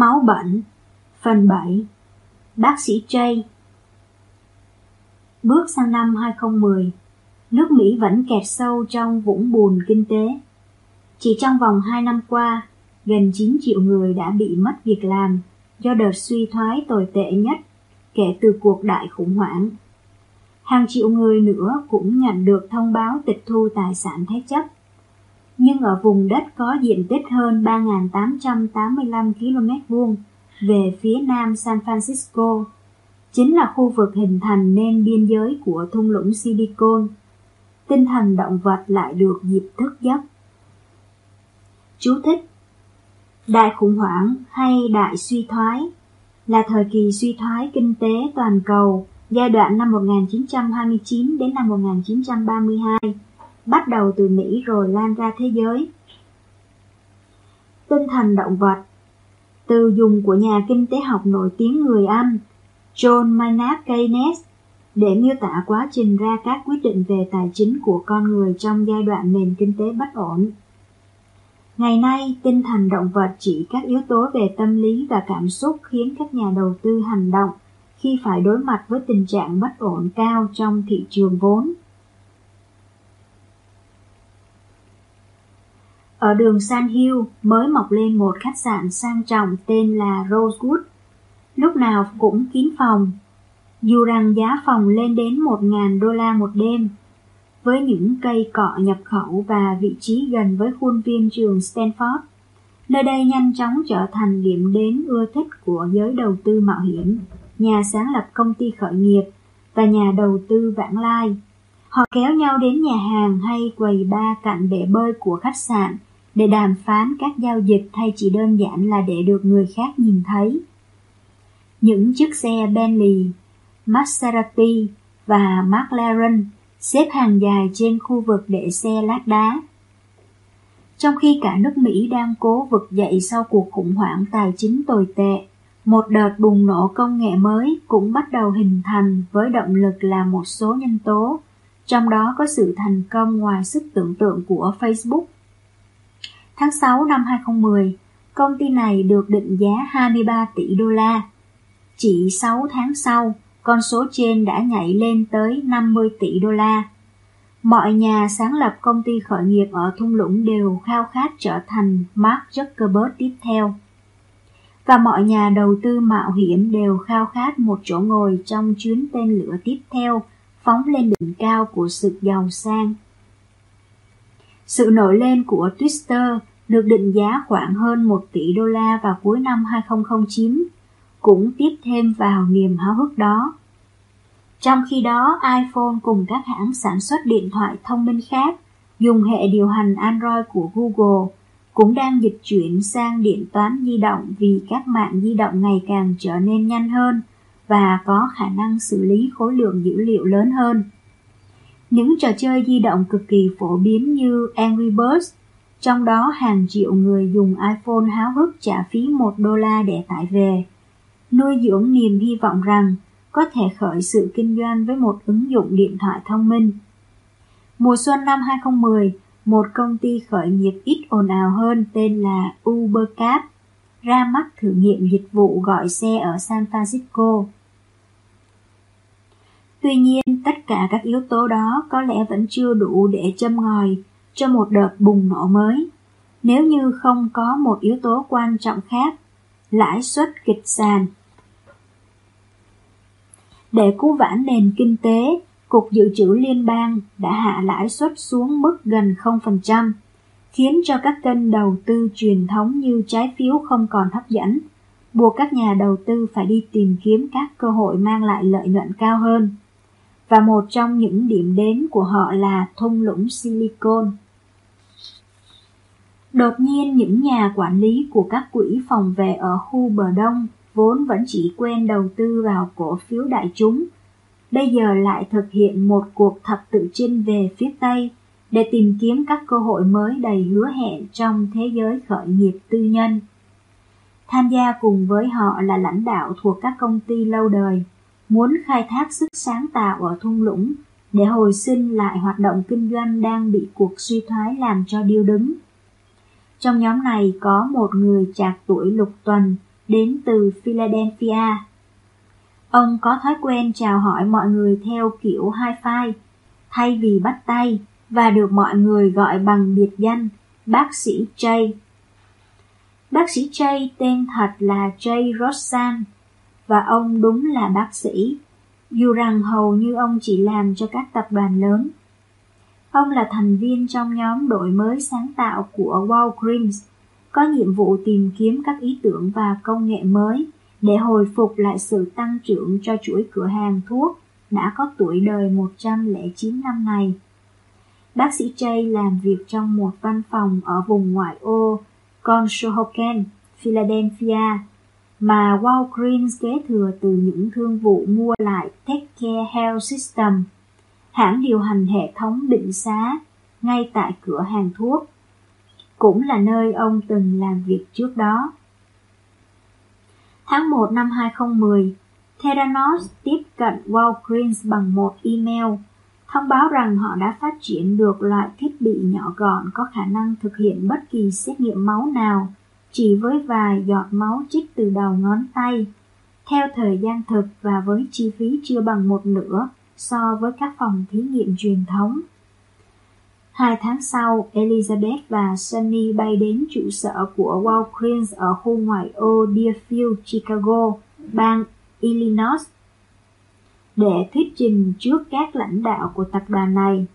Máu bệnh Phần 7 Bác sĩ Jay Bước sang năm 2010, nước Mỹ vẫn kẹt sâu trong vũng bùn kinh tế. Chỉ trong vòng 2 năm qua, gần 9 triệu người đã bị mất việc làm do đợt suy thoái tồi tệ nhất kể từ cuộc đại khủng hoảng. Hàng triệu người nữa cũng nhận được thông báo tịch thu tài sản thế chấp. Nhưng ở vùng đất có diện tích hơn 3.885 km vuông về phía nam San Francisco, chính là khu vực hình thành nên biên giới của thung lũng Silicon. Tinh thần động vật lại được dịp thức giấc. Chú thích Đại khủng hoảng hay đại suy thoái là thời kỳ suy thoái kinh tế toàn cầu giai đoạn năm 1929 đến năm 1932, bắt đầu từ Mỹ rồi lan ra thế giới. Tinh thần động vật Từ dùng của nhà kinh tế học nổi tiếng người Anh John Maynard Keynes để miêu tả quá trình ra các quyết định về tài chính của con người trong giai đoạn nền kinh tế bất ổn. Ngày nay, tinh thần động vật chỉ các yếu tố về tâm lý và cảm xúc khiến các nhà đầu tư hành động khi phải đối mặt với tình trạng bất ổn cao trong thị trường vốn. Ở đường San Hill mới mọc lên một khách sạn sang trọng tên là Rosewood. Lúc nào cũng kín phòng, dù rằng giá phòng lên đến 1.000 đô la một đêm với những cây cọ nhập khẩu và vị trí gần với khuôn viên trường Stanford. Nơi đây nhanh chóng trở thành điểm đến ưa thích của giới đầu tư mạo hiểm, nhà sáng lập công ty khởi nghiệp và nhà đầu tư vãng lai. Họ kéo nhau đến nhà hàng hay quầy ba cạnh bể bơi của khách sạn để đàm phán các giao dịch thay chỉ đơn giản là để được người khác nhìn thấy. Những chiếc xe Bentley, Maserati và McLaren xếp hàng dài trên khu vực để xe lát đá. Trong khi cả nước Mỹ đang cố vực dậy sau cuộc khủng hoảng tài chính tồi tệ, một đợt bùng nổ công nghệ mới cũng bắt đầu hình thành với động lực là một số nhân tố, trong đó có sự thành công ngoài sức tưởng tượng của Facebook. Tháng 6 năm 2010, công ty này được định giá 23 tỷ đô la. Chỉ 6 tháng sau, con số trên đã nhảy lên tới 50 tỷ đô la. Mọi nhà sáng lập công ty khởi nghiệp ở thung lũng đều khao khát trở thành Mark Zuckerberg tiếp theo. Và mọi nhà đầu tư mạo hiểm đều khao khát một chỗ ngồi trong chuyến tên lửa tiếp theo phóng lên đỉnh cao của sự giàu sang. Sự nổi lên của Twitter được định giá khoảng hơn 1 tỷ đô la vào cuối năm 2009 cũng tiếp thêm vào niềm háo hức đó. Trong khi đó, iPhone cùng các hãng sản xuất điện thoại thông minh khác dùng hệ điều hành Android của Google cũng đang dịch chuyển sang điện toán di động vì các mạng di động ngày càng trở nên nhanh hơn và có khả năng xử lý khối lượng dữ liệu lớn hơn. Những trò chơi di động cực kỳ phổ biến như Angry Birds, trong đó hàng triệu người dùng iPhone háo hức trả phí 1 đô la để tải về nuôi dưỡng niềm hy vọng rằng có thể khởi sự kinh doanh với một ứng dụng điện thoại thông minh. Mùa xuân năm 2010, một công ty khởi nghiệp ít ồn ào hơn tên là Ubercab ra mắt thử nghiệm dịch vụ gọi xe ở San Francisco. Tuy nhiên, tất cả các yếu tố đó có lẽ vẫn chưa đủ để châm ngòi cho một đợt bùng nổ mới. Nếu như không có một yếu tố quan trọng khác, lãi suất kịch sàn để cứu vãn nền kinh tế, Cục Dự trữ Liên bang đã hạ lãi suất xuống mức gần 0%, khiến cho các kênh đầu tư truyền thống như trái phiếu không còn hấp dẫn, buộc các nhà đầu tư phải đi tìm kiếm các cơ hội mang lại lợi nhuận cao hơn. Và một trong những điểm đến của họ là thung lũng Silicon. Đột nhiên những nhà quản lý của các quỹ phòng vệ ở khu bờ đông vốn vẫn chỉ quen đầu tư vào cổ phiếu đại chúng, bây giờ lại thực hiện một cuộc thập tự chinh về phía Tây để tìm kiếm các cơ hội mới đầy hứa hẹn trong thế giới khởi nghiệp tư nhân. Tham gia cùng với họ là lãnh đạo thuộc các công ty lâu đời, muốn khai thác sức sáng tạo ở thung lũng để hồi sinh lại hoạt động kinh doanh đang bị cuộc suy thoái làm cho điêu đứng. Trong nhóm này có một người chạc tuổi lục tuần đến từ Philadelphia. Ông có thói quen chào hỏi mọi người theo kiểu hi-fi, thay vì bắt tay, và được mọi người gọi bằng biệt danh bác sĩ jay Bác sĩ jay tên thật là jay Rosan, và ông đúng là bác sĩ, dù rằng hầu như ông chỉ làm cho các tập đoàn lớn. Ông là thành viên trong nhóm đổi mới sáng tạo của Walgreens, có nhiệm vụ tìm kiếm các ý tưởng và công nghệ mới để hồi phục lại sự tăng trưởng cho chuỗi cửa hàng thuốc đã có tuổi đời 109 năm này. Bác sĩ Jay làm việc trong một văn phòng ở vùng ngoại ô Conshohocken, Philadelphia, mà Walgreens kế thừa từ những thương vụ mua lại Take Care Health System, hãng điều hành hệ thống định xá ngay tại cửa hàng thuốc, cũng là nơi ông từng làm việc trước đó. Tháng 1 năm 2010, Theranos tiếp cận Walgreens bằng một email thông báo rằng họ đã phát triển được loại thiết bị nhỏ gọn có khả năng thực hiện bất kỳ xét nghiệm máu nào chỉ với vài giọt máu trích từ đầu ngón tay, theo thời gian thực và với chi phí chưa bằng một nửa so với các phòng thí nghiệm truyền thống. Hai tháng sau, Elizabeth và Sunny bay đến trụ sở của Walgreens ở khu ngoại ô Deerfield, Chicago, bang Illinois, để thuyết trình trước các lãnh đạo của tập đoàn này.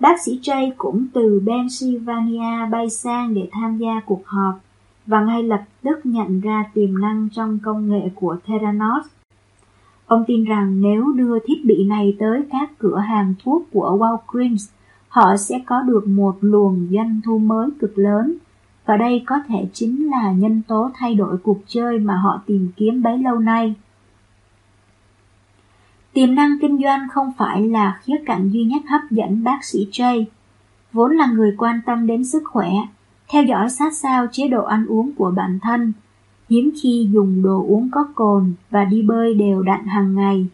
Bác sĩ Jay cũng từ Pennsylvania bay sang để tham gia cuộc họp và ngay lập tức nhận ra tiềm năng trong công nghệ của Theranos. Ông tin rằng nếu đưa thiết bị này tới các cửa hàng thuốc của Walgreens, họ sẽ có được một luồng doanh thu mới cực lớn. Và đây có thể chính là nhân tố thay đổi cuộc chơi mà họ tìm kiếm bấy lâu nay. Tiềm năng kinh doanh không phải là khía cạnh duy nhất hấp dẫn bác sĩ Jay. Vốn là người quan tâm đến sức khỏe, theo dõi sát sao chế độ ăn uống của bản thân, hiếm khi dùng đồ uống có cồn và đi bơi đều đặn hàng ngày.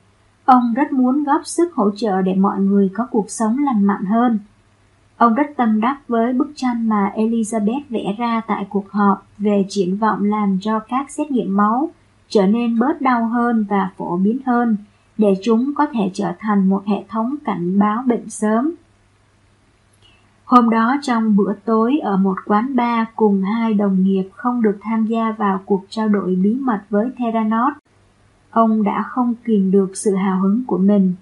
Ông rất muốn góp sức hỗ trợ để mọi người có cuộc sống lành mạnh hơn. Ông rất tâm đắc với bức tranh mà Elizabeth vẽ ra tại cuộc họp về triển vọng làm cho các xét nghiệm máu trở nên bớt đau hơn và phổ biến hơn để chúng có thể trở thành một hệ thống cảnh báo bệnh sớm. Hôm đó trong bữa tối ở một quán bar cùng hai đồng nghiệp không được tham gia vào cuộc trao đổi bí mật với Theranos, ông đã không kìm được sự hào hứng của mình.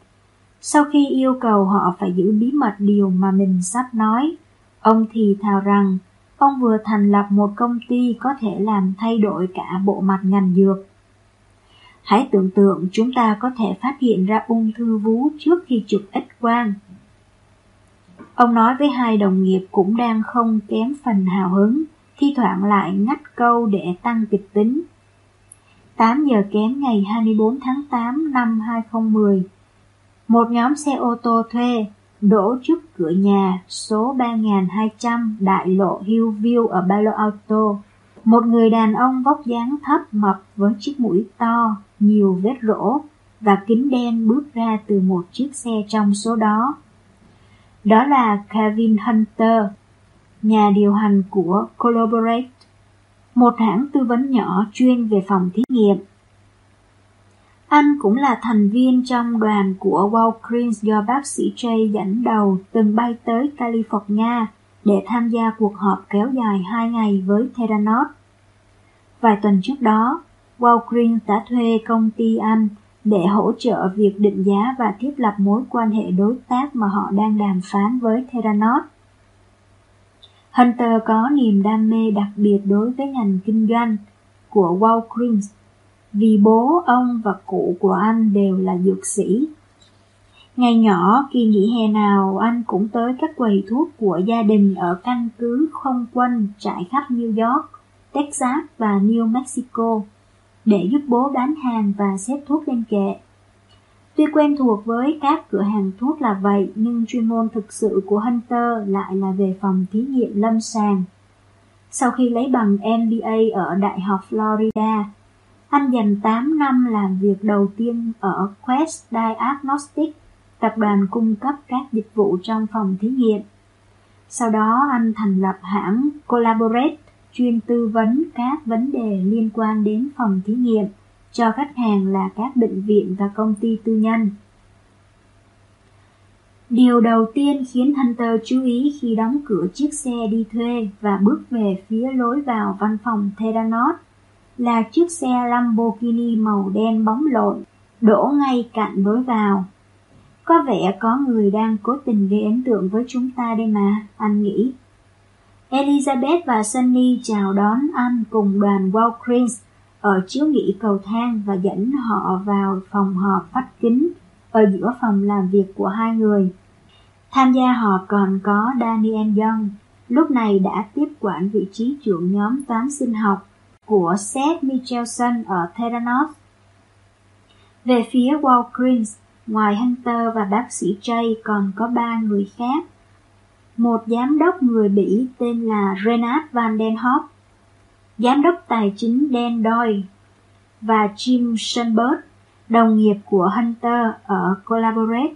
Sau khi yêu cầu họ phải giữ bí mật điều mà mình sắp nói, ông thì thào rằng ông vừa thành lập một công ty có thể làm thay đổi cả bộ mặt ngành dược. Hãy tưởng tượng chúng ta có thể phát hiện ra ung thư vú trước khi chụp x-quang. Ông nói với hai đồng nghiệp cũng đang không kém phần hào hứng, thi thoảng lại ngắt câu để tăng kịch tính. 8 giờ kém ngày 24 tháng 8 năm 2010, một nhóm xe ô tô thuê đổ trước cửa nhà số 3200 đại lộ Hillview ở Palo Alto. Một người đàn ông vóc dáng thấp mập với chiếc mũi to, nhiều vết rỗ và kính đen bước ra từ một chiếc xe trong số đó. Đó là Kevin Hunter, nhà điều hành của Collaborate, một hãng tư vấn nhỏ chuyên về phòng thí nghiệm. Anh cũng là thành viên trong đoàn của Walgreens do bác sĩ Jay dẫn đầu từng bay tới California để tham gia cuộc họp kéo dài 2 ngày với Theranos. Vài tuần trước đó, Walgreens đã thuê công ty Anh để hỗ trợ việc định giá và thiết lập mối quan hệ đối tác mà họ đang đàm phán với Theranos. Hunter có niềm đam mê đặc biệt đối với ngành kinh doanh của Walgreens vì bố ông và cụ của anh đều là dược sĩ. Ngày nhỏ, kỳ nghỉ hè nào anh cũng tới các quầy thuốc của gia đình ở căn cứ không quân trải khắp New York, Texas và New Mexico để giúp bố bán hàng và xếp thuốc lên kệ. Tuy quen thuộc với các cửa hàng thuốc là vậy, nhưng chuyên môn thực sự của Hunter lại là về phòng thí nghiệm lâm sàng. Sau khi lấy bằng MBA ở Đại học Florida, anh dành 8 năm làm việc đầu tiên ở Quest Diagnostics, tập đoàn cung cấp các dịch vụ trong phòng thí nghiệm. Sau đó anh thành lập hãng Collaborate, chuyên tư vấn các vấn đề liên quan đến phòng thí nghiệm cho khách hàng là các bệnh viện và công ty tư nhân. Điều đầu tiên khiến Hunter chú ý khi đóng cửa chiếc xe đi thuê và bước về phía lối vào văn phòng Theranos là chiếc xe Lamborghini màu đen bóng lộn đổ ngay cạnh lối vào. Có vẻ có người đang cố tình gây ấn tượng với chúng ta đây mà, anh nghĩ. Elizabeth và Sunny chào đón anh cùng đoàn Walgreens ở chiếu nghỉ cầu thang và dẫn họ vào phòng họp vách kính ở giữa phòng làm việc của hai người. Tham gia họp còn có Daniel Young, lúc này đã tiếp quản vị trí trưởng nhóm toán sinh học của Seth Michelson ở Theranos. Về phía Walgreens, ngoài Hunter và bác sĩ Jay còn có ba người khác. Một giám đốc người Bỉ tên là Renat Van den Hoff, giám đốc tài chính Dan Doyle và Jim Schoenberg, đồng nghiệp của Hunter ở Collaborate.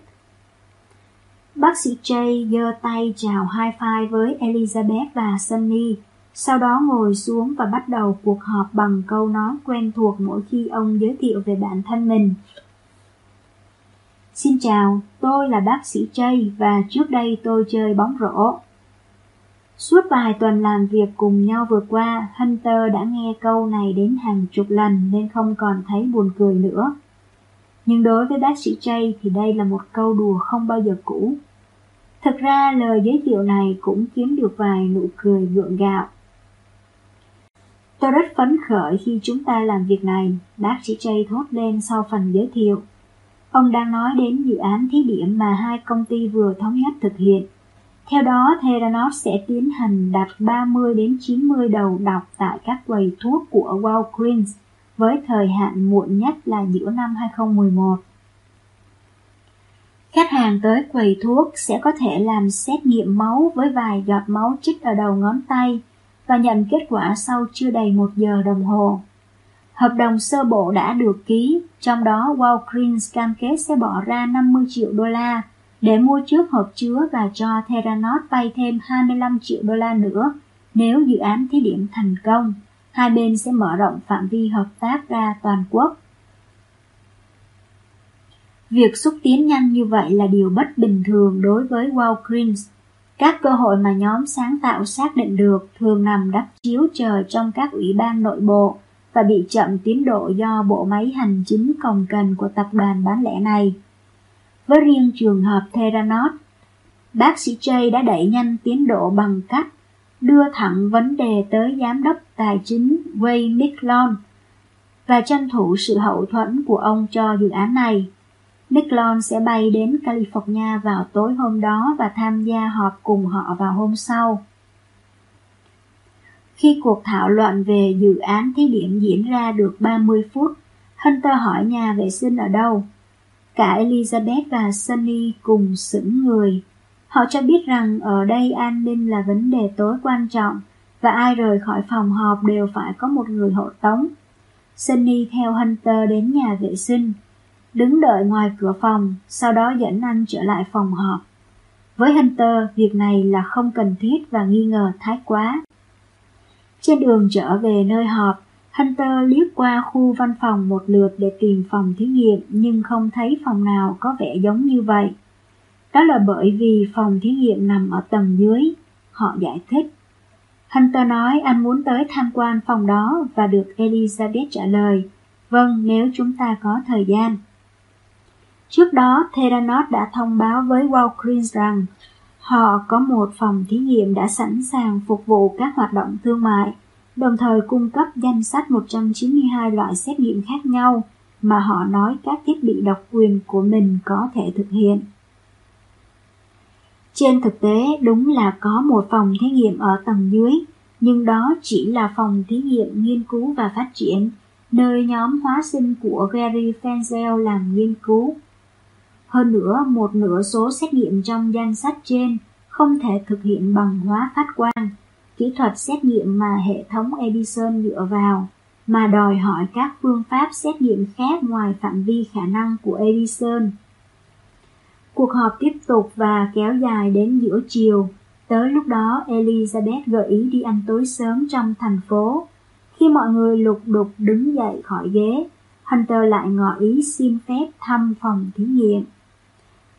Bác sĩ Jay giơ tay chào hai phai với Elizabeth và Sunny, sau đó ngồi xuống và bắt đầu cuộc họp bằng câu nói quen thuộc mỗi khi ông giới thiệu về bản thân mình. Xin chào, tôi là bác sĩ Jay và trước đây tôi chơi bóng rổ. Suốt vài tuần làm việc cùng nhau vừa qua, Hunter đã nghe câu này đến hàng chục lần nên không còn thấy buồn cười nữa. Nhưng đối với bác sĩ Jay thì đây là một câu đùa không bao giờ cũ. Thực ra lời giới thiệu này cũng kiếm được vài nụ cười gượng gạo. Tôi rất phấn khởi khi chúng ta làm việc này, bác sĩ Jay thốt lên sau phần giới thiệu. Ông đang nói đến dự án thí điểm mà hai công ty vừa thống nhất thực hiện. Theo đó, Theranos sẽ tiến hành đặt 30 đến 90 đầu đọc tại các quầy thuốc của Walgreens với thời hạn muộn nhất là giữa năm 2011. Khách hàng tới quầy thuốc sẽ có thể làm xét nghiệm máu với vài giọt máu chích ở đầu ngón tay và nhận kết quả sau chưa đầy một giờ đồng hồ. Hợp đồng sơ bộ đã được ký, trong đó Walgreens cam kết sẽ bỏ ra 50 triệu đô la để mua trước hộp chứa và cho Theranos vay thêm 25 triệu đô la nữa nếu dự án thí điểm thành công. Hai bên sẽ mở rộng phạm vi hợp tác ra toàn quốc. Việc xúc tiến nhanh như vậy là điều bất bình thường đối với Walgreens. Các cơ hội mà nhóm sáng tạo xác định được thường nằm đắp chiếu chờ trong các ủy ban nội bộ và bị chậm tiến độ do bộ máy hành chính cồng kềnh của tập đoàn bán lẻ này. Với riêng trường hợp Theranos, bác sĩ Jay đã đẩy nhanh tiến độ bằng cách đưa thẳng vấn đề tới giám đốc tài chính Wayne Micklon và tranh thủ sự hậu thuẫn của ông cho dự án này. Nicklon sẽ bay đến California vào tối hôm đó và tham gia họp cùng họ vào hôm sau. Khi cuộc thảo luận về dự án thí điểm diễn ra được 30 phút, Hunter hỏi nhà vệ sinh ở đâu. Cả Elizabeth và Sunny cùng sững người. Họ cho biết rằng ở đây an ninh là vấn đề tối quan trọng và ai rời khỏi phòng họp đều phải có một người hộ tống. Sunny theo Hunter đến nhà vệ sinh, đứng đợi ngoài cửa phòng, sau đó dẫn anh trở lại phòng họp. Với Hunter, việc này là không cần thiết và nghi ngờ thái quá. Trên đường trở về nơi họp, Hunter liếc qua khu văn phòng một lượt để tìm phòng thí nghiệm nhưng không thấy phòng nào có vẻ giống như vậy. Đó là bởi vì phòng thí nghiệm nằm ở tầng dưới, họ giải thích. Hunter nói anh muốn tới tham quan phòng đó và được Elizabeth trả lời, vâng nếu chúng ta có thời gian. Trước đó, Theranos đã thông báo với Walgreens rằng họ có một phòng thí nghiệm đã sẵn sàng phục vụ các hoạt động thương mại đồng thời cung cấp danh sách 192 loại xét nghiệm khác nhau mà họ nói các thiết bị độc quyền của mình có thể thực hiện. Trên thực tế, đúng là có một phòng thí nghiệm ở tầng dưới, nhưng đó chỉ là phòng thí nghiệm nghiên cứu và phát triển, nơi nhóm hóa sinh của Gary Fenzel làm nghiên cứu. Hơn nữa, một nửa số xét nghiệm trong danh sách trên không thể thực hiện bằng hóa phát quang, kỹ thuật xét nghiệm mà hệ thống Edison dựa vào, mà đòi hỏi các phương pháp xét nghiệm khác ngoài phạm vi khả năng của Edison. Cuộc họp tiếp tục và kéo dài đến giữa chiều. Tới lúc đó Elizabeth gợi ý đi ăn tối sớm trong thành phố. Khi mọi người lục đục đứng dậy khỏi ghế, Hunter lại ngỏ ý xin phép thăm phòng thí nghiệm.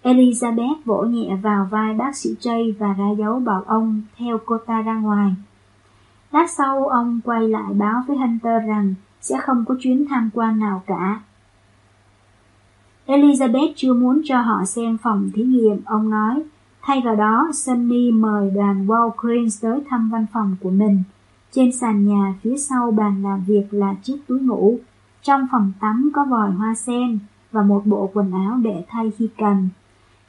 Elizabeth vỗ nhẹ vào vai bác sĩ Jay và ra dấu bảo ông theo cô ta ra ngoài. Lát sau ông quay lại báo với Hunter rằng sẽ không có chuyến tham quan nào cả. Elizabeth chưa muốn cho họ xem phòng thí nghiệm, ông nói. Thay vào đó, Sunny mời đoàn Walgreens tới thăm văn phòng của mình. Trên sàn nhà phía sau bàn làm việc là chiếc túi ngủ. Trong phòng tắm có vòi hoa sen và một bộ quần áo để thay khi cần.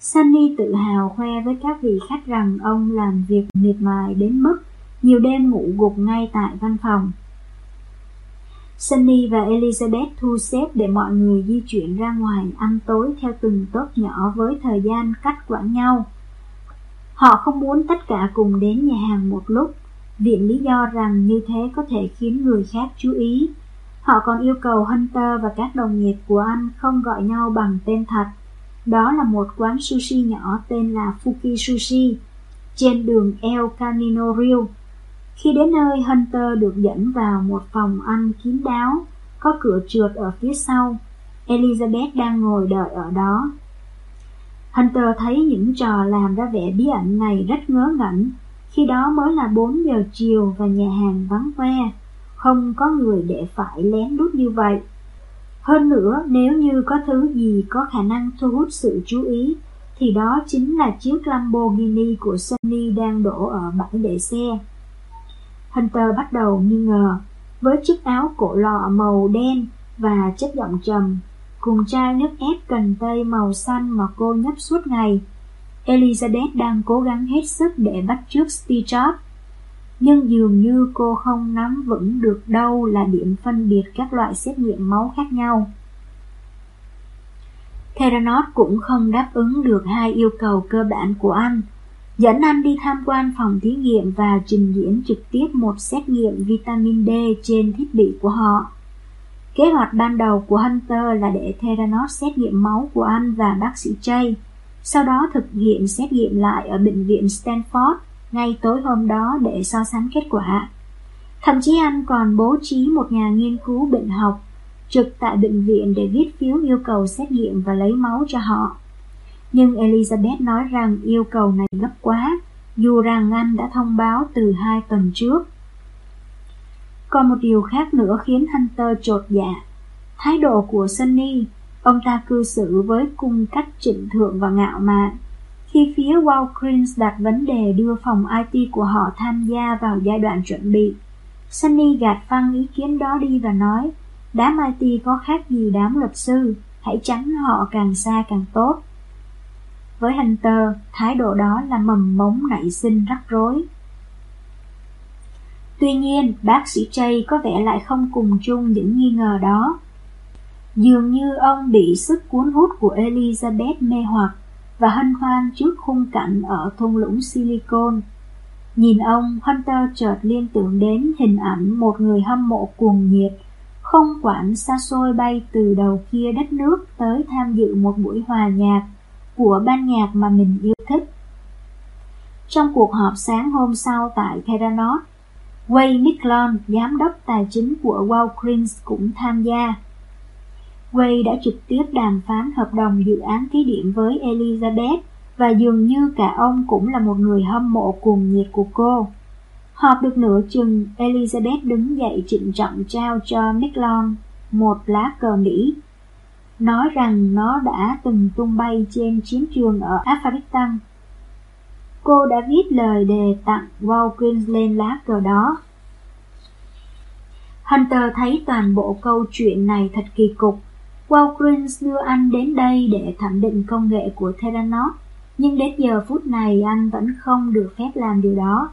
Sunny tự hào khoe với các vị khách rằng ông làm việc miệt mài đến mức nhiều đêm ngủ gục ngay tại văn phòng. Sunny và Elizabeth thu xếp để mọi người di chuyển ra ngoài ăn tối theo từng tốt nhỏ với thời gian cách quãng nhau. Họ không muốn tất cả cùng đến nhà hàng một lúc, viện lý do rằng như thế có thể khiến người khác chú ý. Họ còn yêu cầu Hunter và các đồng nghiệp của anh không gọi nhau bằng tên thật. Đó là một quán sushi nhỏ tên là Fuki Sushi, trên đường El Camino Rio. Khi đến nơi, Hunter được dẫn vào một phòng ăn kín đáo, có cửa trượt ở phía sau. Elizabeth đang ngồi đợi ở đó. Hunter thấy những trò làm ra vẻ bí ẩn này rất ngớ ngẩn. Khi đó mới là 4 giờ chiều và nhà hàng vắng hoe, không có người để phải lén lút như vậy. Hơn nữa, nếu như có thứ gì có khả năng thu hút sự chú ý, thì đó chính là chiếc Lamborghini của Sunny đang đổ ở bãi để xe. Hunter bắt đầu nghi ngờ, với chiếc áo cổ lọ màu đen và chất giọng trầm, cùng chai nước ép cần tây màu xanh mà cô nhấp suốt ngày. Elizabeth đang cố gắng hết sức để bắt chước Steve Jobs, nhưng dường như cô không nắm vững được đâu là điểm phân biệt các loại xét nghiệm máu khác nhau. Theranos cũng không đáp ứng được hai yêu cầu cơ bản của anh, dẫn anh đi tham quan phòng thí nghiệm và trình diễn trực tiếp một xét nghiệm vitamin D trên thiết bị của họ. Kế hoạch ban đầu của Hunter là để Theranos xét nghiệm máu của anh và bác sĩ Jay, sau đó thực hiện xét nghiệm lại ở bệnh viện Stanford ngay tối hôm đó để so sánh kết quả. Thậm chí anh còn bố trí một nhà nghiên cứu bệnh học trực tại bệnh viện để viết phiếu yêu cầu xét nghiệm và lấy máu cho họ. Nhưng Elizabeth nói rằng yêu cầu này gấp quá, dù rằng anh đã thông báo từ hai tuần trước. Còn một điều khác nữa khiến Hunter trột dạ. Thái độ của Sunny, ông ta cư xử với cung cách trịnh thượng và ngạo mạn. Khi phía Walgreens đặt vấn đề đưa phòng IT của họ tham gia vào giai đoạn chuẩn bị, Sunny gạt phăng ý kiến đó đi và nói, đám IT có khác gì đám luật sư, hãy tránh họ càng xa càng tốt. Với Hunter, thái độ đó là mầm mống nảy sinh rắc rối. Tuy nhiên, bác sĩ Jay có vẻ lại không cùng chung những nghi ngờ đó. Dường như ông bị sức cuốn hút của Elizabeth mê hoặc và hân hoan trước khung cảnh ở thung lũng Silicon. Nhìn ông, Hunter chợt liên tưởng đến hình ảnh một người hâm mộ cuồng nhiệt, không quản xa xôi bay từ đầu kia đất nước tới tham dự một buổi hòa nhạc của ban nhạc mà mình yêu thích. Trong cuộc họp sáng hôm sau tại Theranos, Wayne Micklon, giám đốc tài chính của Walgreens cũng tham gia. Wade đã trực tiếp đàm phán hợp đồng dự án thí điểm với Elizabeth và dường như cả ông cũng là một người hâm mộ cuồng nhiệt của cô. Họp được nửa chừng, Elizabeth đứng dậy trịnh trọng trao cho Micklon một lá cờ Mỹ, nói rằng nó đã từng tung bay trên chiến trường ở Afghanistan. Cô đã viết lời đề tặng Walkins lên lá cờ đó. Hunter thấy toàn bộ câu chuyện này thật kỳ cục, Walgreens đưa anh đến đây để thẩm định công nghệ của Theranos, nhưng đến giờ phút này anh vẫn không được phép làm điều đó.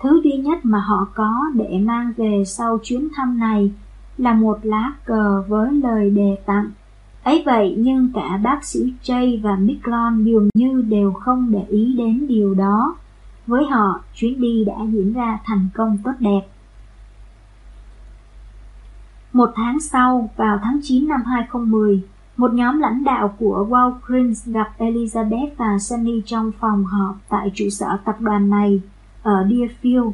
Thứ duy nhất mà họ có để mang về sau chuyến thăm này là một lá cờ với lời đề tặng. Ấy vậy nhưng cả bác sĩ Jay và Miklon dường như đều không để ý đến điều đó. Với họ, chuyến đi đã diễn ra thành công tốt đẹp. Một tháng sau, vào tháng 9 năm 2010, một nhóm lãnh đạo của Walgreens gặp Elizabeth và Sunny trong phòng họp tại trụ sở tập đoàn này ở Deerfield.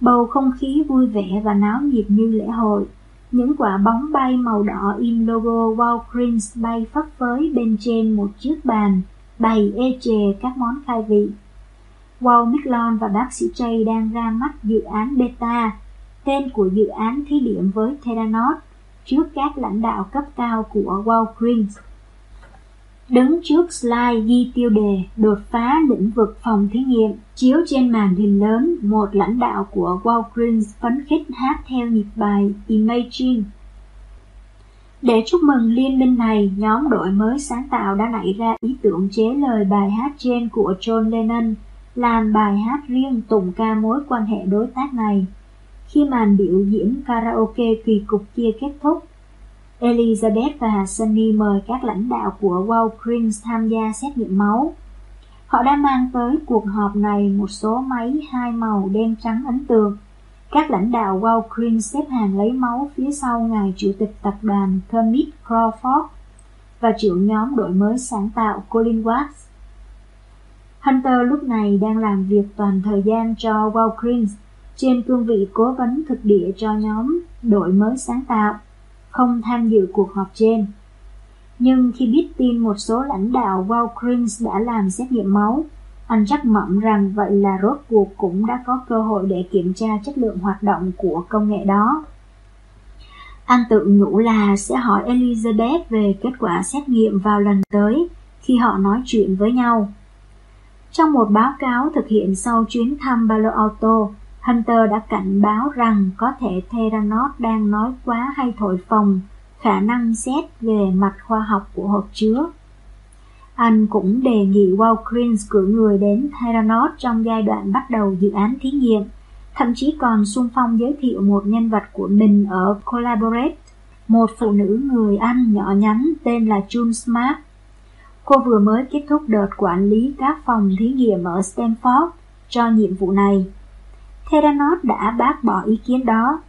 Bầu không khí vui vẻ và náo nhiệt như lễ hội. Những quả bóng bay màu đỏ in logo Walgreens bay phấp phới bên trên một chiếc bàn, bày ê chề các món khai vị. Wal Micklon và bác sĩ Jay đang ra mắt dự án Beta, tên của dự án thí điểm với Theranos, trước các lãnh đạo cấp cao của Walgreens. Đứng trước slide ghi tiêu đề đột phá lĩnh vực phòng thí nghiệm, chiếu trên màn hình lớn một lãnh đạo của Walgreens phấn khích hát theo nhịp bài Imagine. Để chúc mừng liên minh này, nhóm đổi mới sáng tạo đã nảy ra ý tưởng chế lời bài hát trên của John Lennon, làm bài hát riêng tụng ca mối quan hệ đối tác này. Khi màn biểu diễn karaoke kỳ cục kia kết thúc, Elizabeth và Sunny mời các lãnh đạo của Walgreens tham gia xét nghiệm máu. Họ đã mang tới cuộc họp này một số máy hai màu đen trắng ấn tượng. Các lãnh đạo Walgreens xếp hàng lấy máu phía sau ngài chủ tịch tập đoàn Kermit Crawford và trưởng nhóm đổi mới sáng tạo Colin Watts. Hunter lúc này đang làm việc toàn thời gian cho Walgreens trên cương vị cố vấn thực địa cho nhóm đổi mới sáng tạo, không tham dự cuộc họp trên. Nhưng khi biết tin một số lãnh đạo Walgreens đã làm xét nghiệm máu, anh chắc mẩm rằng vậy là rốt cuộc cũng đã có cơ hội để kiểm tra chất lượng hoạt động của công nghệ đó. Anh tự nhủ là sẽ hỏi Elizabeth về kết quả xét nghiệm vào lần tới khi họ nói chuyện với nhau. Trong một báo cáo thực hiện sau chuyến thăm Palo Alto, Hunter đã cảnh báo rằng có thể Theranos đang nói quá hay thổi phồng khả năng xét về mặt khoa học của hộp chứa. Anh cũng đề nghị Walgreens cử người đến Theranos trong giai đoạn bắt đầu dự án thí nghiệm, thậm chí còn xung phong giới thiệu một nhân vật của mình ở Collaborate, một phụ nữ người Anh nhỏ nhắn tên là June Smart. Cô vừa mới kết thúc đợt quản lý các phòng thí nghiệm ở Stanford cho nhiệm vụ này. Theranos đã bác bỏ ý kiến đó.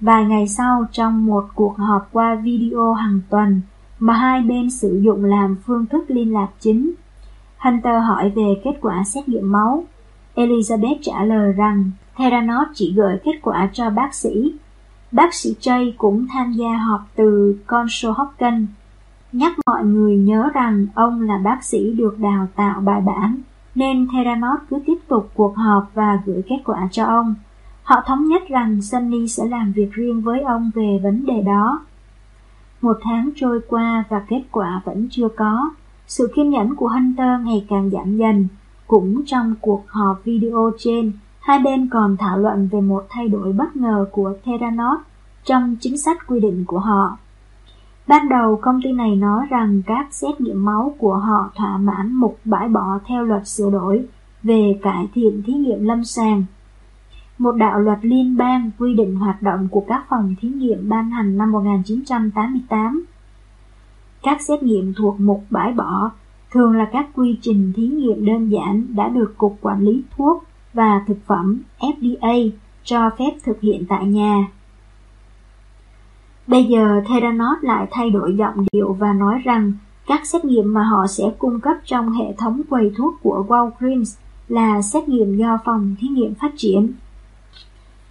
Vài ngày sau, trong một cuộc họp qua video hàng tuần mà hai bên sử dụng làm phương thức liên lạc chính, Hunter hỏi về kết quả xét nghiệm máu. Elizabeth trả lời rằng Theranos chỉ gửi kết quả cho bác sĩ. Bác sĩ Jay cũng tham gia họp từ Consul Hopkins, nhắc mọi người nhớ rằng ông là bác sĩ được đào tạo bài bản nên Theranos cứ tiếp tục cuộc họp và gửi kết quả cho ông. Họ thống nhất rằng Sunny sẽ làm việc riêng với ông về vấn đề đó. Một tháng trôi qua và kết quả vẫn chưa có. Sự kiên nhẫn của Hunter ngày càng giảm dần. Cũng trong cuộc họp video trên, hai bên còn thảo luận về một thay đổi bất ngờ của Theranos trong chính sách quy định của họ. Ban đầu, công ty này nói rằng các xét nghiệm máu của họ thỏa mãn mục bãi bỏ theo luật sửa đổi về cải thiện thí nghiệm lâm sàng. Một đạo luật liên bang quy định hoạt động của các phòng thí nghiệm ban hành năm 1988. Các xét nghiệm thuộc mục bãi bỏ thường là các quy trình thí nghiệm đơn giản đã được Cục Quản lý Thuốc và Thực phẩm FDA cho phép thực hiện tại nhà Bây giờ Theranos lại thay đổi giọng điệu và nói rằng các xét nghiệm mà họ sẽ cung cấp trong hệ thống quầy thuốc của Walgreens là xét nghiệm do phòng thí nghiệm phát triển.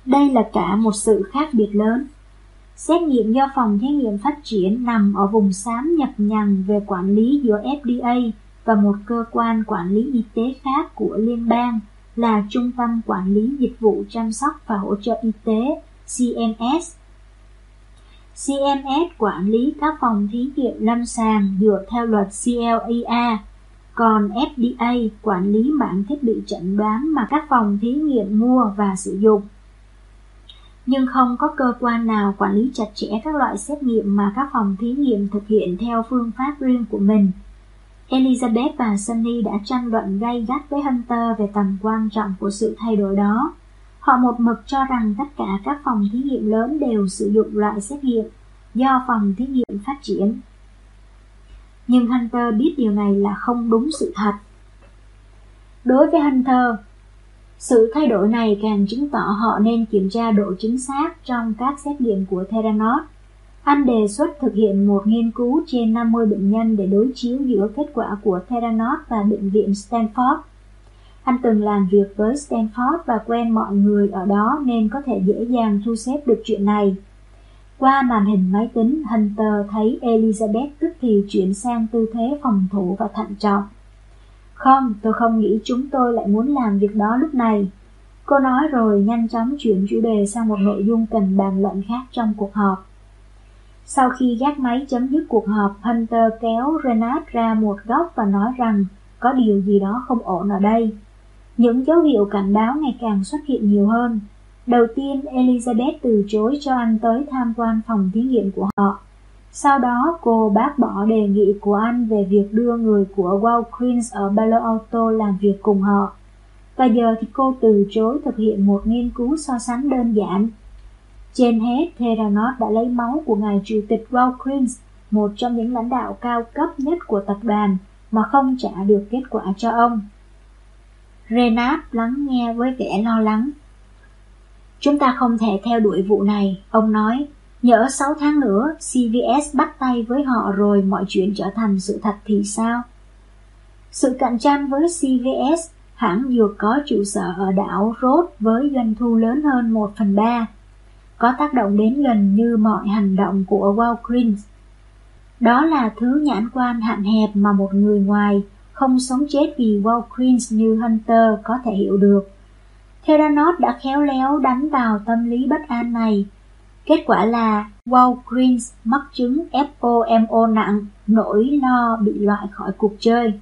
Đây là cả một sự khác biệt lớn. Xét nghiệm do phòng thí nghiệm phát triển nằm ở vùng xám nhập nhằn về quản lý giữa FDA và một cơ quan quản lý y tế khác của liên bang là Trung tâm Quản lý Dịch vụ Chăm sóc và Hỗ trợ Y tế CMS CMS quản lý các phòng thí nghiệm lâm sàng dựa theo luật CLIA, còn FDA quản lý mạng thiết bị chẩn đoán mà các phòng thí nghiệm mua và sử dụng. Nhưng không có cơ quan nào quản lý chặt chẽ các loại xét nghiệm mà các phòng thí nghiệm thực hiện theo phương pháp riêng của mình. Elizabeth và Sunny đã tranh luận gay gắt với Hunter về tầm quan trọng của sự thay đổi đó. Họ một mực cho rằng tất cả các phòng thí nghiệm lớn đều sử dụng loại xét nghiệm do phòng thí nghiệm phát triển. Nhưng Hunter biết điều này là không đúng sự thật. Đối với Hunter, sự thay đổi này càng chứng tỏ họ nên kiểm tra độ chính xác trong các xét nghiệm của Theranos. Anh đề xuất thực hiện một nghiên cứu trên 50 bệnh nhân để đối chiếu giữa kết quả của Theranos và bệnh viện Stanford. Anh từng làm việc với Stanford và quen mọi người ở đó nên có thể dễ dàng thu xếp được chuyện này. Qua màn hình máy tính, Hunter thấy Elizabeth tức thì chuyển sang tư thế phòng thủ và thận trọng. Không, tôi không nghĩ chúng tôi lại muốn làm việc đó lúc này. Cô nói rồi nhanh chóng chuyển chủ đề sang một nội dung cần bàn luận khác trong cuộc họp. Sau khi gác máy chấm dứt cuộc họp, Hunter kéo Renat ra một góc và nói rằng có điều gì đó không ổn ở đây. Những dấu hiệu cảnh báo ngày càng xuất hiện nhiều hơn. Đầu tiên, Elizabeth từ chối cho anh tới tham quan phòng thí nghiệm của họ. Sau đó, cô bác bỏ đề nghị của anh về việc đưa người của Walgreens ở Palo Alto làm việc cùng họ. Và giờ thì cô từ chối thực hiện một nghiên cứu so sánh đơn giản. Trên hết, Theranos đã lấy máu của ngài chủ tịch Walgreens, một trong những lãnh đạo cao cấp nhất của tập đoàn, mà không trả được kết quả cho ông. Renat lắng nghe với vẻ lo lắng. Chúng ta không thể theo đuổi vụ này, ông nói. Nhỡ 6 tháng nữa, CVS bắt tay với họ rồi mọi chuyện trở thành sự thật thì sao? Sự cạnh tranh với CVS, hãng dược có trụ sở ở đảo Rhodes với doanh thu lớn hơn 1 phần 3, có tác động đến gần như mọi hành động của Walgreens. Đó là thứ nhãn quan hạn hẹp mà một người ngoài không sống chết vì Walgreens như Hunter có thể hiểu được. Theranos đã khéo léo đánh vào tâm lý bất an này. Kết quả là Walgreens mắc chứng FOMO nặng, nỗi lo bị loại khỏi cuộc chơi.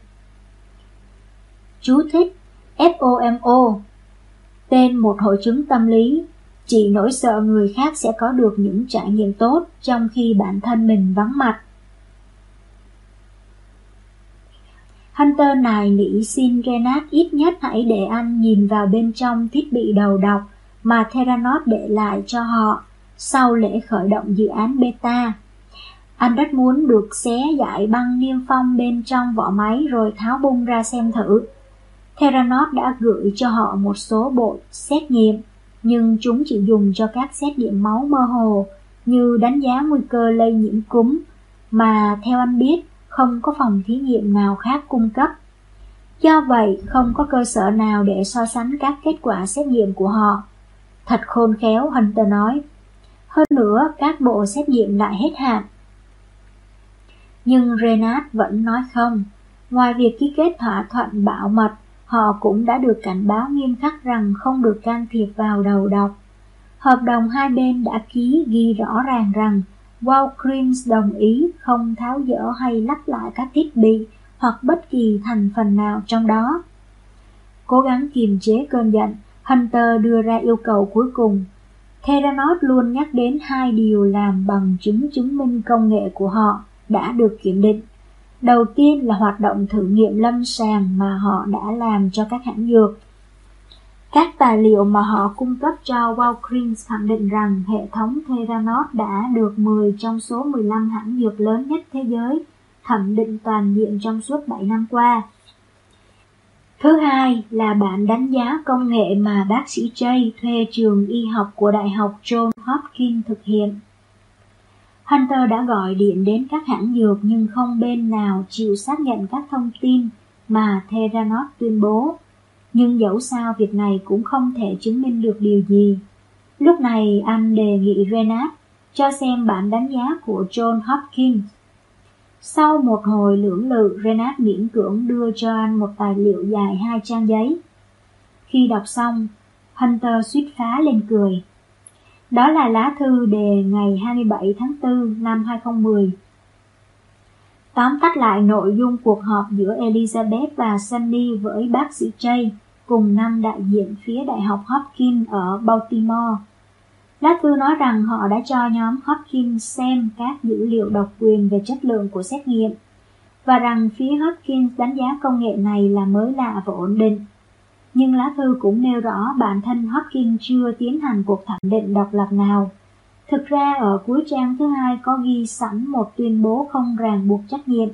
Chú thích FOMO Tên một hội chứng tâm lý Chỉ nỗi sợ người khác sẽ có được những trải nghiệm tốt trong khi bản thân mình vắng mặt. Hunter nài nỉ xin Renat ít nhất hãy để anh nhìn vào bên trong thiết bị đầu đọc mà Theranos để lại cho họ sau lễ khởi động dự án beta. Anh rất muốn được xé giải băng niêm phong bên trong vỏ máy rồi tháo bung ra xem thử. Theranos đã gửi cho họ một số bộ xét nghiệm, nhưng chúng chỉ dùng cho các xét nghiệm máu mơ hồ như đánh giá nguy cơ lây nhiễm cúm, mà theo anh biết, không có phòng thí nghiệm nào khác cung cấp. Do vậy, không có cơ sở nào để so sánh các kết quả xét nghiệm của họ. Thật khôn khéo, Hunter nói. Hơn nữa, các bộ xét nghiệm lại hết hạn. Nhưng Renat vẫn nói không. Ngoài việc ký kết thỏa thuận bảo mật, họ cũng đã được cảnh báo nghiêm khắc rằng không được can thiệp vào đầu độc. Hợp đồng hai bên đã ký ghi rõ ràng rằng Walgreens đồng ý không tháo dỡ hay lắp lại các thiết bị hoặc bất kỳ thành phần nào trong đó. Cố gắng kiềm chế cơn giận, Hunter đưa ra yêu cầu cuối cùng. Theranos luôn nhắc đến hai điều làm bằng chứng chứng minh công nghệ của họ đã được kiểm định. Đầu tiên là hoạt động thử nghiệm lâm sàng mà họ đã làm cho các hãng dược các tài liệu mà họ cung cấp cho Walgreens khẳng định rằng hệ thống Theranos đã được 10 trong số 15 hãng dược lớn nhất thế giới, thẩm định toàn diện trong suốt 7 năm qua. Thứ hai là bản đánh giá công nghệ mà bác sĩ Jay thuê trường y học của Đại học John Hopkins thực hiện. Hunter đã gọi điện đến các hãng dược nhưng không bên nào chịu xác nhận các thông tin mà Theranos tuyên bố nhưng dẫu sao việc này cũng không thể chứng minh được điều gì. Lúc này anh đề nghị Renat cho xem bản đánh giá của John Hopkins. Sau một hồi lưỡng lự, Renat miễn cưỡng đưa cho anh một tài liệu dài hai trang giấy. Khi đọc xong, Hunter suýt phá lên cười. Đó là lá thư đề ngày 27 tháng 4 năm 2010. Tóm tắt lại nội dung cuộc họp giữa Elizabeth và Sunny với bác sĩ Jay cùng năm đại diện phía Đại học Hopkins ở Baltimore. Lá thư nói rằng họ đã cho nhóm Hopkins xem các dữ liệu độc quyền về chất lượng của xét nghiệm và rằng phía Hopkins đánh giá công nghệ này là mới lạ và ổn định. Nhưng lá thư cũng nêu rõ bản thân Hopkins chưa tiến hành cuộc thẩm định độc lập nào. Thực ra ở cuối trang thứ hai có ghi sẵn một tuyên bố không ràng buộc trách nhiệm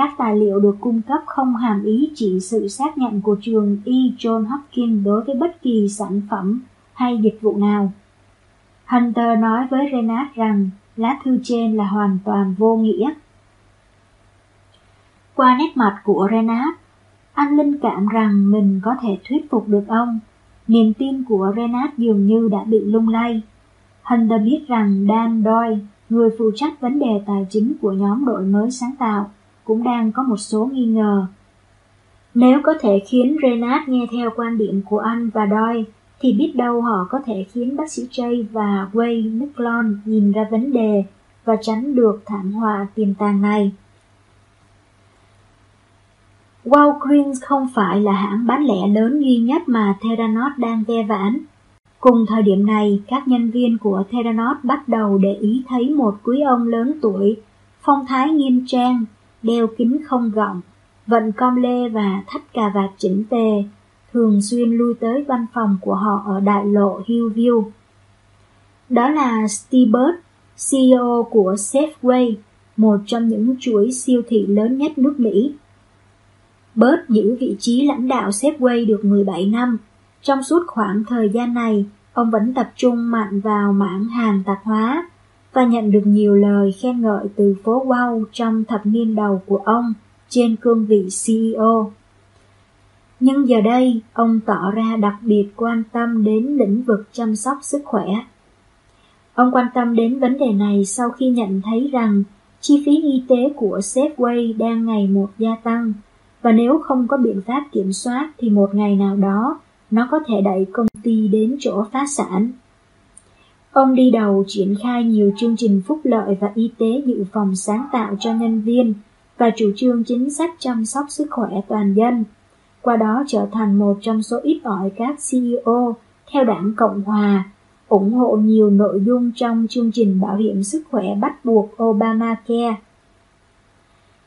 các tài liệu được cung cấp không hàm ý chỉ sự xác nhận của trường Y John Hopkins đối với bất kỳ sản phẩm hay dịch vụ nào. Hunter nói với Renat rằng lá thư trên là hoàn toàn vô nghĩa. Qua nét mặt của Renat, anh linh cảm rằng mình có thể thuyết phục được ông. Niềm tin của Renat dường như đã bị lung lay. Hunter biết rằng Dan Doyle, người phụ trách vấn đề tài chính của nhóm đổi mới sáng tạo, cũng đang có một số nghi ngờ. Nếu có thể khiến Renat nghe theo quan điểm của anh và Doi, thì biết đâu họ có thể khiến bác sĩ Jay và Wayne Nicklon nhìn ra vấn đề và tránh được thảm họa tiềm tàng này. Walgreens không phải là hãng bán lẻ lớn duy nhất mà Theranos đang ve vãn. Cùng thời điểm này, các nhân viên của Theranos bắt đầu để ý thấy một quý ông lớn tuổi, phong thái nghiêm trang, đeo kính không gọng, vận com lê và thắt cà vạt chỉnh tề, thường xuyên lui tới văn phòng của họ ở đại lộ Hillview. Đó là Steve Bird, CEO của Safeway, một trong những chuỗi siêu thị lớn nhất nước Mỹ. Bird giữ vị trí lãnh đạo Safeway được 17 năm. Trong suốt khoảng thời gian này, ông vẫn tập trung mạnh vào mảng hàng tạp hóa và nhận được nhiều lời khen ngợi từ phố Wow trong thập niên đầu của ông trên cương vị CEO. Nhưng giờ đây, ông tỏ ra đặc biệt quan tâm đến lĩnh vực chăm sóc sức khỏe. Ông quan tâm đến vấn đề này sau khi nhận thấy rằng chi phí y tế của Safeway đang ngày một gia tăng và nếu không có biện pháp kiểm soát thì một ngày nào đó nó có thể đẩy công ty đến chỗ phá sản. Ông đi đầu triển khai nhiều chương trình phúc lợi và y tế dự phòng sáng tạo cho nhân viên và chủ trương chính sách chăm sóc sức khỏe toàn dân. Qua đó trở thành một trong số ít ỏi các CEO theo đảng Cộng Hòa ủng hộ nhiều nội dung trong chương trình bảo hiểm sức khỏe bắt buộc Obamacare.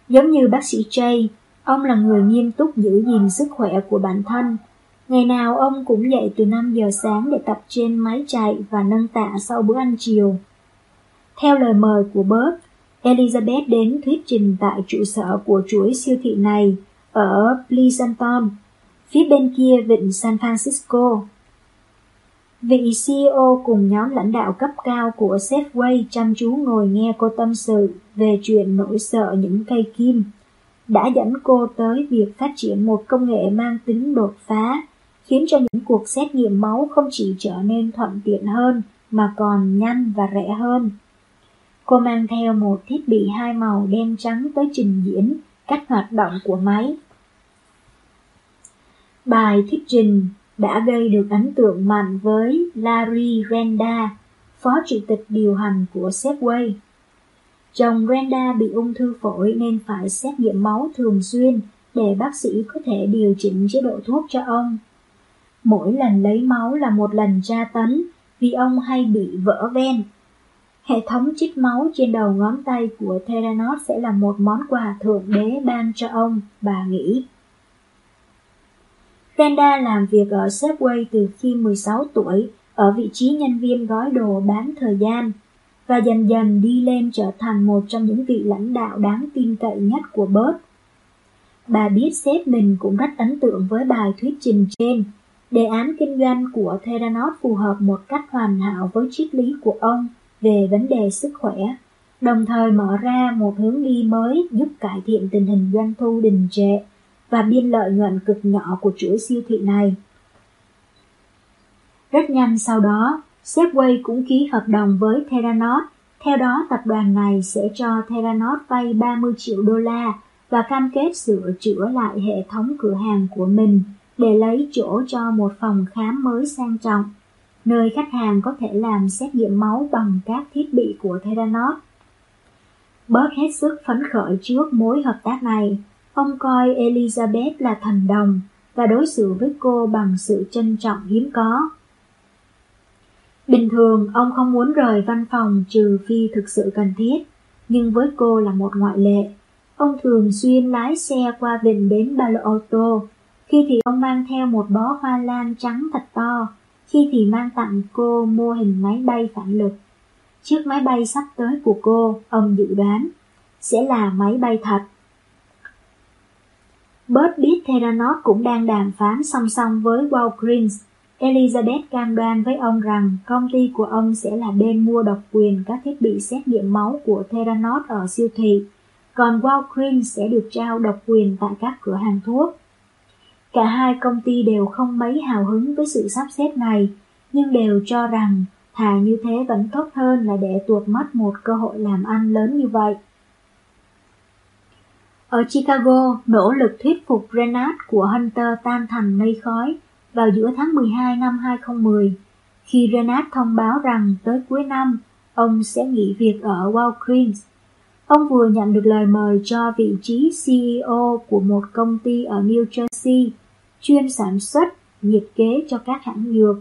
Giống như bác sĩ Jay, Ông là người nghiêm túc giữ gìn sức khỏe của bản thân. Ngày nào ông cũng dậy từ 5 giờ sáng để tập trên máy chạy và nâng tạ sau bữa ăn chiều. Theo lời mời của Bert, Elizabeth đến thuyết trình tại trụ sở của chuỗi siêu thị này ở Pleasanton, phía bên kia vịnh San Francisco. Vị CEO cùng nhóm lãnh đạo cấp cao của Safeway chăm chú ngồi nghe cô tâm sự về chuyện nỗi sợ những cây kim đã dẫn cô tới việc phát triển một công nghệ mang tính đột phá, khiến cho những cuộc xét nghiệm máu không chỉ trở nên thuận tiện hơn mà còn nhanh và rẻ hơn. Cô mang theo một thiết bị hai màu đen trắng tới trình diễn cách hoạt động của máy. Bài thuyết trình đã gây được ấn tượng mạnh với Larry Renda, phó chủ tịch điều hành của Safeway. Chồng Renda bị ung thư phổi nên phải xét nghiệm máu thường xuyên để bác sĩ có thể điều chỉnh chế độ thuốc cho ông. Mỗi lần lấy máu là một lần tra tấn vì ông hay bị vỡ ven. Hệ thống chích máu trên đầu ngón tay của Theranos sẽ là một món quà thượng đế ban cho ông, bà nghĩ. Tenda làm việc ở Safeway từ khi 16 tuổi, ở vị trí nhân viên gói đồ bán thời gian và dần dần đi lên trở thành một trong những vị lãnh đạo đáng tin cậy nhất của bớt. Bà biết sếp mình cũng rất ấn tượng với bài thuyết trình trên. Đề án kinh doanh của Theranos phù hợp một cách hoàn hảo với triết lý của ông về vấn đề sức khỏe, đồng thời mở ra một hướng đi mới giúp cải thiện tình hình doanh thu đình trệ và biên lợi nhuận cực nhỏ của chuỗi siêu thị này. Rất nhanh sau đó, Safeway cũng ký hợp đồng với Theranos. Theo đó, tập đoàn này sẽ cho Theranos vay 30 triệu đô la và cam kết sửa chữa lại hệ thống cửa hàng của mình để lấy chỗ cho một phòng khám mới sang trọng, nơi khách hàng có thể làm xét nghiệm máu bằng các thiết bị của Theranos. Bớt hết sức phấn khởi trước mối hợp tác này. Ông coi Elizabeth là thần đồng và đối xử với cô bằng sự trân trọng hiếm có. Bình thường ông không muốn rời văn phòng trừ phi thực sự cần thiết, nhưng với cô là một ngoại lệ. Ông thường xuyên lái xe qua vịnh bến Palo Alto, khi thì ông mang theo một bó hoa lan trắng thật to, khi thì mang tặng cô mô hình máy bay phản lực. Chiếc máy bay sắp tới của cô, ông dự đoán, sẽ là máy bay thật. Bớt biết Theranos cũng đang đàm phán song song với Walgreens Elizabeth cam đoan với ông rằng công ty của ông sẽ là bên mua độc quyền các thiết bị xét nghiệm máu của Theranos ở siêu thị, còn Walgreens sẽ được trao độc quyền tại các cửa hàng thuốc. Cả hai công ty đều không mấy hào hứng với sự sắp xếp này, nhưng đều cho rằng thà như thế vẫn tốt hơn là để tuột mất một cơ hội làm ăn lớn như vậy. Ở Chicago, nỗ lực thuyết phục Renard của Hunter tan thành mây khói vào giữa tháng 12 năm 2010, khi Renard thông báo rằng tới cuối năm, ông sẽ nghỉ việc ở Walgreens. Ông vừa nhận được lời mời cho vị trí CEO của một công ty ở New Jersey, chuyên sản xuất nhiệt kế cho các hãng dược.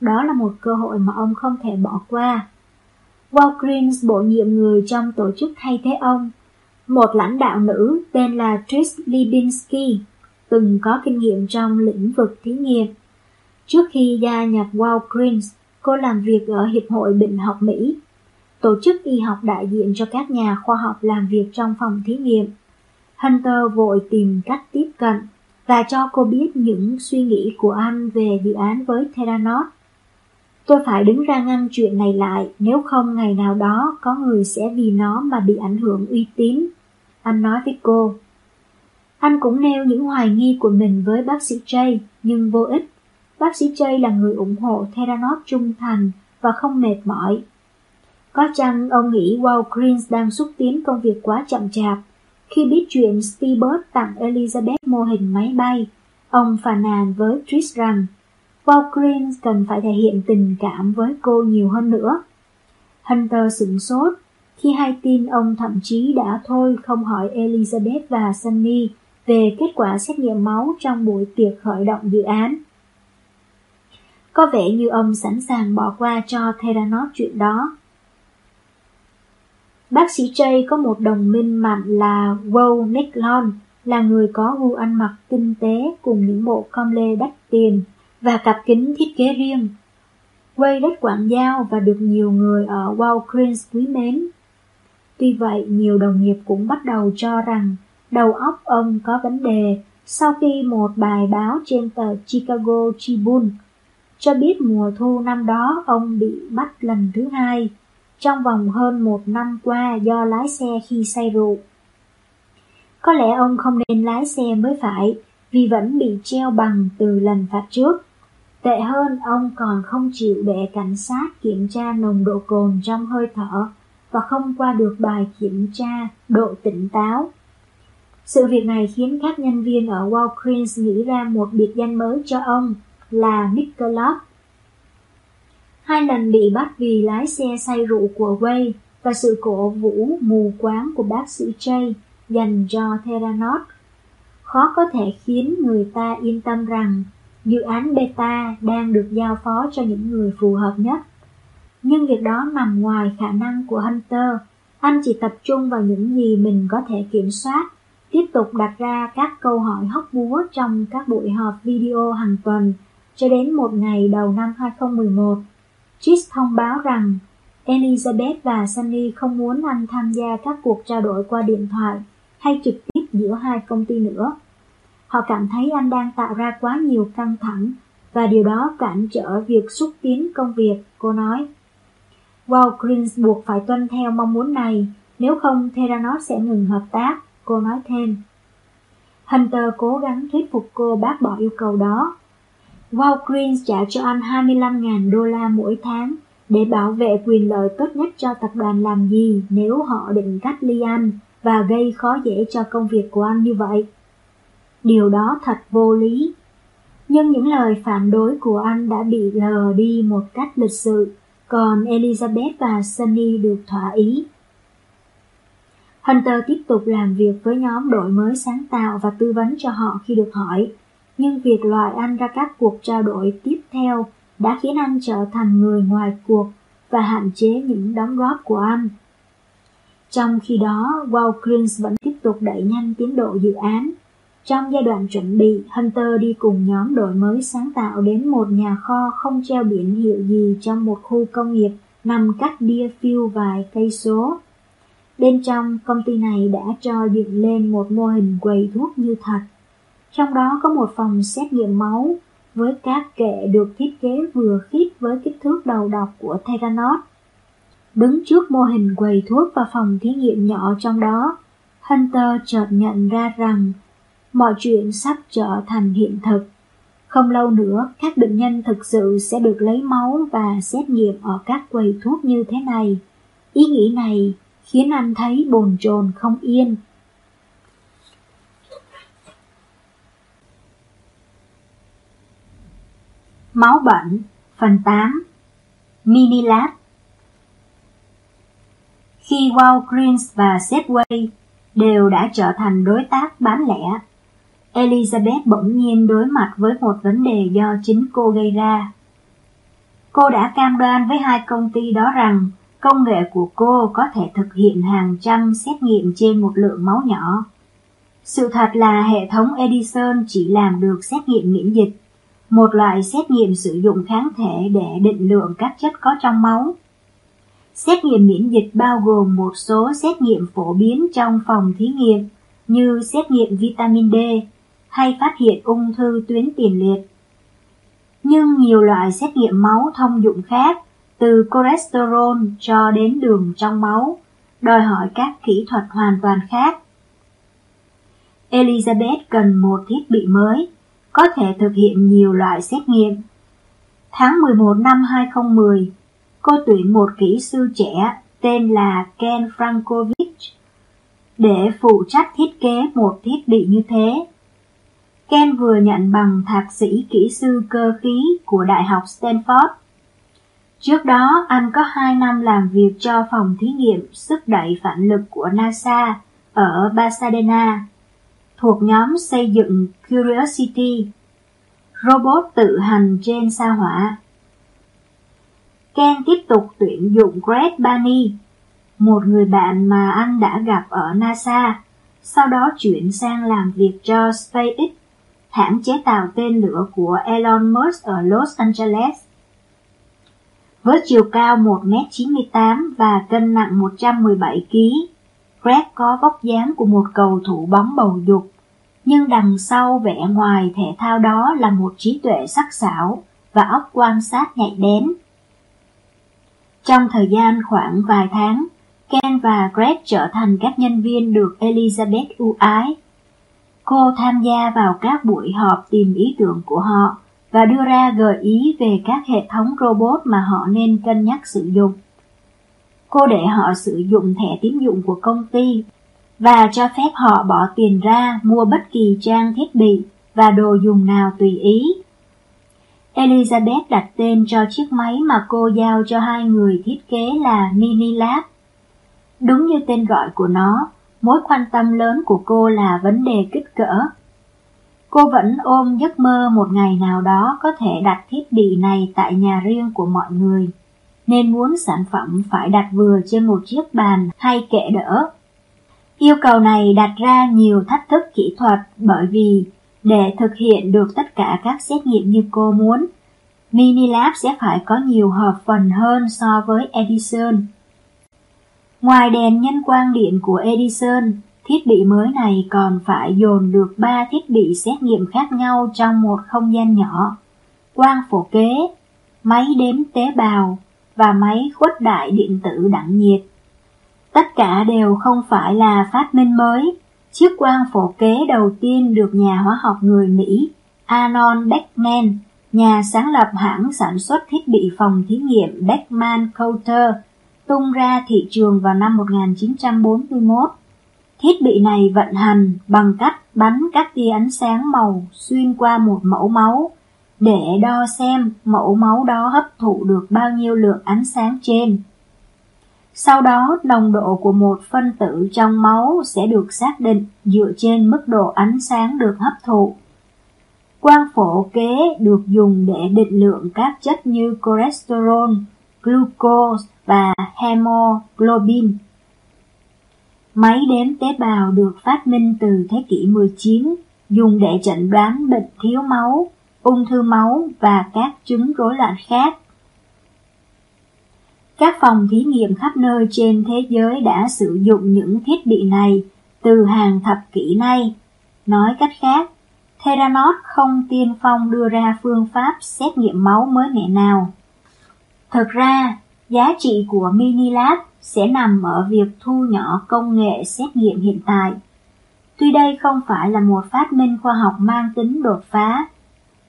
Đó là một cơ hội mà ông không thể bỏ qua. Walgreens bổ nhiệm người trong tổ chức thay thế ông, một lãnh đạo nữ tên là Trish Libinsky, từng có kinh nghiệm trong lĩnh vực thí nghiệm. Trước khi gia nhập Walgreens, cô làm việc ở Hiệp hội Bệnh học Mỹ, tổ chức y học đại diện cho các nhà khoa học làm việc trong phòng thí nghiệm. Hunter vội tìm cách tiếp cận và cho cô biết những suy nghĩ của anh về dự án với Theranos. Tôi phải đứng ra ngăn chuyện này lại, nếu không ngày nào đó có người sẽ vì nó mà bị ảnh hưởng uy tín. Anh nói với cô. Anh cũng nêu những hoài nghi của mình với bác sĩ Jay, nhưng vô ích. Bác sĩ Jay là người ủng hộ Theranos trung thành và không mệt mỏi. Có chăng ông nghĩ Walgreens đang xúc tiến công việc quá chậm chạp khi biết chuyện Spielberg tặng Elizabeth mô hình máy bay, ông phàn nàn với Trish rằng Walgreens cần phải thể hiện tình cảm với cô nhiều hơn nữa. Hunter sửng sốt khi hay tin ông thậm chí đã thôi không hỏi Elizabeth và Sunny về kết quả xét nghiệm máu trong buổi tiệc khởi động dự án. Có vẻ như ông sẵn sàng bỏ qua cho Theranos chuyện đó. Bác sĩ Jay có một đồng minh mạnh là Will Nicklon, là người có gu ăn mặc tinh tế cùng những bộ com lê đắt tiền và cặp kính thiết kế riêng. Way rất quảng giao và được nhiều người ở Walgreens quý mến. Tuy vậy, nhiều đồng nghiệp cũng bắt đầu cho rằng đầu óc ông có vấn đề sau khi một bài báo trên tờ Chicago Tribune cho biết mùa thu năm đó ông bị bắt lần thứ hai trong vòng hơn một năm qua do lái xe khi say rượu. Có lẽ ông không nên lái xe mới phải, vì vẫn bị treo bằng từ lần phạt trước. Tệ hơn, ông còn không chịu để cảnh sát kiểm tra nồng độ cồn trong hơi thở và không qua được bài kiểm tra độ tỉnh táo. Sự việc này khiến các nhân viên ở Walgreens nghĩ ra một biệt danh mới cho ông là Nicholas Hai lần bị bắt vì lái xe say rượu của Way và sự cổ vũ mù quáng của bác sĩ Jay dành cho Theranos khó có thể khiến người ta yên tâm rằng dự án beta đang được giao phó cho những người phù hợp nhất. Nhưng việc đó nằm ngoài khả năng của Hunter. Anh chỉ tập trung vào những gì mình có thể kiểm soát, tiếp tục đặt ra các câu hỏi hóc búa trong các buổi họp video hàng tuần cho đến một ngày đầu năm 2011 Chris thông báo rằng Elizabeth và Sunny không muốn anh tham gia các cuộc trao đổi qua điện thoại hay trực tiếp giữa hai công ty nữa. Họ cảm thấy anh đang tạo ra quá nhiều căng thẳng và điều đó cản trở việc xúc tiến công việc, cô nói. Walgreens buộc phải tuân theo mong muốn này, nếu không Theranos sẽ ngừng hợp tác, cô nói thêm. Hunter cố gắng thuyết phục cô bác bỏ yêu cầu đó, Walgreens trả cho anh 25.000 đô la mỗi tháng để bảo vệ quyền lợi tốt nhất cho tập đoàn làm gì nếu họ định cách ly anh và gây khó dễ cho công việc của anh như vậy. Điều đó thật vô lý. Nhưng những lời phản đối của anh đã bị lờ đi một cách lịch sự, còn Elizabeth và Sunny được thỏa ý. Hunter tiếp tục làm việc với nhóm đổi mới sáng tạo và tư vấn cho họ khi được hỏi nhưng việc loại anh ra các cuộc trao đổi tiếp theo đã khiến anh trở thành người ngoài cuộc và hạn chế những đóng góp của anh. Trong khi đó, Walgreens vẫn tiếp tục đẩy nhanh tiến độ dự án. Trong giai đoạn chuẩn bị, Hunter đi cùng nhóm đổi mới sáng tạo đến một nhà kho không treo biển hiệu gì trong một khu công nghiệp nằm cách Deerfield vài cây số. Bên trong, công ty này đã cho dựng lên một mô hình quầy thuốc như thật trong đó có một phòng xét nghiệm máu, với các kệ được thiết kế vừa khít với kích thước đầu đọc của Theranos. Đứng trước mô hình quầy thuốc và phòng thí nghiệm nhỏ trong đó, Hunter chợt nhận ra rằng mọi chuyện sắp trở thành hiện thực. Không lâu nữa, các bệnh nhân thực sự sẽ được lấy máu và xét nghiệm ở các quầy thuốc như thế này. Ý nghĩ này khiến anh thấy bồn chồn không yên. Máu bệnh Phần 8 Mini Lab Khi Walgreens và Safeway đều đã trở thành đối tác bán lẻ, Elizabeth bỗng nhiên đối mặt với một vấn đề do chính cô gây ra. Cô đã cam đoan với hai công ty đó rằng công nghệ của cô có thể thực hiện hàng trăm xét nghiệm trên một lượng máu nhỏ. Sự thật là hệ thống Edison chỉ làm được xét nghiệm miễn dịch, một loại xét nghiệm sử dụng kháng thể để định lượng các chất có trong máu. Xét nghiệm miễn dịch bao gồm một số xét nghiệm phổ biến trong phòng thí nghiệm như xét nghiệm vitamin D hay phát hiện ung thư tuyến tiền liệt. Nhưng nhiều loại xét nghiệm máu thông dụng khác, từ cholesterol cho đến đường trong máu, đòi hỏi các kỹ thuật hoàn toàn khác. Elizabeth cần một thiết bị mới, có thể thực hiện nhiều loại xét nghiệm. Tháng 11 năm 2010, cô tuyển một kỹ sư trẻ tên là Ken Frankovich để phụ trách thiết kế một thiết bị như thế. Ken vừa nhận bằng thạc sĩ kỹ sư cơ khí của Đại học Stanford. Trước đó, anh có 2 năm làm việc cho phòng thí nghiệm sức đẩy phản lực của NASA ở Pasadena, thuộc nhóm xây dựng Curiosity, robot tự hành trên sao hỏa. Ken tiếp tục tuyển dụng Greg Bani, một người bạn mà anh đã gặp ở NASA, sau đó chuyển sang làm việc cho SpaceX, hãng chế tạo tên lửa của Elon Musk ở Los Angeles. Với chiều cao 1m98 và cân nặng 117kg, Greg có vóc dáng của một cầu thủ bóng bầu dục, nhưng đằng sau vẻ ngoài thể thao đó là một trí tuệ sắc sảo và óc quan sát nhạy bén. Trong thời gian khoảng vài tháng, Ken và Greg trở thành các nhân viên được Elizabeth ưu ái. Cô tham gia vào các buổi họp tìm ý tưởng của họ và đưa ra gợi ý về các hệ thống robot mà họ nên cân nhắc sử dụng. Cô để họ sử dụng thẻ tín dụng của công ty và cho phép họ bỏ tiền ra mua bất kỳ trang thiết bị và đồ dùng nào tùy ý. Elizabeth đặt tên cho chiếc máy mà cô giao cho hai người thiết kế là Mini Lab. Đúng như tên gọi của nó, mối quan tâm lớn của cô là vấn đề kích cỡ. Cô vẫn ôm giấc mơ một ngày nào đó có thể đặt thiết bị này tại nhà riêng của mọi người, nên muốn sản phẩm phải đặt vừa trên một chiếc bàn hay kệ đỡ. Yêu cầu này đặt ra nhiều thách thức kỹ thuật bởi vì để thực hiện được tất cả các xét nghiệm như cô muốn, Minilab sẽ phải có nhiều hợp phần hơn so với Edison. Ngoài đèn nhân quang điện của Edison, thiết bị mới này còn phải dồn được 3 thiết bị xét nghiệm khác nhau trong một không gian nhỏ. Quang phổ kế, máy đếm tế bào và máy khuếch đại điện tử đẳng nhiệt. Tất cả đều không phải là phát minh mới. Chiếc quang phổ kế đầu tiên được nhà hóa học người Mỹ Anon Beckman, nhà sáng lập hãng sản xuất thiết bị phòng thí nghiệm Beckman Coulter, tung ra thị trường vào năm 1941. Thiết bị này vận hành bằng cách bắn các tia ánh sáng màu xuyên qua một mẫu máu để đo xem mẫu máu đó hấp thụ được bao nhiêu lượng ánh sáng trên. Sau đó, nồng độ của một phân tử trong máu sẽ được xác định dựa trên mức độ ánh sáng được hấp thụ. Quang phổ kế được dùng để định lượng các chất như cholesterol, glucose và hemoglobin. Máy đếm tế bào được phát minh từ thế kỷ 19, dùng để chẩn đoán bệnh thiếu máu, ung thư máu và các chứng rối loạn khác. Các phòng thí nghiệm khắp nơi trên thế giới đã sử dụng những thiết bị này từ hàng thập kỷ nay. Nói cách khác, Theranos không tiên phong đưa ra phương pháp xét nghiệm máu mới mẻ nào. Thực ra, giá trị của Minilab sẽ nằm ở việc thu nhỏ công nghệ xét nghiệm hiện tại. Tuy đây không phải là một phát minh khoa học mang tính đột phá,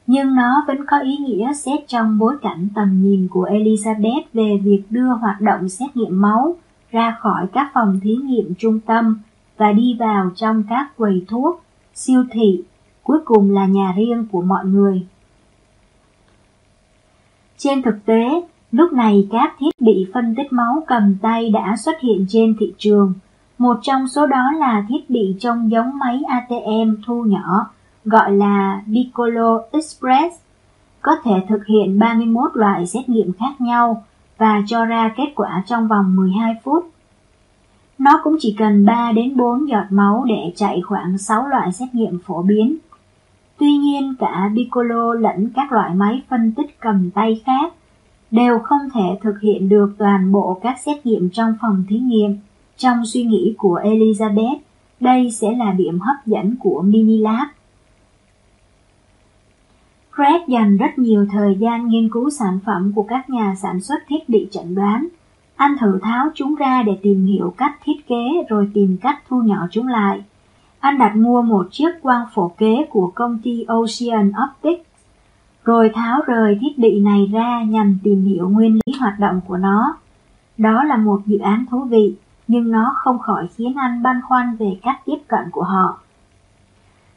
nhưng nó vẫn có ý nghĩa xét trong bối cảnh tầm nhìn của Elizabeth về việc đưa hoạt động xét nghiệm máu ra khỏi các phòng thí nghiệm trung tâm và đi vào trong các quầy thuốc, siêu thị, cuối cùng là nhà riêng của mọi người. Trên thực tế, lúc này các thiết bị phân tích máu cầm tay đã xuất hiện trên thị trường. Một trong số đó là thiết bị trông giống máy ATM thu nhỏ, gọi là Piccolo Express, có thể thực hiện 31 loại xét nghiệm khác nhau và cho ra kết quả trong vòng 12 phút. Nó cũng chỉ cần 3 đến 4 giọt máu để chạy khoảng 6 loại xét nghiệm phổ biến. Tuy nhiên cả Piccolo lẫn các loại máy phân tích cầm tay khác đều không thể thực hiện được toàn bộ các xét nghiệm trong phòng thí nghiệm. Trong suy nghĩ của Elizabeth, đây sẽ là điểm hấp dẫn của Minilab. Craig dành rất nhiều thời gian nghiên cứu sản phẩm của các nhà sản xuất thiết bị chẩn đoán anh thử tháo chúng ra để tìm hiểu cách thiết kế rồi tìm cách thu nhỏ chúng lại. Anh đặt mua một chiếc quang phổ kế của công ty Ocean Optics, rồi tháo rời thiết bị này ra nhằm tìm hiểu nguyên lý hoạt động của nó. Đó là một dự án thú vị, nhưng nó không khỏi khiến anh băn khoăn về cách tiếp cận của họ.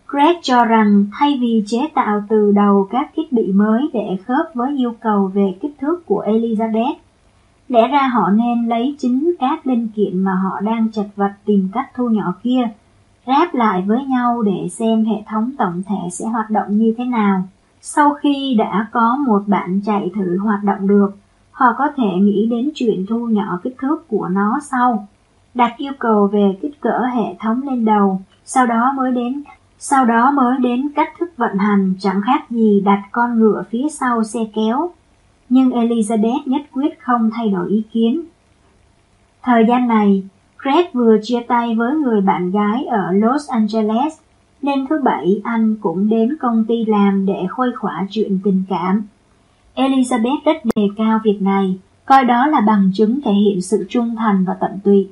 Greg cho rằng thay vì chế tạo từ đầu các thiết bị mới để khớp với yêu cầu về kích thước của Elizabeth, Lẽ ra họ nên lấy chính các linh kiện mà họ đang chật vật tìm cách thu nhỏ kia, ráp lại với nhau để xem hệ thống tổng thể sẽ hoạt động như thế nào. Sau khi đã có một bản chạy thử hoạt động được, họ có thể nghĩ đến chuyện thu nhỏ kích thước của nó sau. Đặt yêu cầu về kích cỡ hệ thống lên đầu, sau đó mới đến sau đó mới đến cách thức vận hành chẳng khác gì đặt con ngựa phía sau xe kéo nhưng Elizabeth nhất quyết không thay đổi ý kiến. Thời gian này, Craig vừa chia tay với người bạn gái ở Los Angeles, nên thứ bảy anh cũng đến công ty làm để khuây khỏa chuyện tình cảm. Elizabeth rất đề cao việc này, coi đó là bằng chứng thể hiện sự trung thành và tận tụy.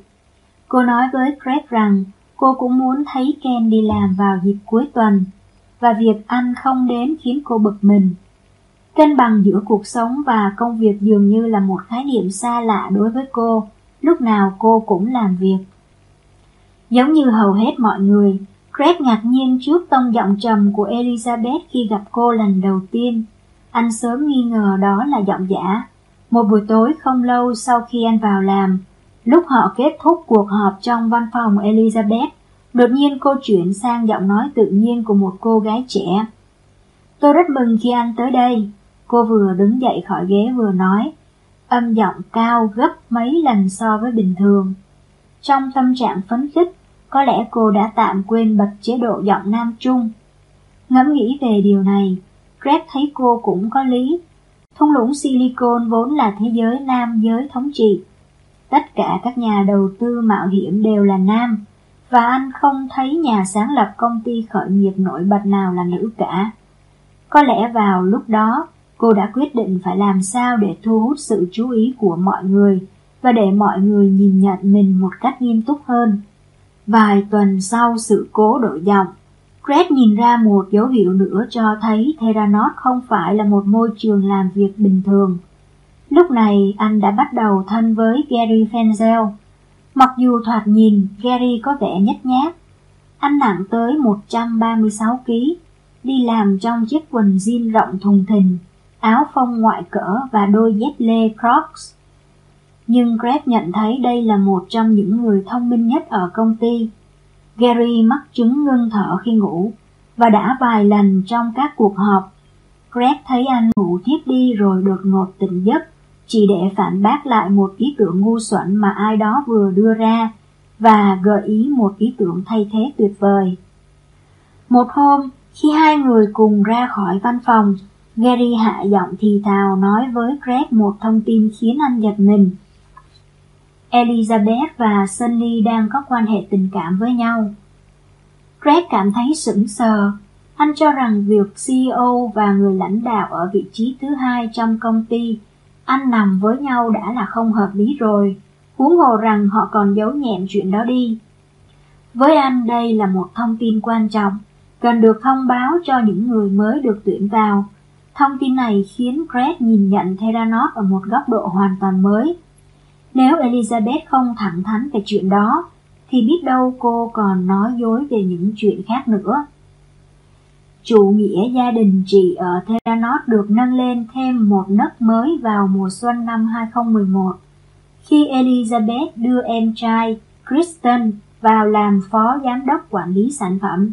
Cô nói với Craig rằng cô cũng muốn thấy Ken đi làm vào dịp cuối tuần, và việc anh không đến khiến cô bực mình. Cân bằng giữa cuộc sống và công việc dường như là một khái niệm xa lạ đối với cô, lúc nào cô cũng làm việc. Giống như hầu hết mọi người, Craig ngạc nhiên trước tông giọng trầm của Elizabeth khi gặp cô lần đầu tiên. Anh sớm nghi ngờ đó là giọng giả. Một buổi tối không lâu sau khi anh vào làm, lúc họ kết thúc cuộc họp trong văn phòng Elizabeth, đột nhiên cô chuyển sang giọng nói tự nhiên của một cô gái trẻ. Tôi rất mừng khi anh tới đây, Cô vừa đứng dậy khỏi ghế vừa nói, âm giọng cao gấp mấy lần so với bình thường. Trong tâm trạng phấn khích, có lẽ cô đã tạm quên bật chế độ giọng nam trung. Ngẫm nghĩ về điều này, Greg thấy cô cũng có lý. Thung lũng Silicon vốn là thế giới nam giới thống trị. Tất cả các nhà đầu tư mạo hiểm đều là nam, và anh không thấy nhà sáng lập công ty khởi nghiệp nổi bật nào là nữ cả. Có lẽ vào lúc đó, cô đã quyết định phải làm sao để thu hút sự chú ý của mọi người và để mọi người nhìn nhận mình một cách nghiêm túc hơn. Vài tuần sau sự cố đổi giọng, Greg nhìn ra một dấu hiệu nữa cho thấy Theranos không phải là một môi trường làm việc bình thường. Lúc này anh đã bắt đầu thân với Gary Fenzel. Mặc dù thoạt nhìn Gary có vẻ nhếch nhác, anh nặng tới 136 kg, đi làm trong chiếc quần jean rộng thùng thình áo phông ngoại cỡ và đôi dép lê Crocs. Nhưng Greg nhận thấy đây là một trong những người thông minh nhất ở công ty. Gary mắc chứng ngưng thở khi ngủ, và đã vài lần trong các cuộc họp, Greg thấy anh ngủ thiếp đi rồi đột ngột tỉnh giấc, chỉ để phản bác lại một ý tưởng ngu xuẩn mà ai đó vừa đưa ra, và gợi ý một ý tưởng thay thế tuyệt vời. Một hôm, khi hai người cùng ra khỏi văn phòng, Gary hạ giọng thì thào nói với Greg một thông tin khiến anh giật mình. Elizabeth và Sunny đang có quan hệ tình cảm với nhau. Greg cảm thấy sững sờ, Anh cho rằng việc CEO và người lãnh đạo ở vị trí thứ hai trong công ty anh nằm với nhau đã là không hợp lý rồi, huống hồ rằng họ còn giấu nhẹm chuyện đó đi. Với anh đây là một thông tin quan trọng, cần được thông báo cho những người mới được tuyển vào. Thông tin này khiến Greg nhìn nhận Theranos ở một góc độ hoàn toàn mới. Nếu Elizabeth không thẳng thắn về chuyện đó, thì biết đâu cô còn nói dối về những chuyện khác nữa. Chủ nghĩa gia đình chị ở Theranos được nâng lên thêm một nấc mới vào mùa xuân năm 2011, khi Elizabeth đưa em trai Kristen vào làm phó giám đốc quản lý sản phẩm.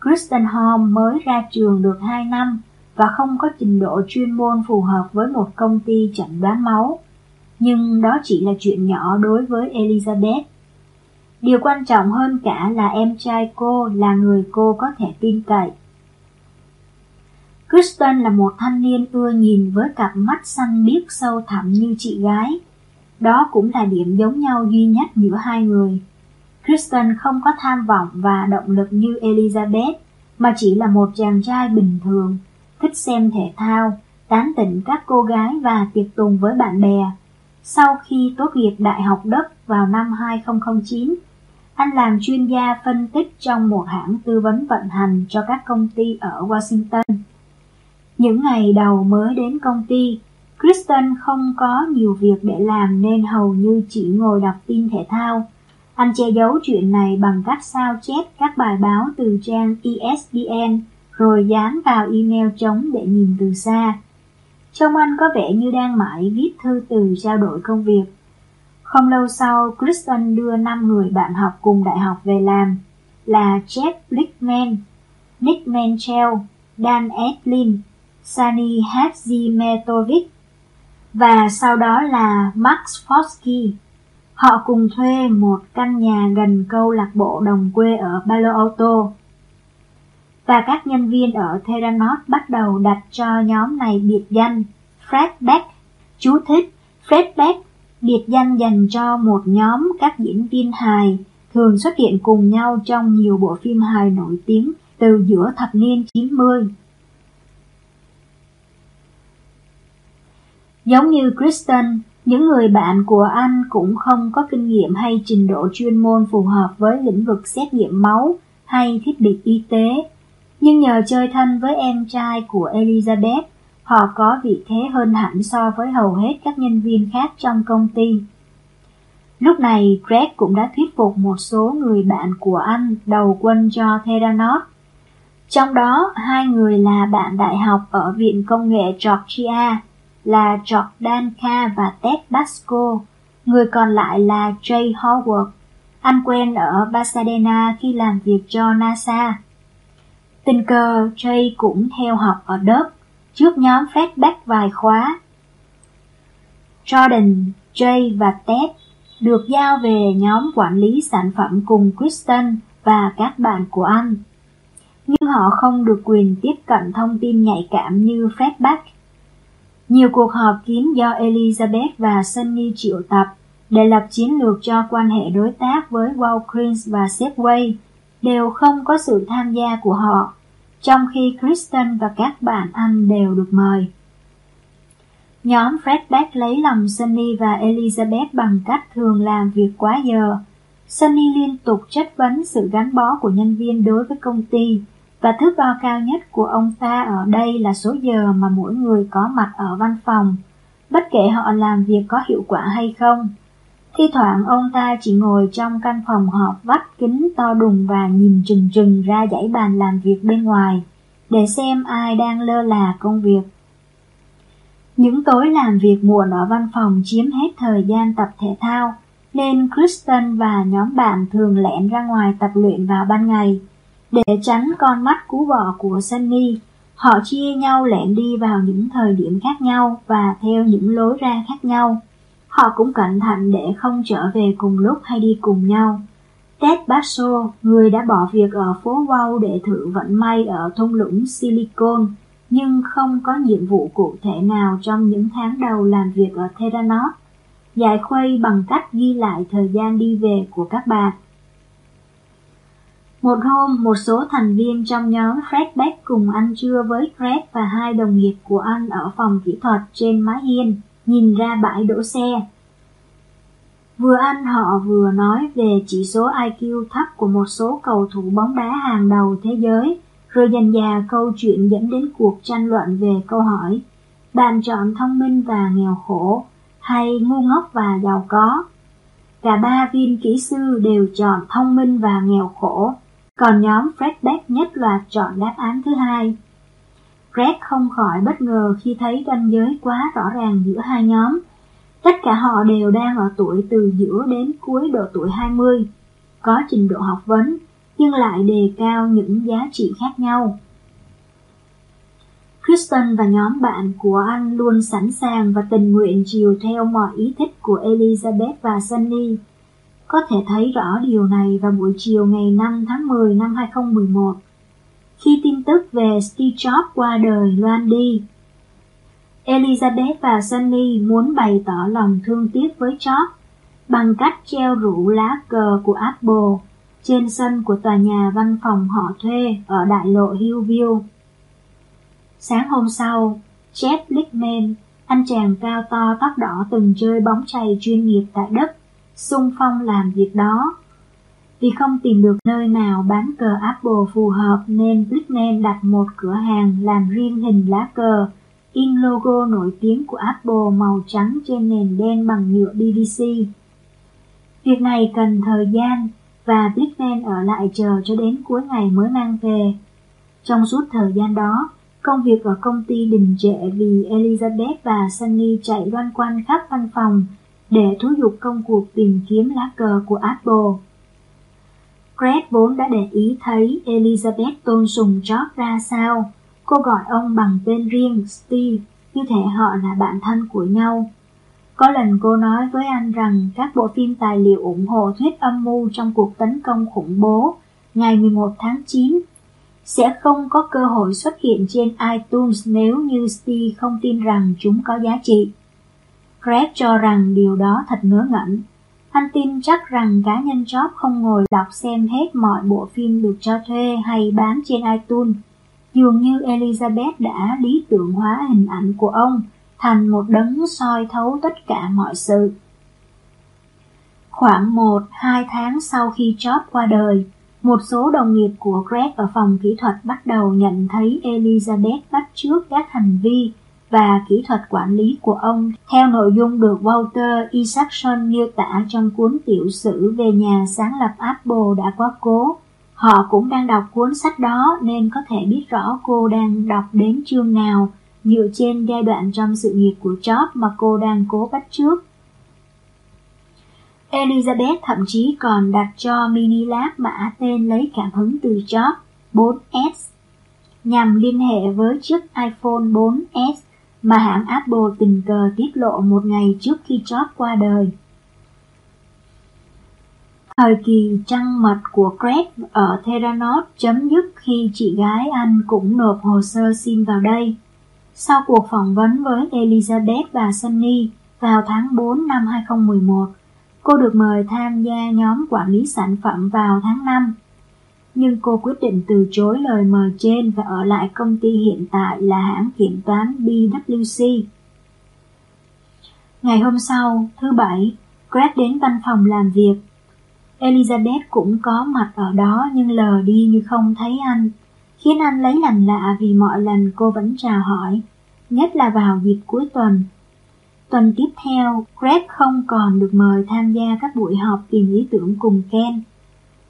Kristen Holm mới ra trường được 2 năm và không có trình độ chuyên môn phù hợp với một công ty chẩn đoán máu. Nhưng đó chỉ là chuyện nhỏ đối với Elizabeth. Điều quan trọng hơn cả là em trai cô là người cô có thể tin cậy. Kristen là một thanh niên ưa nhìn với cặp mắt xanh biếc sâu thẳm như chị gái. Đó cũng là điểm giống nhau duy nhất giữa hai người. Kristen không có tham vọng và động lực như Elizabeth, mà chỉ là một chàng trai bình thường, thích xem thể thao, tán tỉnh các cô gái và tiệc tùng với bạn bè. Sau khi tốt nghiệp Đại học Đức vào năm 2009, anh làm chuyên gia phân tích trong một hãng tư vấn vận hành cho các công ty ở Washington. Những ngày đầu mới đến công ty, Kristen không có nhiều việc để làm nên hầu như chỉ ngồi đọc tin thể thao. Anh che giấu chuyện này bằng cách sao chép các bài báo từ trang ESPN rồi dán vào email trống để nhìn từ xa. Trông anh có vẻ như đang mãi viết thư từ trao đổi công việc. Không lâu sau, Kristen đưa 5 người bạn học cùng đại học về làm là Jeff Blickman, Nick Manchel, Dan Edlin, Sani Hadzimetovic và sau đó là Max Fosky. Họ cùng thuê một căn nhà gần câu lạc bộ đồng quê ở Palo Alto. Và các nhân viên ở Theranos bắt đầu đặt cho nhóm này biệt danh Fred Beck. Chú thích Fred Beck, biệt danh dành cho một nhóm các diễn viên hài thường xuất hiện cùng nhau trong nhiều bộ phim hài nổi tiếng từ giữa thập niên 90. Giống như Kristen, những người bạn của anh cũng không có kinh nghiệm hay trình độ chuyên môn phù hợp với lĩnh vực xét nghiệm máu hay thiết bị y tế. Nhưng nhờ chơi thân với em trai của Elizabeth, họ có vị thế hơn hẳn so với hầu hết các nhân viên khác trong công ty. Lúc này, Greg cũng đã thuyết phục một số người bạn của anh đầu quân cho Theranos. Trong đó, hai người là bạn đại học ở Viện Công nghệ Georgia là Jordan K và Ted Basco, người còn lại là Jay Howard. Anh quen ở Pasadena khi làm việc cho NASA. Tình cờ Jay cũng theo học ở Đức, trước nhóm Fred Beck vài khóa. Jordan, Jay và Ted được giao về nhóm quản lý sản phẩm cùng Kristen và các bạn của anh. Nhưng họ không được quyền tiếp cận thông tin nhạy cảm như Fred Beck nhiều cuộc họp kín do Elizabeth và Sunny triệu tập để lập chiến lược cho quan hệ đối tác với Walgreens và Safeway đều không có sự tham gia của họ, trong khi Kristen và các bạn anh đều được mời. Nhóm Fred Beck lấy lòng Sunny và Elizabeth bằng cách thường làm việc quá giờ. Sunny liên tục chất vấn sự gắn bó của nhân viên đối với công ty, và thước đo cao nhất của ông ta ở đây là số giờ mà mỗi người có mặt ở văn phòng, bất kể họ làm việc có hiệu quả hay không. Thi thoảng ông ta chỉ ngồi trong căn phòng họp vắt kính to đùng và nhìn trừng trừng ra dãy bàn làm việc bên ngoài, để xem ai đang lơ là công việc. Những tối làm việc muộn ở văn phòng chiếm hết thời gian tập thể thao, nên Kristen và nhóm bạn thường lẻn ra ngoài tập luyện vào ban ngày. Để tránh con mắt cú bò của Sunny, họ chia nhau lẻn đi vào những thời điểm khác nhau và theo những lối ra khác nhau. Họ cũng cẩn thận để không trở về cùng lúc hay đi cùng nhau. Ted Basso, người đã bỏ việc ở phố Wow để thử vận may ở thung lũng Silicon, nhưng không có nhiệm vụ cụ thể nào trong những tháng đầu làm việc ở Theranos, giải khuây bằng cách ghi lại thời gian đi về của các bạn. Một hôm, một số thành viên trong nhóm Fred Beck cùng ăn trưa với Fred và hai đồng nghiệp của anh ở phòng kỹ thuật trên mái hiên, nhìn ra bãi đỗ xe. Vừa ăn họ vừa nói về chỉ số IQ thấp của một số cầu thủ bóng đá hàng đầu thế giới, rồi dần dà câu chuyện dẫn đến cuộc tranh luận về câu hỏi bạn chọn thông minh và nghèo khổ hay ngu ngốc và giàu có. Cả ba viên kỹ sư đều chọn thông minh và nghèo khổ, còn nhóm Fred Beck nhất loạt chọn đáp án thứ hai. Fred không khỏi bất ngờ khi thấy ranh giới quá rõ ràng giữa hai nhóm. Tất cả họ đều đang ở tuổi từ giữa đến cuối độ tuổi 20, có trình độ học vấn, nhưng lại đề cao những giá trị khác nhau. Kristen và nhóm bạn của anh luôn sẵn sàng và tình nguyện chiều theo mọi ý thích của Elizabeth và Sunny. Có thể thấy rõ điều này vào buổi chiều ngày 5 tháng 10 năm 2011, khi tin tức về Steve Jobs qua đời loan đi. Elizabeth và Sunny muốn bày tỏ lòng thương tiếc với Jobs bằng cách treo rủ lá cờ của Apple trên sân của tòa nhà văn phòng họ thuê ở đại lộ Hillview. Sáng hôm sau, Jeff Lickman, anh chàng cao to tóc đỏ từng chơi bóng chày chuyên nghiệp tại Đức, xung phong làm việc đó. Vì không tìm được nơi nào bán cờ Apple phù hợp nên Lickman đặt một cửa hàng làm riêng hình lá cờ, in logo nổi tiếng của Apple màu trắng trên nền đen bằng nhựa PVC. Việc này cần thời gian và Blickman ở lại chờ cho đến cuối ngày mới mang về. Trong suốt thời gian đó, Công việc ở công ty đình trệ vì Elizabeth và Sunny chạy loan quanh khắp văn phòng để thúc giục công cuộc tìm kiếm lá cờ của Apple. Greg vốn đã để ý thấy Elizabeth tôn sùng George ra sao. Cô gọi ông bằng tên riêng Steve, như thể họ là bạn thân của nhau. Có lần cô nói với anh rằng các bộ phim tài liệu ủng hộ thuyết âm mưu trong cuộc tấn công khủng bố ngày 11 tháng 9 sẽ không có cơ hội xuất hiện trên iTunes nếu như Steve không tin rằng chúng có giá trị. Greg cho rằng điều đó thật ngớ ngẩn. Anh tin chắc rằng cá nhân Job không ngồi đọc xem hết mọi bộ phim được cho thuê hay bán trên iTunes. Dường như Elizabeth đã lý tưởng hóa hình ảnh của ông thành một đấng soi thấu tất cả mọi sự. Khoảng 1-2 tháng sau khi Job qua đời, một số đồng nghiệp của Greg ở phòng kỹ thuật bắt đầu nhận thấy Elizabeth bắt trước các hành vi và kỹ thuật quản lý của ông. Theo nội dung được Walter Isaacson miêu tả trong cuốn tiểu sử về nhà sáng lập Apple đã quá cố. Họ cũng đang đọc cuốn sách đó nên có thể biết rõ cô đang đọc đến chương nào, dựa trên giai đoạn trong sự nghiệp của Jobs mà cô đang cố bắt trước. Elizabeth thậm chí còn đặt cho mini lab mã tên lấy cảm hứng từ Job 4S nhằm liên hệ với chiếc iPhone 4S mà hãng Apple tình cờ tiết lộ một ngày trước khi Jobs qua đời. Thời kỳ trăng mật của Craig ở Theranos chấm dứt khi chị gái anh cũng nộp hồ sơ xin vào đây. Sau cuộc phỏng vấn với Elizabeth và Sunny vào tháng 4 năm 2011, Cô được mời tham gia nhóm quản lý sản phẩm vào tháng 5. Nhưng cô quyết định từ chối lời mời trên và ở lại công ty hiện tại là hãng kiểm toán BWC. Ngày hôm sau, thứ bảy, Greg đến văn phòng làm việc. Elizabeth cũng có mặt ở đó nhưng lờ đi như không thấy anh, khiến anh lấy làm lạ vì mọi lần cô vẫn chào hỏi, nhất là vào dịp cuối tuần Tuần tiếp theo, Greg không còn được mời tham gia các buổi họp tìm ý tưởng cùng Ken.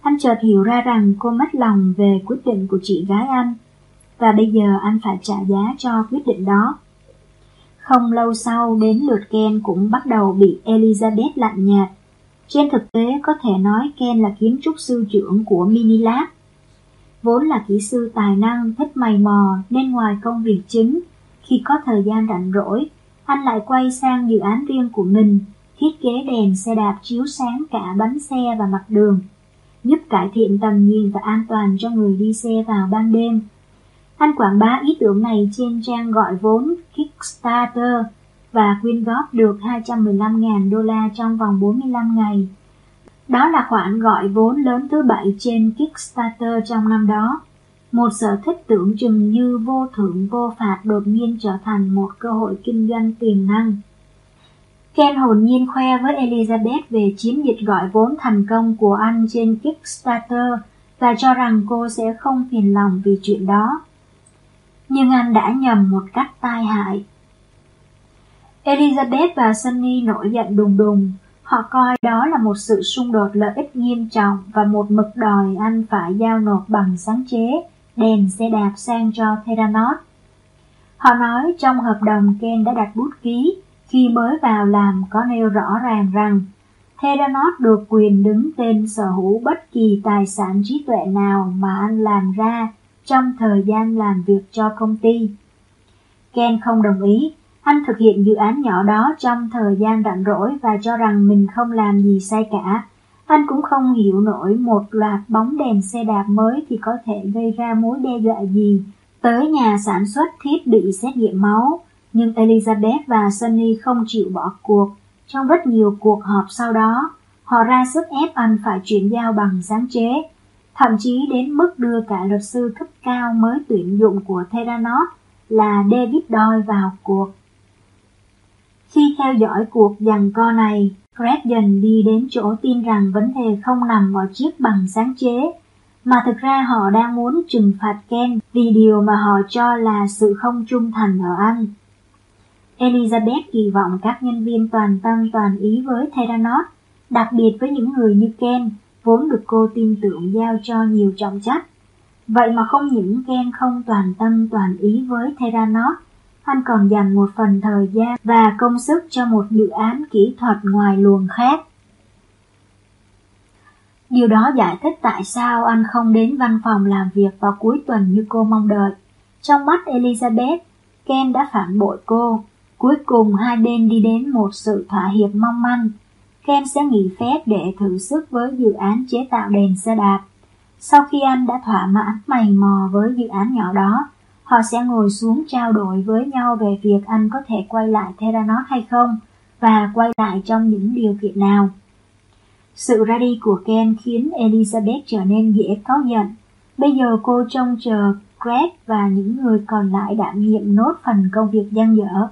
Anh chợt hiểu ra rằng cô mất lòng về quyết định của chị gái anh, và bây giờ anh phải trả giá cho quyết định đó. Không lâu sau đến lượt Ken cũng bắt đầu bị Elizabeth lạnh nhạt. Trên thực tế có thể nói Ken là kiến trúc sư trưởng của Minilab. Vốn là kỹ sư tài năng, thích mày mò nên ngoài công việc chính, khi có thời gian rảnh rỗi, anh lại quay sang dự án riêng của mình, thiết kế đèn xe đạp chiếu sáng cả bánh xe và mặt đường, giúp cải thiện tầm nhìn và an toàn cho người đi xe vào ban đêm. Anh quảng bá ý tưởng này trên trang gọi vốn Kickstarter và quyên góp được 215.000 đô la trong vòng 45 ngày. Đó là khoản gọi vốn lớn thứ bảy trên Kickstarter trong năm đó. Một sở thích tưởng chừng như vô thưởng vô phạt đột nhiên trở thành một cơ hội kinh doanh tiềm năng. Ken hồn nhiên khoe với Elizabeth về chiến dịch gọi vốn thành công của anh trên Kickstarter và cho rằng cô sẽ không phiền lòng vì chuyện đó. Nhưng anh đã nhầm một cách tai hại. Elizabeth và Sunny nổi giận đùng đùng. Họ coi đó là một sự xung đột lợi ích nghiêm trọng và một mực đòi anh phải giao nộp bằng sáng chế, đèn xe đạp sang cho Theranos. Họ nói trong hợp đồng Ken đã đặt bút ký khi mới vào làm có nêu rõ ràng rằng Theranos được quyền đứng tên sở hữu bất kỳ tài sản trí tuệ nào mà anh làm ra trong thời gian làm việc cho công ty. Ken không đồng ý, anh thực hiện dự án nhỏ đó trong thời gian rảnh rỗi và cho rằng mình không làm gì sai cả. Anh cũng không hiểu nổi một loạt bóng đèn xe đạp mới thì có thể gây ra mối đe dọa gì tới nhà sản xuất thiết bị xét nghiệm máu. Nhưng Elizabeth và Sunny không chịu bỏ cuộc. Trong rất nhiều cuộc họp sau đó, họ ra sức ép anh phải chuyển giao bằng sáng chế, thậm chí đến mức đưa cả luật sư cấp cao mới tuyển dụng của Theranos là David Doyle vào cuộc. Khi theo dõi cuộc giằng co này, Fred dần đi đến chỗ tin rằng vấn đề không nằm ở chiếc bằng sáng chế, mà thực ra họ đang muốn trừng phạt Ken vì điều mà họ cho là sự không trung thành ở anh. Elizabeth kỳ vọng các nhân viên toàn tâm toàn ý với Theranos, đặc biệt với những người như Ken, vốn được cô tin tưởng giao cho nhiều trọng trách. Vậy mà không những Ken không toàn tâm toàn ý với Theranos, anh còn dành một phần thời gian và công sức cho một dự án kỹ thuật ngoài luồng khác. Điều đó giải thích tại sao anh không đến văn phòng làm việc vào cuối tuần như cô mong đợi. Trong mắt Elizabeth, Ken đã phản bội cô. Cuối cùng hai bên đi đến một sự thỏa hiệp mong manh. Ken sẽ nghỉ phép để thử sức với dự án chế tạo đèn xe đạp. Sau khi anh đã thỏa mãn mày mò với dự án nhỏ đó, Họ sẽ ngồi xuống trao đổi với nhau về việc anh có thể quay lại Theranos hay không và quay lại trong những điều kiện nào. Sự ra đi của Ken khiến Elizabeth trở nên dễ cáu giận. Bây giờ cô trông chờ Greg và những người còn lại đảm nhiệm nốt phần công việc gian dở.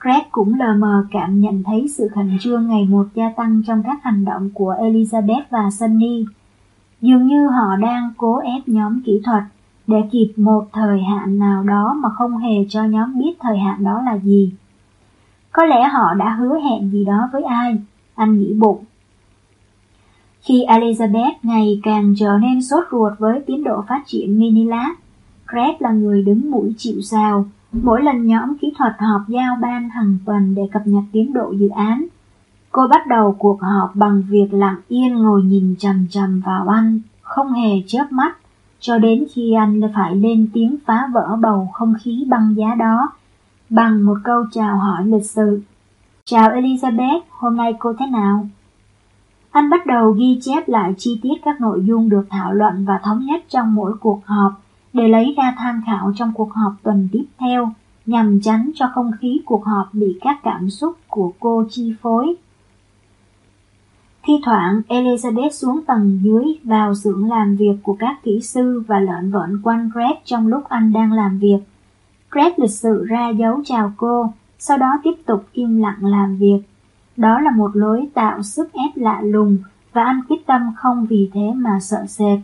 Greg cũng lờ mờ cảm nhận thấy sự khẩn trương ngày một gia tăng trong các hành động của Elizabeth và Sunny. Dường như họ đang cố ép nhóm kỹ thuật để kịp một thời hạn nào đó mà không hề cho nhóm biết thời hạn đó là gì. Có lẽ họ đã hứa hẹn gì đó với ai, anh nghĩ bụng. Khi Elizabeth ngày càng trở nên sốt ruột với tiến độ phát triển Minilab, Greg là người đứng mũi chịu sào. Mỗi lần nhóm kỹ thuật họp giao ban hàng tuần để cập nhật tiến độ dự án, cô bắt đầu cuộc họp bằng việc lặng yên ngồi nhìn chằm chằm vào anh, không hề chớp mắt cho đến khi anh phải lên tiếng phá vỡ bầu không khí băng giá đó bằng một câu chào hỏi lịch sự. Chào Elizabeth, hôm nay cô thế nào? Anh bắt đầu ghi chép lại chi tiết các nội dung được thảo luận và thống nhất trong mỗi cuộc họp để lấy ra tham khảo trong cuộc họp tuần tiếp theo nhằm tránh cho không khí cuộc họp bị các cảm xúc của cô chi phối. Thi thoảng Elizabeth xuống tầng dưới vào xưởng làm việc của các kỹ sư và lợn vợn quanh Greg trong lúc anh đang làm việc. Greg lịch sự ra dấu chào cô, sau đó tiếp tục im lặng làm việc. Đó là một lối tạo sức ép lạ lùng và anh quyết tâm không vì thế mà sợ sệt.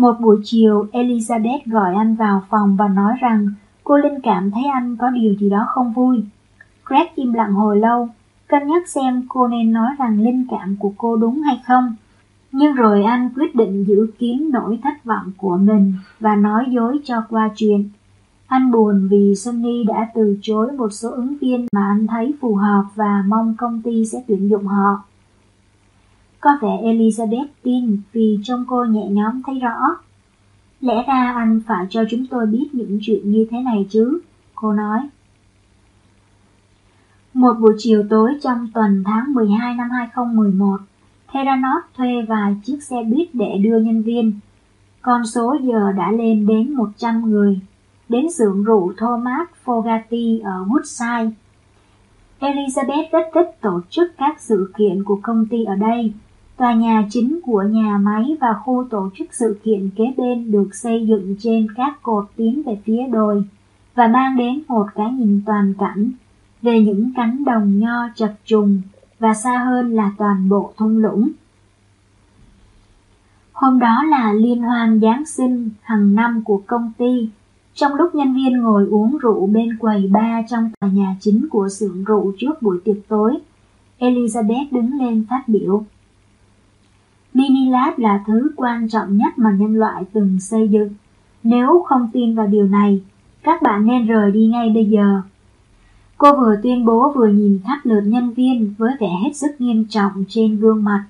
Một buổi chiều, Elizabeth gọi anh vào phòng và nói rằng cô linh cảm thấy anh có điều gì đó không vui. Greg im lặng hồi lâu, cân nhắc xem cô nên nói rằng linh cảm của cô đúng hay không. Nhưng rồi anh quyết định giữ kín nỗi thất vọng của mình và nói dối cho qua chuyện. Anh buồn vì Sunny đã từ chối một số ứng viên mà anh thấy phù hợp và mong công ty sẽ tuyển dụng họ. Có vẻ Elizabeth tin vì trông cô nhẹ nhóm thấy rõ. Lẽ ra anh phải cho chúng tôi biết những chuyện như thế này chứ, cô nói. Một buổi chiều tối trong tuần tháng 12 năm 2011, Theranos thuê vài chiếc xe buýt để đưa nhân viên. Con số giờ đã lên đến 100 người, đến xưởng rượu Thomas Fogarty ở Woodside. Elizabeth rất thích tổ chức các sự kiện của công ty ở đây. Tòa nhà chính của nhà máy và khu tổ chức sự kiện kế bên được xây dựng trên các cột tiến về phía đồi và mang đến một cái nhìn toàn cảnh về những cánh đồng nho chập trùng và xa hơn là toàn bộ thung lũng. Hôm đó là liên hoan Giáng sinh hàng năm của công ty. Trong lúc nhân viên ngồi uống rượu bên quầy ba trong tòa nhà chính của xưởng rượu trước buổi tiệc tối, Elizabeth đứng lên phát biểu. Mini Lab là thứ quan trọng nhất mà nhân loại từng xây dựng. Nếu không tin vào điều này, các bạn nên rời đi ngay bây giờ. Cô vừa tuyên bố vừa nhìn khắp lượt nhân viên với vẻ hết sức nghiêm trọng trên gương mặt.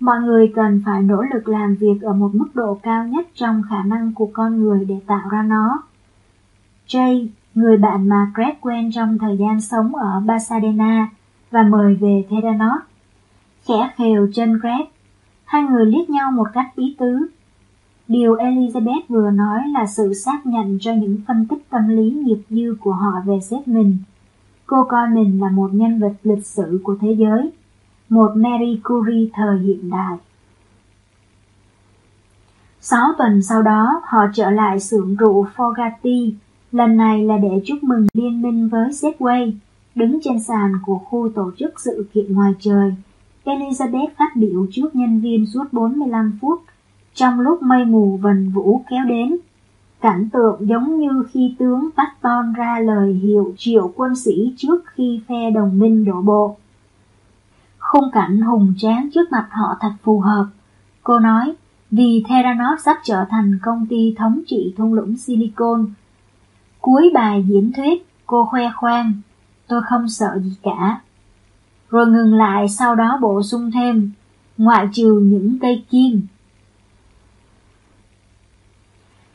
Mọi người cần phải nỗ lực làm việc ở một mức độ cao nhất trong khả năng của con người để tạo ra nó. Jay, người bạn mà Greg quen trong thời gian sống ở Pasadena và mời về Theranos, khẽ khều chân Greg. Hai người liếc nhau một cách ý tứ. Điều Elizabeth vừa nói là sự xác nhận cho những phân tích tâm lý nghiệp dư của họ về sếp mình. Cô coi mình là một nhân vật lịch sử của thế giới một Mary Curie thời hiện đại. Sáu tuần sau đó, họ trở lại xưởng rượu Fogarty. lần này là để chúc mừng liên minh với Safeway, đứng trên sàn của khu tổ chức sự kiện ngoài trời. Elizabeth phát biểu trước nhân viên suốt 45 phút, trong lúc mây mù vần vũ kéo đến. Cảnh tượng giống như khi tướng Patton ra lời hiệu triệu quân sĩ trước khi phe đồng minh đổ bộ. Khung cảnh hùng tráng trước mặt họ thật phù hợp. Cô nói, vì Theranos sắp trở thành công ty thống trị thung lũng Silicon. Cuối bài diễn thuyết, cô khoe khoang, tôi không sợ gì cả. Rồi ngừng lại sau đó bổ sung thêm, ngoại trừ những cây kim.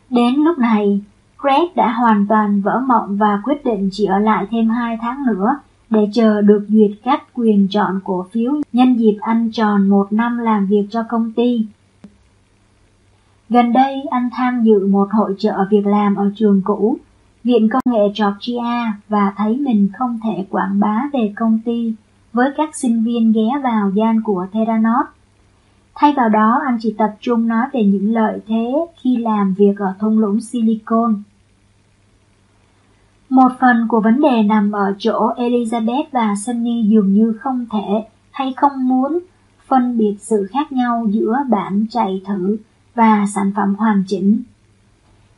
Đến lúc này, Greg đã hoàn toàn vỡ mộng và quyết định chỉ ở lại thêm hai tháng nữa để chờ được duyệt các quyền chọn cổ phiếu nhân dịp anh tròn một năm làm việc cho công ty. Gần đây anh tham dự một hội trợ việc làm ở trường cũ, Viện Công nghệ Georgia và thấy mình không thể quảng bá về công ty với các sinh viên ghé vào gian của Theranos. Thay vào đó, anh chỉ tập trung nói về những lợi thế khi làm việc ở thung lũng Silicon. Một phần của vấn đề nằm ở chỗ Elizabeth và Sunny dường như không thể hay không muốn phân biệt sự khác nhau giữa bản chạy thử và sản phẩm hoàn chỉnh.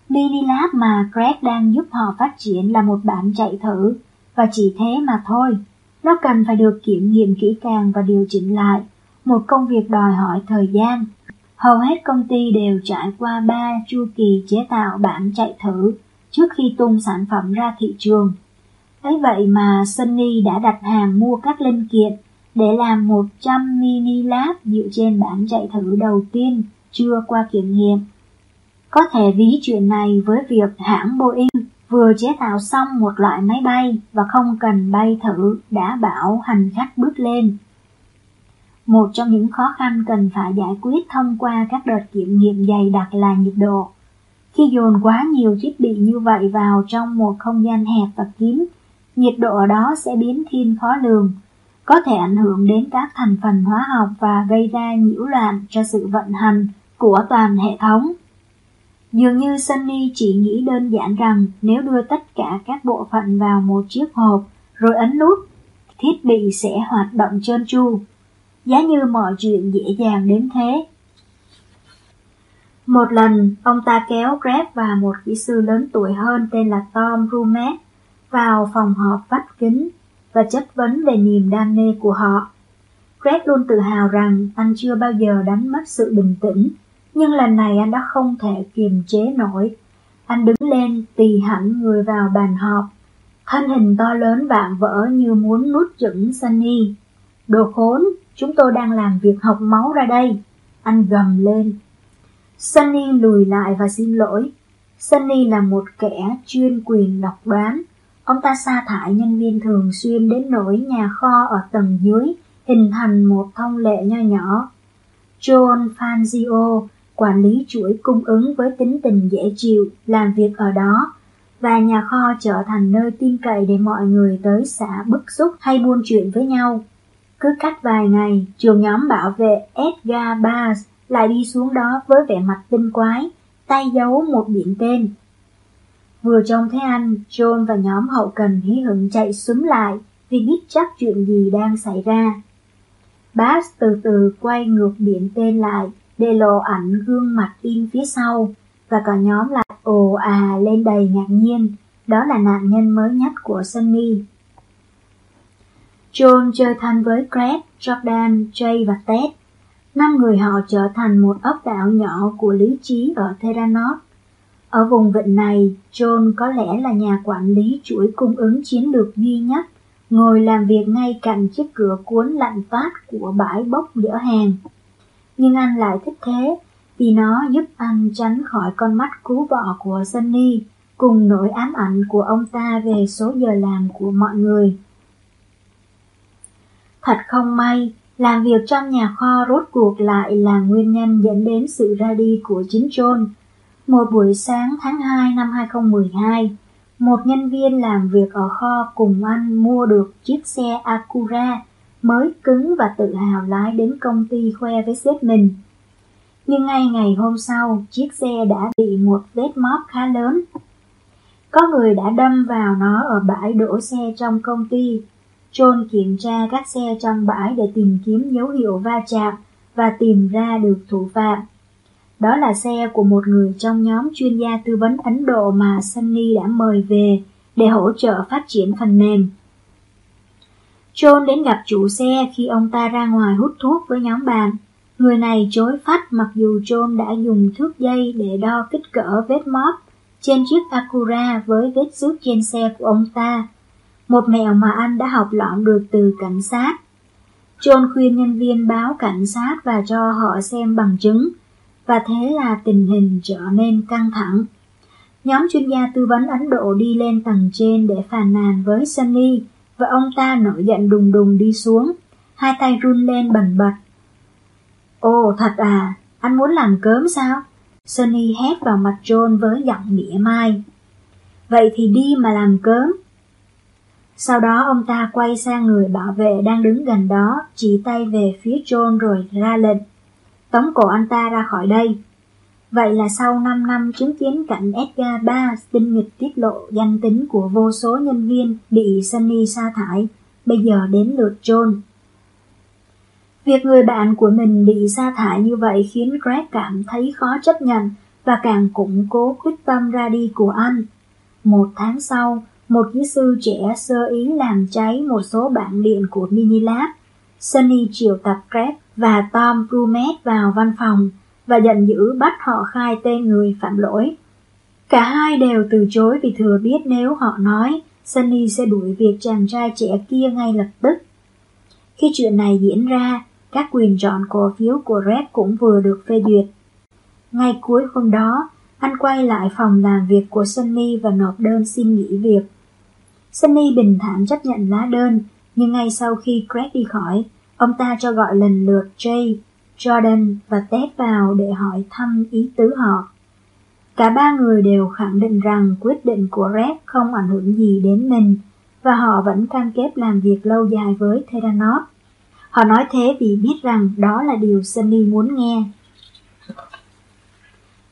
Minilab mà Greg đang giúp họ phát triển là một bản chạy thử, và chỉ thế mà thôi. Nó cần phải được kiểm nghiệm kỹ càng và điều chỉnh lại, một công việc đòi hỏi thời gian. Hầu hết công ty đều trải qua 3 chu kỳ chế tạo bản chạy thử trước khi tung sản phẩm ra thị trường. Ấy vậy mà Sunny đã đặt hàng mua các linh kiện để làm 100 mini lab dựa trên bản chạy thử đầu tiên chưa qua kiểm nghiệm. Có thể ví chuyện này với việc hãng Boeing vừa chế tạo xong một loại máy bay và không cần bay thử đã bảo hành khách bước lên. Một trong những khó khăn cần phải giải quyết thông qua các đợt kiểm nghiệm dày đặc là nhiệt độ. Khi dồn quá nhiều thiết bị như vậy vào trong một không gian hẹp và kín, nhiệt độ ở đó sẽ biến thiên khó lường, có thể ảnh hưởng đến các thành phần hóa học và gây ra nhiễu loạn cho sự vận hành của toàn hệ thống. Dường như Sunny chỉ nghĩ đơn giản rằng nếu đưa tất cả các bộ phận vào một chiếc hộp rồi ấn nút, thiết bị sẽ hoạt động trơn tru. Giá như mọi chuyện dễ dàng đến thế, một lần, ông ta kéo Greg và một kỹ sư lớn tuổi hơn tên là Tom Rumet vào phòng họp vách kính và chất vấn về niềm đam mê của họ. Greg luôn tự hào rằng anh chưa bao giờ đánh mất sự bình tĩnh, nhưng lần này anh đã không thể kiềm chế nổi. Anh đứng lên tì hẳn người vào bàn họp, thân hình to lớn vạm vỡ như muốn nuốt chửng Sunny. Đồ khốn, chúng tôi đang làm việc học máu ra đây. Anh gầm lên Sunny lùi lại và xin lỗi. Sunny là một kẻ chuyên quyền độc đoán. Ông ta sa thải nhân viên thường xuyên đến nỗi nhà kho ở tầng dưới hình thành một thông lệ nho nhỏ. John Fangio, quản lý chuỗi cung ứng với tính tình dễ chịu, làm việc ở đó, và nhà kho trở thành nơi tin cậy để mọi người tới xã bức xúc hay buôn chuyện với nhau. Cứ cách vài ngày, trường nhóm bảo vệ Edgar Bars lại đi xuống đó với vẻ mặt tinh quái, tay giấu một biển tên. Vừa trông thấy anh, John và nhóm hậu cần hí hửng chạy súng lại vì biết chắc chuyện gì đang xảy ra. Bass từ từ quay ngược biển tên lại để lộ ảnh gương mặt in phía sau và cả nhóm lại ồ à lên đầy ngạc nhiên. Đó là nạn nhân mới nhất của Sunny. John chơi thân với Craig, Jordan, Jay và Ted. Năm người họ trở thành một ốc đảo nhỏ của lý trí ở Theranos. Ở vùng vịnh này, John có lẽ là nhà quản lý chuỗi cung ứng chiến lược duy nhất, ngồi làm việc ngay cạnh chiếc cửa cuốn lạnh phát của bãi bốc dỡ hàng. Nhưng anh lại thích thế, vì nó giúp anh tránh khỏi con mắt cú bọ của Sunny, cùng nỗi ám ảnh của ông ta về số giờ làm của mọi người. Thật không may, làm việc trong nhà kho rốt cuộc lại là nguyên nhân dẫn đến sự ra đi của chính John. Một buổi sáng tháng 2 năm 2012, một nhân viên làm việc ở kho cùng anh mua được chiếc xe Acura mới cứng và tự hào lái đến công ty khoe với sếp mình. Nhưng ngay ngày hôm sau, chiếc xe đã bị một vết móp khá lớn. Có người đã đâm vào nó ở bãi đổ xe trong công ty John kiểm tra các xe trong bãi để tìm kiếm dấu hiệu va chạm và tìm ra được thủ phạm. Đó là xe của một người trong nhóm chuyên gia tư vấn Ấn Độ mà Sunny đã mời về để hỗ trợ phát triển phần mềm. John đến gặp chủ xe khi ông ta ra ngoài hút thuốc với nhóm bạn. Người này chối phát mặc dù John đã dùng thước dây để đo kích cỡ vết móp trên chiếc Acura với vết xước trên xe của ông ta một mẹo mà anh đã học lỏm được từ cảnh sát. John khuyên nhân viên báo cảnh sát và cho họ xem bằng chứng, và thế là tình hình trở nên căng thẳng. Nhóm chuyên gia tư vấn Ấn Độ đi lên tầng trên để phàn nàn với Sunny, và ông ta nổi giận đùng đùng đi xuống, hai tay run lên bần bật. Ồ, thật à, anh muốn làm cớm sao? Sunny hét vào mặt John với giọng mỉa mai. Vậy thì đi mà làm cớm, sau đó ông ta quay sang người bảo vệ đang đứng gần đó, chỉ tay về phía John rồi ra lệnh. Tống cổ anh ta ra khỏi đây. Vậy là sau 5 năm chứng kiến cảnh Edgar Ba tinh nghịch tiết lộ danh tính của vô số nhân viên bị Sunny sa thải, bây giờ đến lượt John. Việc người bạn của mình bị sa thải như vậy khiến Greg cảm thấy khó chấp nhận và càng củng cố quyết tâm ra đi của anh. Một tháng sau, một kỹ sư trẻ sơ ý làm cháy một số bảng điện của Minilab. Sunny triệu tập Greg và Tom Brumet vào văn phòng và giận dữ bắt họ khai tên người phạm lỗi. Cả hai đều từ chối vì thừa biết nếu họ nói, Sunny sẽ đuổi việc chàng trai trẻ kia ngay lập tức. Khi chuyện này diễn ra, các quyền chọn cổ phiếu của Red cũng vừa được phê duyệt. Ngay cuối hôm đó, anh quay lại phòng làm việc của Sunny và nộp đơn xin nghỉ việc. Sunny bình thản chấp nhận lá đơn, nhưng ngay sau khi Greg đi khỏi, ông ta cho gọi lần lượt Jay, Jordan và Ted vào để hỏi thăm ý tứ họ. Cả ba người đều khẳng định rằng quyết định của Red không ảnh hưởng gì đến mình, và họ vẫn cam kết làm việc lâu dài với Theranos. Họ nói thế vì biết rằng đó là điều Sunny muốn nghe.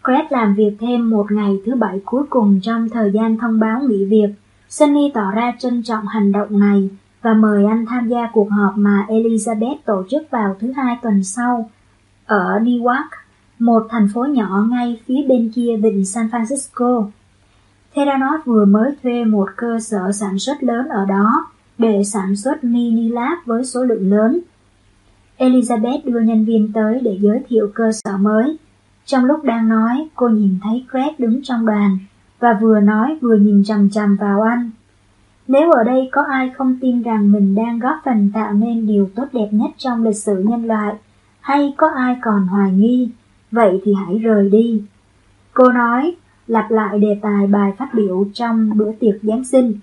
Red làm việc thêm một ngày thứ bảy cuối cùng trong thời gian thông báo nghỉ việc Sunny tỏ ra trân trọng hành động này và mời anh tham gia cuộc họp mà Elizabeth tổ chức vào thứ hai tuần sau ở Newark, một thành phố nhỏ ngay phía bên kia vịnh San Francisco. Theranos vừa mới thuê một cơ sở sản xuất lớn ở đó để sản xuất mini lab với số lượng lớn. Elizabeth đưa nhân viên tới để giới thiệu cơ sở mới. Trong lúc đang nói, cô nhìn thấy Greg đứng trong đoàn và vừa nói vừa nhìn chằm chằm vào anh. Nếu ở đây có ai không tin rằng mình đang góp phần tạo nên điều tốt đẹp nhất trong lịch sử nhân loại, hay có ai còn hoài nghi, vậy thì hãy rời đi. Cô nói, lặp lại đề tài bài phát biểu trong bữa tiệc Giáng sinh.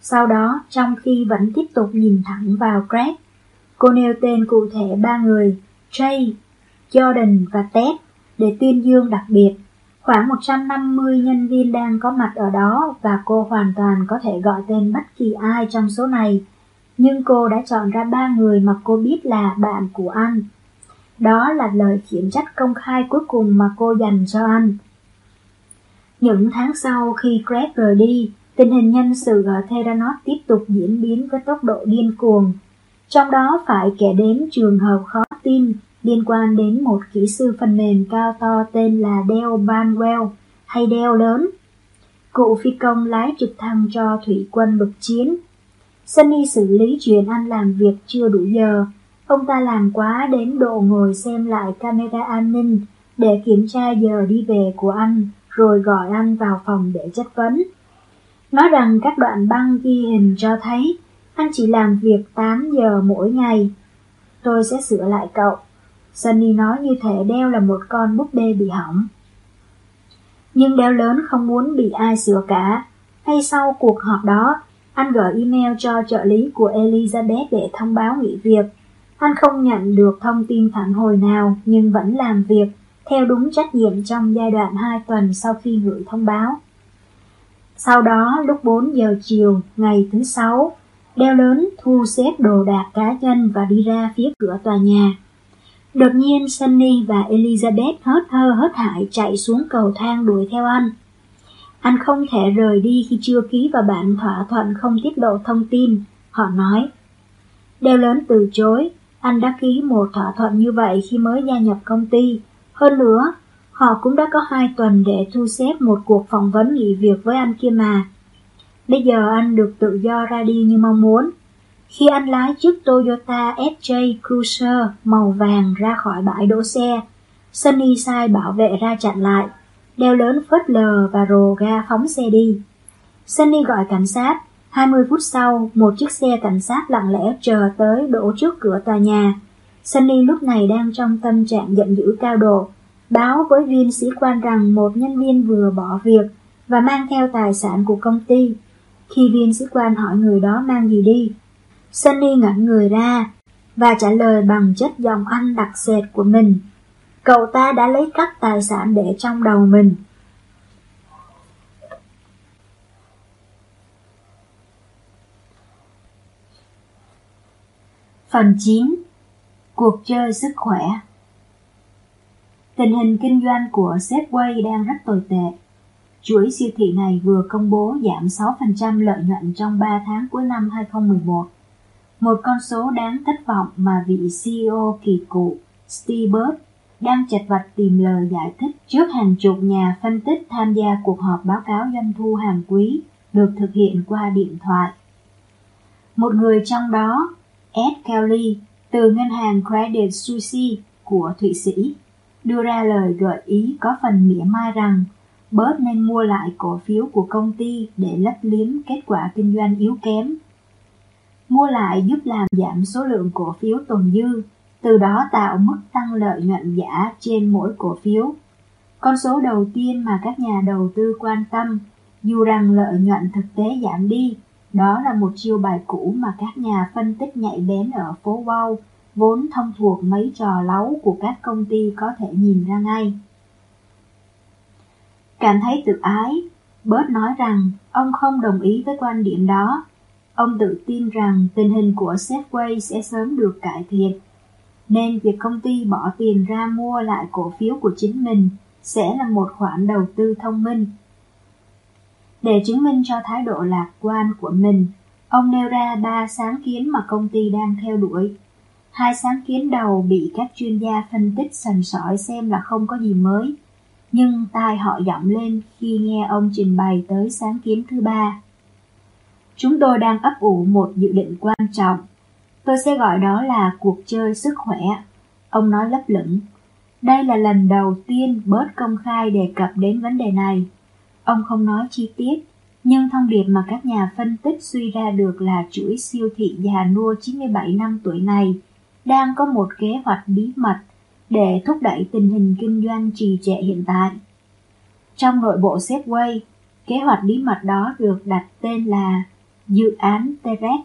Sau đó, trong khi vẫn tiếp tục nhìn thẳng vào Greg, cô nêu tên cụ thể ba người, Jay, Jordan và Ted, để tuyên dương đặc biệt Khoảng 150 nhân viên đang có mặt ở đó và cô hoàn toàn có thể gọi tên bất kỳ ai trong số này nhưng cô đã chọn ra ba người mà cô biết là bạn của anh. Đó là lời khiển trách công khai cuối cùng mà cô dành cho anh. Những tháng sau khi Greg rời đi, tình hình nhân sự ở Theranos tiếp tục diễn biến với tốc độ điên cuồng. Trong đó phải kể đến trường hợp khó tin liên quan đến một kỹ sư phần mềm cao to tên là Dale Banwell hay Dale lớn. Cụ phi công lái trực thăng cho thủy quân lục chiến. Sunny xử lý chuyện anh làm việc chưa đủ giờ. Ông ta làm quá đến độ ngồi xem lại camera an ninh để kiểm tra giờ đi về của anh rồi gọi anh vào phòng để chất vấn. Nói rằng các đoạn băng ghi hình cho thấy anh chỉ làm việc 8 giờ mỗi ngày. Tôi sẽ sửa lại cậu. Sunny nói như thể đeo là một con búp bê bị hỏng. Nhưng đeo lớn không muốn bị ai sửa cả. Hay sau cuộc họp đó, anh gửi email cho trợ lý của Elizabeth để thông báo nghỉ việc. Anh không nhận được thông tin phản hồi nào nhưng vẫn làm việc theo đúng trách nhiệm trong giai đoạn 2 tuần sau khi gửi thông báo. Sau đó, lúc 4 giờ chiều, ngày thứ sáu, đeo lớn thu xếp đồ đạc cá nhân và đi ra phía cửa tòa nhà. Đột nhiên Sunny và Elizabeth hớt hơ hớt hải chạy xuống cầu thang đuổi theo anh. Anh không thể rời đi khi chưa ký vào bản thỏa thuận không tiết lộ thông tin, họ nói. Đeo lớn từ chối, anh đã ký một thỏa thuận như vậy khi mới gia nhập công ty. Hơn nữa, họ cũng đã có hai tuần để thu xếp một cuộc phỏng vấn nghỉ việc với anh kia mà. Bây giờ anh được tự do ra đi như mong muốn. Khi anh lái chiếc Toyota FJ Cruiser màu vàng ra khỏi bãi đỗ xe, Sunny sai bảo vệ ra chặn lại, đeo lớn phớt lờ và rồ ga phóng xe đi. Sunny gọi cảnh sát, 20 phút sau, một chiếc xe cảnh sát lặng lẽ chờ tới đổ trước cửa tòa nhà. Sunny lúc này đang trong tâm trạng giận dữ cao độ, báo với viên sĩ quan rằng một nhân viên vừa bỏ việc và mang theo tài sản của công ty. Khi viên sĩ quan hỏi người đó mang gì đi, Sunny ngẩn người ra và trả lời bằng chất giọng Anh đặc sệt của mình. Cậu ta đã lấy cắp tài sản để trong đầu mình. Phần 9 Cuộc chơi sức khỏe Tình hình kinh doanh của Safeway đang rất tồi tệ. Chuỗi siêu thị này vừa công bố giảm 6% lợi nhuận trong 3 tháng cuối năm 2011 một con số đáng thất vọng mà vị CEO kỳ cụ Steve Bird đang chật vật tìm lời giải thích trước hàng chục nhà phân tích tham gia cuộc họp báo cáo doanh thu hàng quý được thực hiện qua điện thoại. Một người trong đó, Ed Kelly, từ ngân hàng Credit Suisse của Thụy Sĩ, đưa ra lời gợi ý có phần mỉa mai rằng Bớt nên mua lại cổ phiếu của công ty để lấp liếm kết quả kinh doanh yếu kém Mua lại giúp làm giảm số lượng cổ phiếu tồn dư, từ đó tạo mức tăng lợi nhuận giả trên mỗi cổ phiếu. Con số đầu tiên mà các nhà đầu tư quan tâm, dù rằng lợi nhuận thực tế giảm đi, đó là một chiêu bài cũ mà các nhà phân tích nhạy bén ở phố Wall vốn thông thuộc mấy trò láu của các công ty có thể nhìn ra ngay. Cảm thấy tự ái, Bớt nói rằng ông không đồng ý với quan điểm đó Ông tự tin rằng tình hình của Safeway sẽ sớm được cải thiện, nên việc công ty bỏ tiền ra mua lại cổ phiếu của chính mình sẽ là một khoản đầu tư thông minh. Để chứng minh cho thái độ lạc quan của mình, ông nêu ra ba sáng kiến mà công ty đang theo đuổi. Hai sáng kiến đầu bị các chuyên gia phân tích sần sỏi xem là không có gì mới, nhưng tai họ giọng lên khi nghe ông trình bày tới sáng kiến thứ ba. Chúng tôi đang ấp ủ một dự định quan trọng. Tôi sẽ gọi đó là cuộc chơi sức khỏe. Ông nói lấp lửng. Đây là lần đầu tiên bớt công khai đề cập đến vấn đề này. Ông không nói chi tiết, nhưng thông điệp mà các nhà phân tích suy ra được là chuỗi siêu thị già nua 97 năm tuổi này đang có một kế hoạch bí mật để thúc đẩy tình hình kinh doanh trì trệ hiện tại. Trong nội bộ Safeway, kế hoạch bí mật đó được đặt tên là dự án Terex.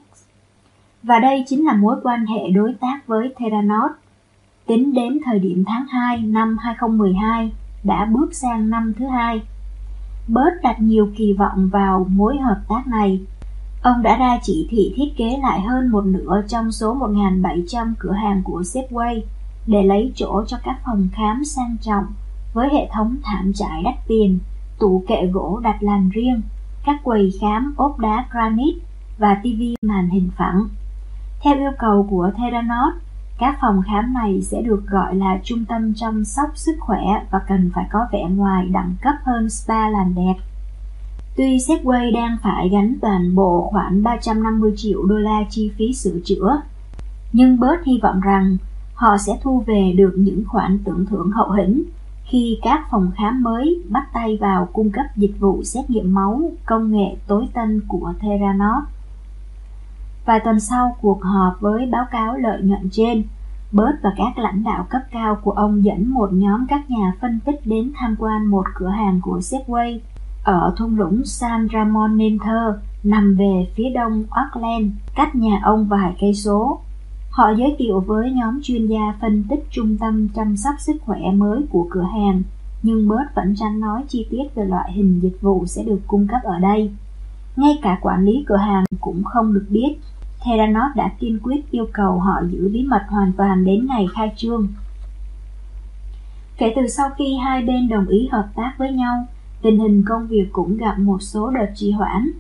Và đây chính là mối quan hệ đối tác với Theranos. Tính đến thời điểm tháng 2 năm 2012 đã bước sang năm thứ hai. Bớt đặt nhiều kỳ vọng vào mối hợp tác này. Ông đã ra chỉ thị thiết kế lại hơn một nửa trong số 1.700 cửa hàng của Safeway để lấy chỗ cho các phòng khám sang trọng với hệ thống thảm trải đắt tiền, tủ kệ gỗ đặt làm riêng, các quầy khám ốp đá granite và tivi màn hình phẳng. Theo yêu cầu của Theranos, các phòng khám này sẽ được gọi là trung tâm chăm sóc sức khỏe và cần phải có vẻ ngoài đẳng cấp hơn spa làm đẹp. Tuy Segway đang phải gánh toàn bộ khoảng 350 triệu đô la chi phí sửa chữa, nhưng bớt hy vọng rằng họ sẽ thu về được những khoản tưởng thưởng hậu hĩnh khi các phòng khám mới bắt tay vào cung cấp dịch vụ xét nghiệm máu công nghệ tối tân của Theranos. Vài tuần sau cuộc họp với báo cáo lợi nhuận trên, Bớt và các lãnh đạo cấp cao của ông dẫn một nhóm các nhà phân tích đến tham quan một cửa hàng của Segway ở thung lũng San Ramon Nenter nằm về phía đông Auckland, cách nhà ông vài cây số. Họ giới thiệu với nhóm chuyên gia phân tích trung tâm chăm sóc sức khỏe mới của cửa hàng, nhưng Bớt vẫn tránh nói chi tiết về loại hình dịch vụ sẽ được cung cấp ở đây. Ngay cả quản lý cửa hàng cũng không được biết. Theranos đã kiên quyết yêu cầu họ giữ bí mật hoàn toàn đến ngày khai trương. Kể từ sau khi hai bên đồng ý hợp tác với nhau, tình hình công việc cũng gặp một số đợt trì hoãn.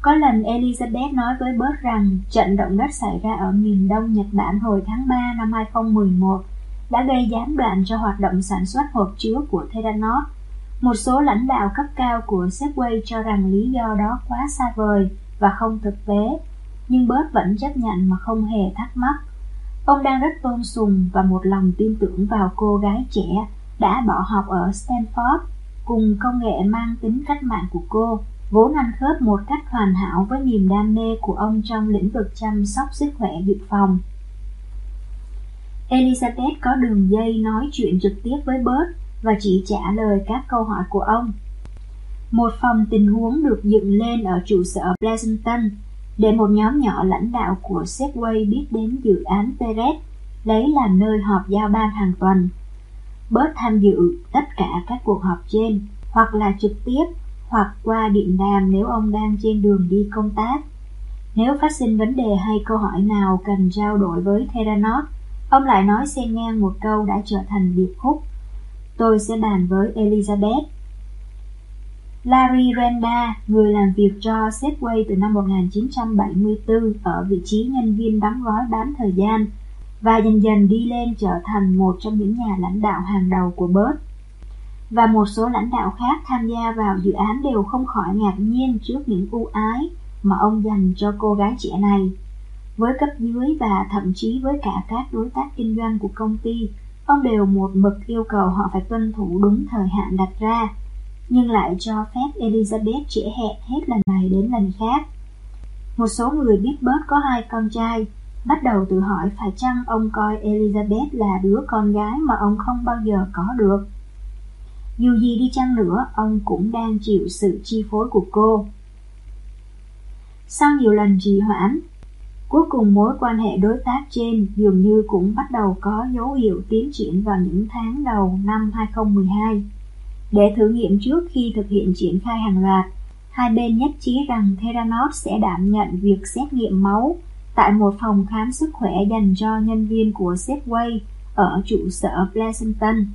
Có lần Elizabeth nói với Bert rằng trận động đất xảy ra ở miền đông Nhật Bản hồi tháng 3 năm 2011 đã gây gián đoạn cho hoạt động sản xuất hộp chứa của Theranos. Một số lãnh đạo cấp cao của Segway cho rằng lý do đó quá xa vời và không thực tế, nhưng bớt vẫn chấp nhận mà không hề thắc mắc. Ông đang rất tôn sùng và một lòng tin tưởng vào cô gái trẻ đã bỏ học ở Stanford cùng công nghệ mang tính cách mạng của cô, vốn ăn khớp một cách hoàn hảo với niềm đam mê của ông trong lĩnh vực chăm sóc sức khỏe dự phòng. Elizabeth có đường dây nói chuyện trực tiếp với Bert và chỉ trả lời các câu hỏi của ông. Một phòng tình huống được dựng lên ở trụ sở Pleasanton để một nhóm nhỏ lãnh đạo của Segway biết đến dự án Perez lấy làm nơi họp giao ban hàng tuần bớt tham dự tất cả các cuộc họp trên, hoặc là trực tiếp, hoặc qua điện đàm nếu ông đang trên đường đi công tác. Nếu phát sinh vấn đề hay câu hỏi nào cần trao đổi với Theranos, ông lại nói xen ngang một câu đã trở thành điệp khúc. Tôi sẽ bàn với Elizabeth. Larry Renda, người làm việc cho Safeway từ năm 1974 ở vị trí nhân viên đóng gói bán thời gian, và dần dần đi lên trở thành một trong những nhà lãnh đạo hàng đầu của bớt. Và một số lãnh đạo khác tham gia vào dự án đều không khỏi ngạc nhiên trước những ưu ái mà ông dành cho cô gái trẻ này. Với cấp dưới và thậm chí với cả các đối tác kinh doanh của công ty, ông đều một mực yêu cầu họ phải tuân thủ đúng thời hạn đặt ra, nhưng lại cho phép Elizabeth trễ hẹn hết lần này đến lần khác. Một số người biết bớt có hai con trai, bắt đầu tự hỏi phải chăng ông coi Elizabeth là đứa con gái mà ông không bao giờ có được. Dù gì đi chăng nữa, ông cũng đang chịu sự chi phối của cô. Sau nhiều lần trì hoãn, cuối cùng mối quan hệ đối tác trên dường như cũng bắt đầu có dấu hiệu tiến triển vào những tháng đầu năm 2012. Để thử nghiệm trước khi thực hiện triển khai hàng loạt, hai bên nhất trí rằng Theranos sẽ đảm nhận việc xét nghiệm máu tại một phòng khám sức khỏe dành cho nhân viên của Safeway ở trụ sở Pleasanton.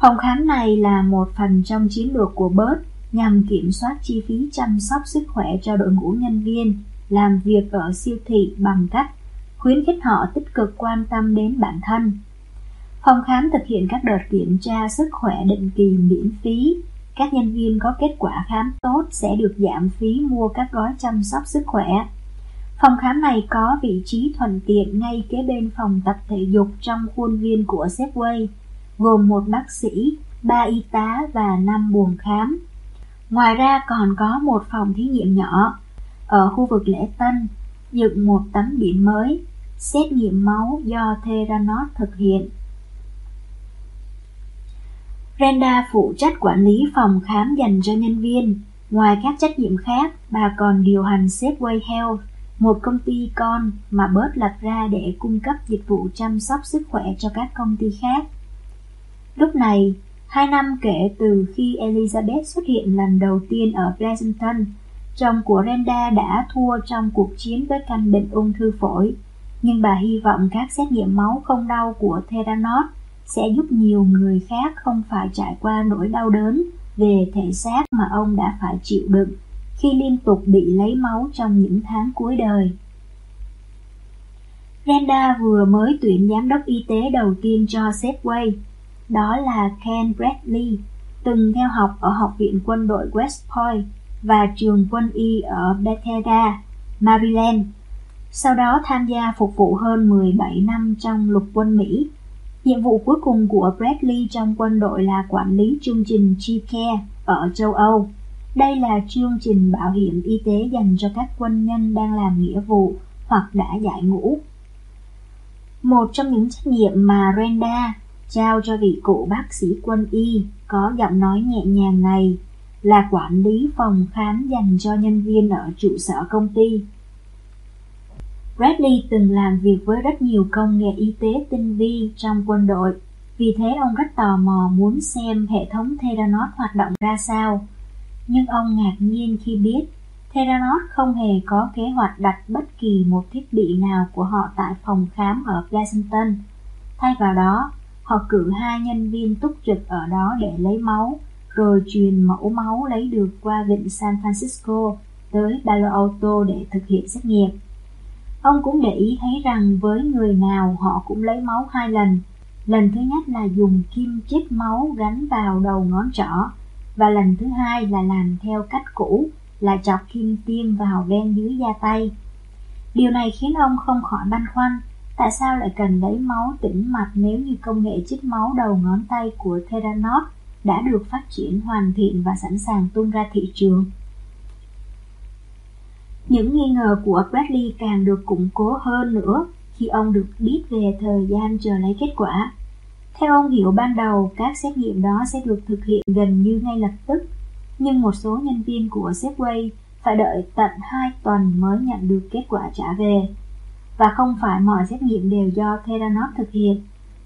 Phòng khám này là một phần trong chiến lược của Bert nhằm kiểm soát chi phí chăm sóc sức khỏe cho đội ngũ nhân viên làm việc ở siêu thị bằng cách khuyến khích họ tích cực quan tâm đến bản thân. Phòng khám thực hiện các đợt kiểm tra sức khỏe định kỳ miễn phí. Các nhân viên có kết quả khám tốt sẽ được giảm phí mua các gói chăm sóc sức khỏe. Phòng khám này có vị trí thuận tiện ngay kế bên phòng tập thể dục trong khuôn viên của Safeway, gồm một bác sĩ, ba y tá và năm buồng khám. Ngoài ra còn có một phòng thí nghiệm nhỏ ở khu vực lễ tân, dựng một tấm biển mới, xét nghiệm máu do Theranos thực hiện. Brenda phụ trách quản lý phòng khám dành cho nhân viên. Ngoài các trách nhiệm khác, bà còn điều hành Safeway Health, một công ty con mà bớt lập ra để cung cấp dịch vụ chăm sóc sức khỏe cho các công ty khác. Lúc này, hai năm kể từ khi Elizabeth xuất hiện lần đầu tiên ở Pleasanton, chồng của Renda đã thua trong cuộc chiến với căn bệnh ung thư phổi, nhưng bà hy vọng các xét nghiệm máu không đau của Theranos sẽ giúp nhiều người khác không phải trải qua nỗi đau đớn về thể xác mà ông đã phải chịu đựng khi liên tục bị lấy máu trong những tháng cuối đời. Renda vừa mới tuyển giám đốc y tế đầu tiên cho Safeway, đó là Ken Bradley, từng theo học ở Học viện quân đội West Point và trường quân y ở Bethesda, Maryland. Sau đó tham gia phục vụ hơn 17 năm trong lục quân Mỹ. Nhiệm vụ cuối cùng của Bradley trong quân đội là quản lý chương trình G-Care ở châu Âu. Đây là chương trình bảo hiểm y tế dành cho các quân nhân đang làm nghĩa vụ hoặc đã giải ngũ. Một trong những trách nhiệm mà Renda trao cho vị cụ bác sĩ quân y có giọng nói nhẹ nhàng này là quản lý phòng khám dành cho nhân viên ở trụ sở công ty. Bradley từng làm việc với rất nhiều công nghệ y tế tinh vi trong quân đội, vì thế ông rất tò mò muốn xem hệ thống Theranos hoạt động ra sao. Nhưng ông ngạc nhiên khi biết Theranos không hề có kế hoạch đặt bất kỳ một thiết bị nào của họ tại phòng khám ở Pleasanton. Thay vào đó, họ cử hai nhân viên túc trực ở đó để lấy máu, rồi truyền mẫu máu lấy được qua vịnh San Francisco tới Palo Alto để thực hiện xét nghiệm. Ông cũng để ý thấy rằng với người nào họ cũng lấy máu hai lần. Lần thứ nhất là dùng kim chích máu gắn vào đầu ngón trỏ, và lần thứ hai là làm theo cách cũ là chọc kim tiêm vào ven dưới da tay. Điều này khiến ông không khỏi băn khoăn, tại sao lại cần lấy máu tĩnh mạch nếu như công nghệ chích máu đầu ngón tay của Theranos đã được phát triển hoàn thiện và sẵn sàng tung ra thị trường. Những nghi ngờ của Bradley càng được củng cố hơn nữa khi ông được biết về thời gian chờ lấy kết quả. Theo ông hiểu ban đầu, các xét nghiệm đó sẽ được thực hiện gần như ngay lập tức nhưng một số nhân viên của Safeway phải đợi tận 2 tuần mới nhận được kết quả trả về. Và không phải mọi xét nghiệm đều do Theranos thực hiện.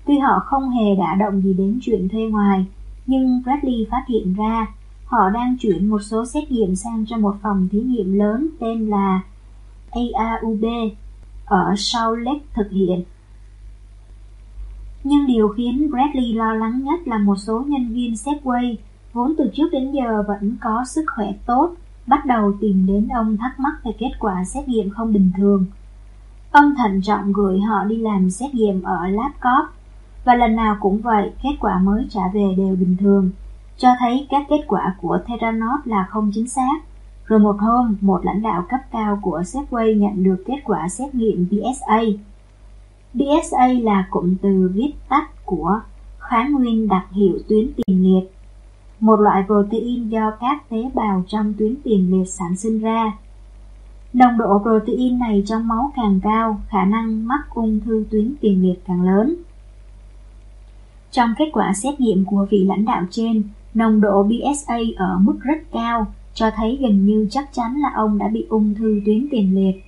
Tuy họ không hề đã động gì đến chuyện thuê ngoài, nhưng Bradley phát hiện ra họ đang chuyển một số xét nghiệm sang cho một phòng thí nghiệm lớn tên là ARUB ở Salt Lake thực hiện. Nhưng điều khiến Bradley lo lắng nhất là một số nhân viên Segway vốn từ trước đến giờ vẫn có sức khỏe tốt, bắt đầu tìm đến ông thắc mắc về kết quả xét nghiệm không bình thường. Ông thận trọng gửi họ đi làm xét nghiệm ở LabCorp và lần nào cũng vậy, kết quả mới trả về đều bình thường, cho thấy các kết quả của Theranos là không chính xác. Rồi một hôm, một lãnh đạo cấp cao của Segway nhận được kết quả xét nghiệm PSA. PSA là cụm từ viết tắt của kháng nguyên đặc hiệu tuyến tiền liệt một loại protein do các tế bào trong tuyến tiền liệt sản sinh ra. Nồng độ protein này trong máu càng cao, khả năng mắc ung thư tuyến tiền liệt càng lớn. Trong kết quả xét nghiệm của vị lãnh đạo trên, nồng độ BSA ở mức rất cao, cho thấy gần như chắc chắn là ông đã bị ung thư tuyến tiền liệt.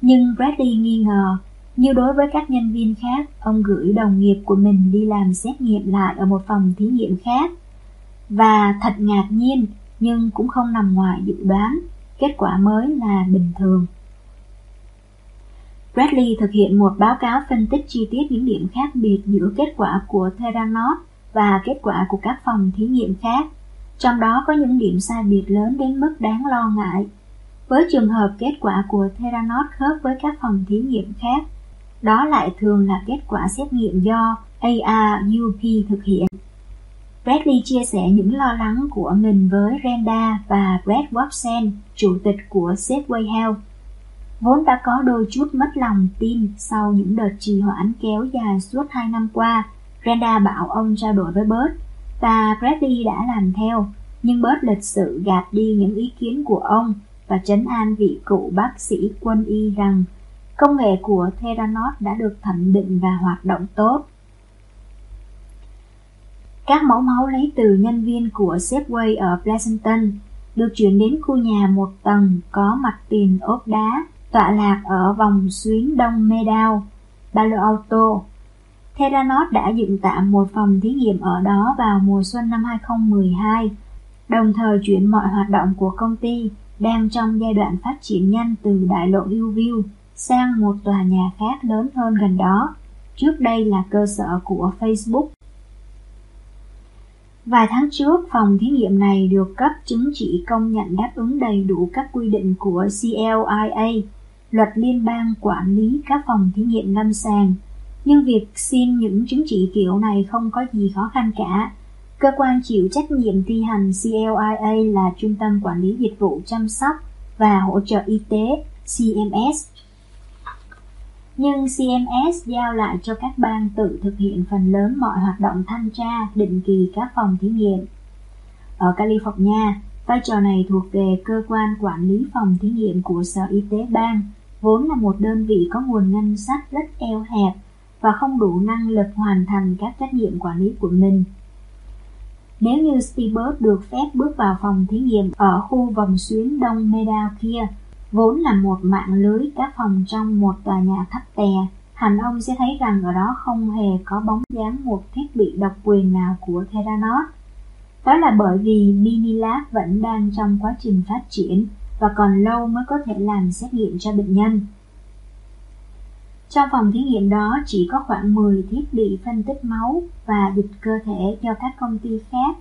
Nhưng Bradley nghi ngờ, như đối với các nhân viên khác, ông gửi đồng nghiệp của mình đi làm xét nghiệm lại ở một phòng thí nghiệm khác và thật ngạc nhiên nhưng cũng không nằm ngoài dự đoán, kết quả mới là bình thường. Bradley thực hiện một báo cáo phân tích chi tiết những điểm khác biệt giữa kết quả của Theranos và kết quả của các phòng thí nghiệm khác, trong đó có những điểm sai biệt lớn đến mức đáng lo ngại. Với trường hợp kết quả của Theranos khớp với các phòng thí nghiệm khác, đó lại thường là kết quả xét nghiệm do ARUP thực hiện. Bradley chia sẻ những lo lắng của mình với Renda và Brad Watson, chủ tịch của Safeway Health. Vốn đã có đôi chút mất lòng tin sau những đợt trì hoãn kéo dài suốt 2 năm qua, Brenda bảo ông trao đổi với Bert và Bradley đã làm theo, nhưng Bert lịch sự gạt đi những ý kiến của ông và trấn an vị cựu bác sĩ quân y rằng công nghệ của Theranos đã được thẩm định và hoạt động tốt. Các mẫu máu lấy từ nhân viên của Safeway ở Pleasanton được chuyển đến khu nhà một tầng có mặt tiền ốp đá tọa lạc ở vòng xuyến đông Meadow, Palo Alto. Theranos đã dựng tạm một phòng thí nghiệm ở đó vào mùa xuân năm 2012, đồng thời chuyển mọi hoạt động của công ty đang trong giai đoạn phát triển nhanh từ đại lộ Hillview sang một tòa nhà khác lớn hơn gần đó. Trước đây là cơ sở của Facebook. Vài tháng trước, phòng thí nghiệm này được cấp chứng chỉ công nhận đáp ứng đầy đủ các quy định của CLIA, luật liên bang quản lý các phòng thí nghiệm lâm sàng. Nhưng việc xin những chứng chỉ kiểu này không có gì khó khăn cả. Cơ quan chịu trách nhiệm thi hành CLIA là Trung tâm Quản lý Dịch vụ Chăm sóc và Hỗ trợ Y tế CMS. Nhưng CMS giao lại cho các bang tự thực hiện phần lớn mọi hoạt động thanh tra định kỳ các phòng thí nghiệm. Ở California, vai trò này thuộc về cơ quan quản lý phòng thí nghiệm của Sở Y tế bang, vốn là một đơn vị có nguồn ngân sách rất eo hẹp và không đủ năng lực hoàn thành các trách nhiệm quản lý của mình. Nếu như Steve được phép bước vào phòng thí nghiệm ở khu vòng xuyến đông Meadow kia, vốn là một mạng lưới các phòng trong một tòa nhà thấp tè, hẳn ông sẽ thấy rằng ở đó không hề có bóng dáng một thiết bị độc quyền nào của Theranos. Đó là bởi vì Minilab vẫn đang trong quá trình phát triển và còn lâu mới có thể làm xét nghiệm cho bệnh nhân. Trong phòng thí nghiệm đó chỉ có khoảng 10 thiết bị phân tích máu và dịch cơ thể cho các công ty khác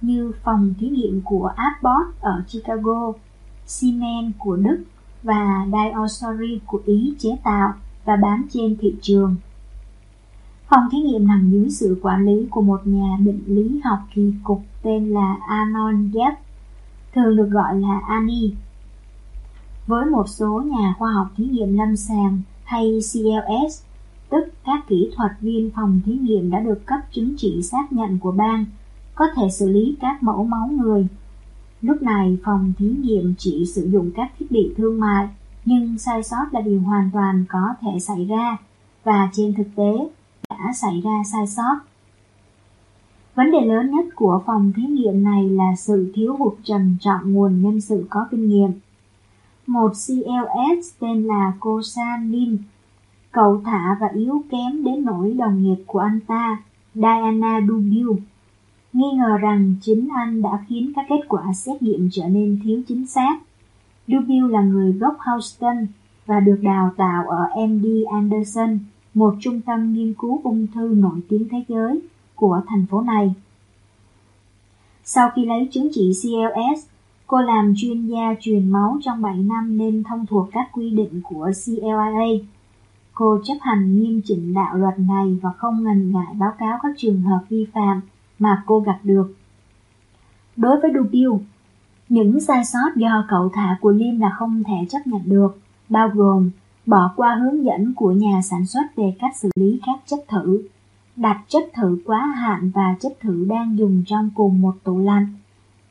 như phòng thí nghiệm của Abbott ở Chicago, Siemens của Đức và Diosori của Ý chế tạo và bán trên thị trường. Phòng thí nghiệm nằm dưới sự quản lý của một nhà bệnh lý học kỳ cục tên là Anon Gep thường được gọi là Ani. Với một số nhà khoa học thí nghiệm lâm sàng hay CLS, tức các kỹ thuật viên phòng thí nghiệm đã được cấp chứng chỉ xác nhận của bang, có thể xử lý các mẫu máu người. Lúc này phòng thí nghiệm chỉ sử dụng các thiết bị thương mại, nhưng sai sót là điều hoàn toàn có thể xảy ra, và trên thực tế đã xảy ra sai sót. Vấn đề lớn nhất của phòng thí nghiệm này là sự thiếu hụt trầm trọng nguồn nhân sự có kinh nghiệm một CLS tên là cô Lim. Cậu thả và yếu kém đến nỗi đồng nghiệp của anh ta, Diana Dubiu, nghi ngờ rằng chính anh đã khiến các kết quả xét nghiệm trở nên thiếu chính xác. Dubiu là người gốc Houston và được đào tạo ở MD Anderson, một trung tâm nghiên cứu ung thư nổi tiếng thế giới của thành phố này. Sau khi lấy chứng chỉ CLS, Cô làm chuyên gia truyền máu trong 7 năm nên thông thuộc các quy định của CLIA. Cô chấp hành nghiêm chỉnh đạo luật này và không ngần ngại báo cáo các trường hợp vi phạm mà cô gặp được. Đối với Dubiu, những sai sót do cậu thả của Lim là không thể chấp nhận được, bao gồm bỏ qua hướng dẫn của nhà sản xuất về cách xử lý các chất thử, đặt chất thử quá hạn và chất thử đang dùng trong cùng một tủ lạnh,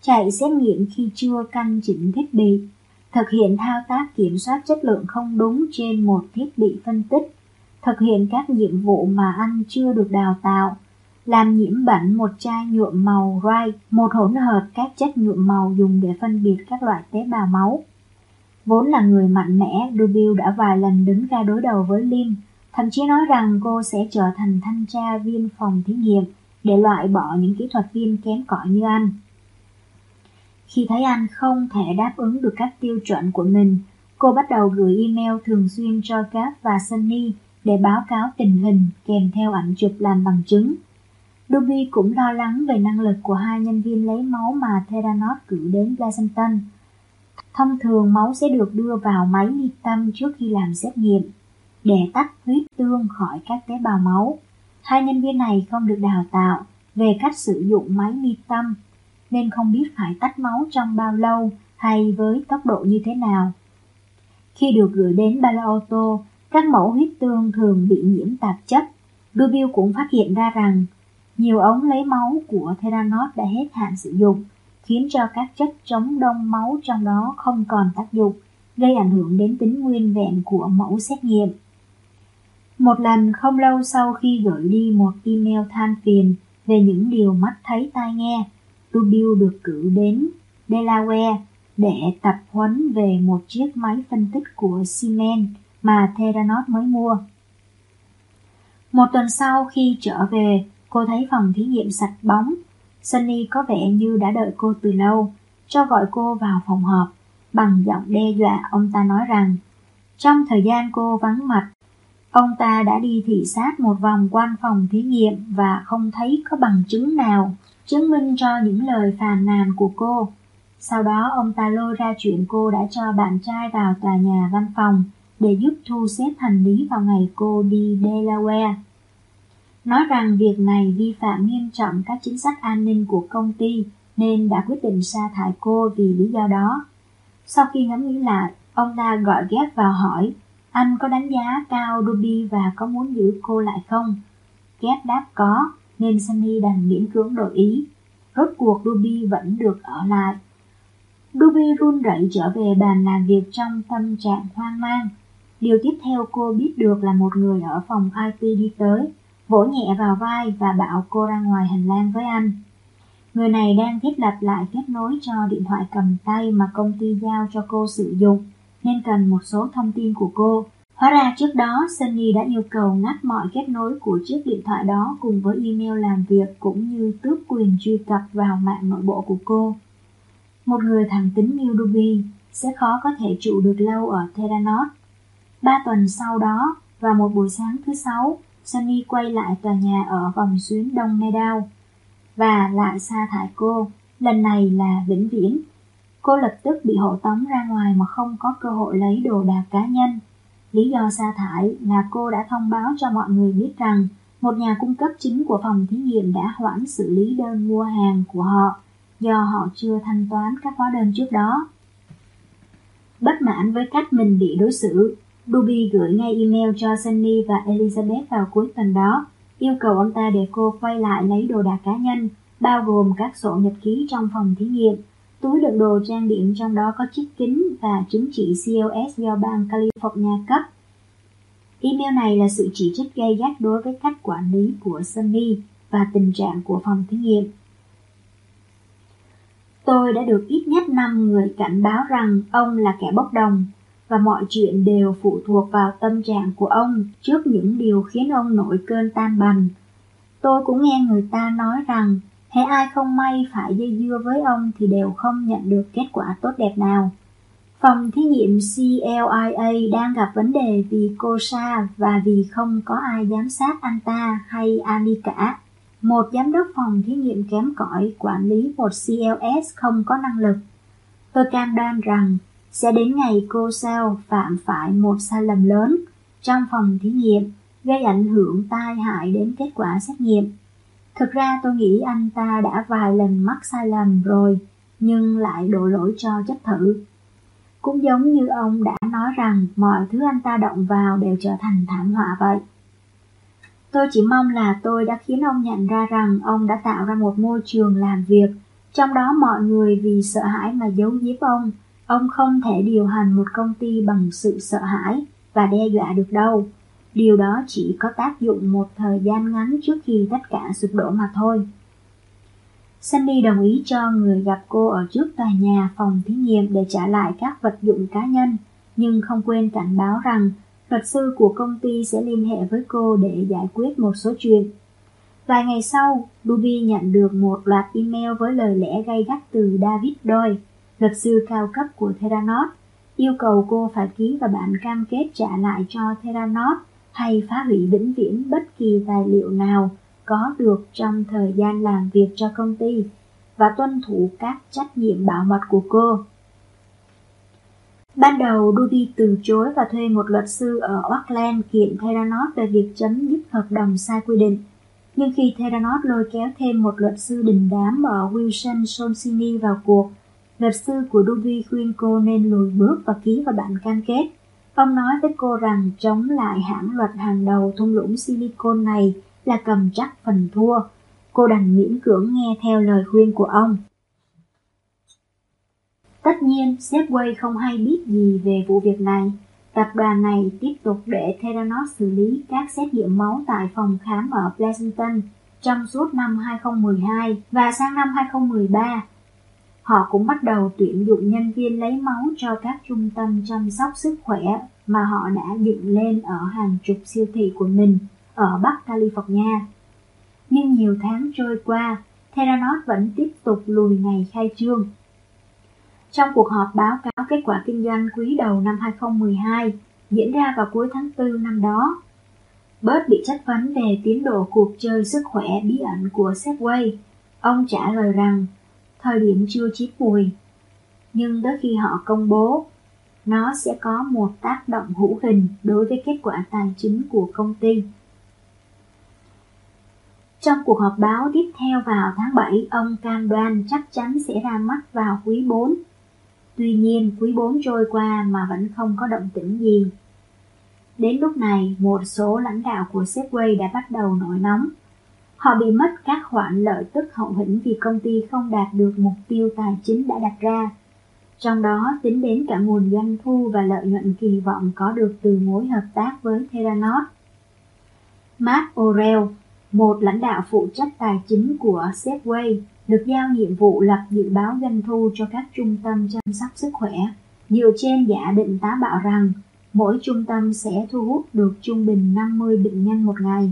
chạy xét nghiệm khi chưa căn chỉnh thiết bị, thực hiện thao tác kiểm soát chất lượng không đúng trên một thiết bị phân tích, thực hiện các nhiệm vụ mà anh chưa được đào tạo, làm nhiễm bẩn một chai nhuộm màu rai một hỗn hợp các chất nhuộm màu dùng để phân biệt các loại tế bào máu. Vốn là người mạnh mẽ, Dubil đã vài lần đứng ra đối đầu với Lim, thậm chí nói rằng cô sẽ trở thành thanh tra viên phòng thí nghiệm để loại bỏ những kỹ thuật viên kém cỏi như anh. Khi thấy anh không thể đáp ứng được các tiêu chuẩn của mình, cô bắt đầu gửi email thường xuyên cho Gap và Sunny để báo cáo tình hình kèm theo ảnh chụp làm bằng chứng. Ruby cũng lo lắng về năng lực của hai nhân viên lấy máu mà Theranos cử đến Pleasanton. Thông thường máu sẽ được đưa vào máy ly tâm trước khi làm xét nghiệm, để tách huyết tương khỏi các tế bào máu. Hai nhân viên này không được đào tạo về cách sử dụng máy ly tâm nên không biết phải tách máu trong bao lâu hay với tốc độ như thế nào. Khi được gửi đến Palo các mẫu huyết tương thường bị nhiễm tạp chất. Rubio cũng phát hiện ra rằng nhiều ống lấy máu của Theranos đã hết hạn sử dụng, khiến cho các chất chống đông máu trong đó không còn tác dụng, gây ảnh hưởng đến tính nguyên vẹn của mẫu xét nghiệm. Một lần không lâu sau khi gửi đi một email than phiền về những điều mắt thấy tai nghe, Rubio được cử đến Delaware để tập huấn về một chiếc máy phân tích của Siemens mà Theranos mới mua. Một tuần sau khi trở về, cô thấy phòng thí nghiệm sạch bóng. Sunny có vẻ như đã đợi cô từ lâu, cho gọi cô vào phòng họp. Bằng giọng đe dọa, ông ta nói rằng, trong thời gian cô vắng mặt, ông ta đã đi thị sát một vòng quanh phòng thí nghiệm và không thấy có bằng chứng nào chứng minh cho những lời phàn nàn của cô. Sau đó ông ta lôi ra chuyện cô đã cho bạn trai vào tòa nhà văn phòng để giúp thu xếp hành lý vào ngày cô đi Delaware. Nói rằng việc này vi phạm nghiêm trọng các chính sách an ninh của công ty nên đã quyết định sa thải cô vì lý do đó. Sau khi ngẫm nghĩ lại, ông ta gọi ghép vào hỏi anh có đánh giá cao Ruby và có muốn giữ cô lại không? Ghét đáp có, nên Sunny đành miễn cưỡng đổi ý. Rốt cuộc Ruby vẫn được ở lại. Ruby run rẩy trở về bàn làm việc trong tâm trạng hoang mang. Điều tiếp theo cô biết được là một người ở phòng IT đi tới, vỗ nhẹ vào vai và bảo cô ra ngoài hành lang với anh. Người này đang thiết lập lại kết nối cho điện thoại cầm tay mà công ty giao cho cô sử dụng, nên cần một số thông tin của cô. Hóa ra trước đó Sunny đã yêu cầu ngắt mọi kết nối của chiếc điện thoại đó cùng với email làm việc cũng như tước quyền truy cập vào mạng nội bộ của cô. Một người thẳng tính như Ruby sẽ khó có thể trụ được lâu ở Theranos. Ba tuần sau đó, vào một buổi sáng thứ sáu, Sunny quay lại tòa nhà ở vòng xuyến Đông Meadow và lại sa thải cô, lần này là vĩnh viễn. Cô lập tức bị hộ tống ra ngoài mà không có cơ hội lấy đồ đạc cá nhân. Lý do sa thải là cô đã thông báo cho mọi người biết rằng một nhà cung cấp chính của phòng thí nghiệm đã hoãn xử lý đơn mua hàng của họ do họ chưa thanh toán các hóa đơn trước đó. Bất mãn với cách mình bị đối xử, Ruby gửi ngay email cho Sunny và Elizabeth vào cuối tuần đó, yêu cầu ông ta để cô quay lại lấy đồ đạc cá nhân, bao gồm các sổ nhật ký trong phòng thí nghiệm, túi đựng đồ trang điểm trong đó có chiếc kính và chứng chỉ COS do bang California cấp. Email này là sự chỉ trích gay gắt đối với cách quản lý của Sunny và tình trạng của phòng thí nghiệm. Tôi đã được ít nhất 5 người cảnh báo rằng ông là kẻ bốc đồng và mọi chuyện đều phụ thuộc vào tâm trạng của ông trước những điều khiến ông nổi cơn tan bành. Tôi cũng nghe người ta nói rằng hễ ai không may phải dây dưa với ông thì đều không nhận được kết quả tốt đẹp nào. Phòng thí nghiệm CLIA đang gặp vấn đề vì cô Sa và vì không có ai giám sát anh ta hay Ali cả. Một giám đốc phòng thí nghiệm kém cỏi quản lý một CLS không có năng lực. Tôi cam đoan rằng sẽ đến ngày cô sao phạm phải một sai lầm lớn trong phòng thí nghiệm, gây ảnh hưởng tai hại đến kết quả xét nghiệm. Thực ra tôi nghĩ anh ta đã vài lần mắc sai lầm rồi, nhưng lại đổ lỗi cho chất thử. Cũng giống như ông đã nói rằng mọi thứ anh ta động vào đều trở thành thảm họa vậy. Tôi chỉ mong là tôi đã khiến ông nhận ra rằng ông đã tạo ra một môi trường làm việc, trong đó mọi người vì sợ hãi mà giấu giếm ông. Ông không thể điều hành một công ty bằng sự sợ hãi và đe dọa được đâu. Điều đó chỉ có tác dụng một thời gian ngắn trước khi tất cả sụp đổ mà thôi. Sandy đồng ý cho người gặp cô ở trước tòa nhà phòng thí nghiệm để trả lại các vật dụng cá nhân, nhưng không quên cảnh báo rằng luật sư của công ty sẽ liên hệ với cô để giải quyết một số chuyện. Vài ngày sau, Ruby nhận được một loạt email với lời lẽ gay gắt từ David Doyle, luật sư cao cấp của Theranos, yêu cầu cô phải ký vào bản cam kết trả lại cho Theranos hay phá hủy vĩnh viễn bất kỳ tài liệu nào có được trong thời gian làm việc cho công ty và tuân thủ các trách nhiệm bảo mật của cô. Ban đầu Duby từ chối và thuê một luật sư ở Auckland kiện Theranos về việc chấm dứt hợp đồng sai quy định. Nhưng khi Theranos lôi kéo thêm một luật sư đình đám ở Wilson Sonsini vào cuộc, luật sư của Duby khuyên cô nên lùi bước và ký vào bản cam kết. Ông nói với cô rằng chống lại hãng luật hàng đầu thung lũng Silicon này là cầm chắc phần thua. Cô đành miễn cưỡng nghe theo lời khuyên của ông. Tất nhiên, Safeway không hay biết gì về vụ việc này. Tập đoàn này tiếp tục để Theranos xử lý các xét nghiệm máu tại phòng khám ở Pleasanton trong suốt năm 2012 và sang năm 2013. Họ cũng bắt đầu tuyển dụng nhân viên lấy máu cho các trung tâm chăm sóc sức khỏe mà họ đã dựng lên ở hàng chục siêu thị của mình ở Bắc California. Nhưng nhiều tháng trôi qua, Theranos vẫn tiếp tục lùi ngày khai trương. Trong cuộc họp báo cáo kết quả kinh doanh quý đầu năm 2012 diễn ra vào cuối tháng 4 năm đó, Bớt bị chất vấn về tiến độ cuộc chơi sức khỏe bí ẩn của Segway. Ông trả lời rằng thời điểm chưa chín mùi, nhưng tới khi họ công bố, nó sẽ có một tác động hữu hình đối với kết quả tài chính của công ty. Trong cuộc họp báo tiếp theo vào tháng 7, ông cam đoan chắc chắn sẽ ra mắt vào quý 4. Tuy nhiên, quý 4 trôi qua mà vẫn không có động tĩnh gì. Đến lúc này, một số lãnh đạo của Segway đã bắt đầu nổi nóng. Họ bị mất các khoản lợi tức hậu hĩnh vì công ty không đạt được mục tiêu tài chính đã đặt ra. Trong đó tính đến cả nguồn doanh thu và lợi nhuận kỳ vọng có được từ mối hợp tác với Theranos. Matt Orell, một lãnh đạo phụ trách tài chính của Safeway, được giao nhiệm vụ lập dự báo doanh thu cho các trung tâm chăm sóc sức khỏe. Dựa trên giả định tá bạo rằng mỗi trung tâm sẽ thu hút được trung bình 50 bệnh nhân một ngày.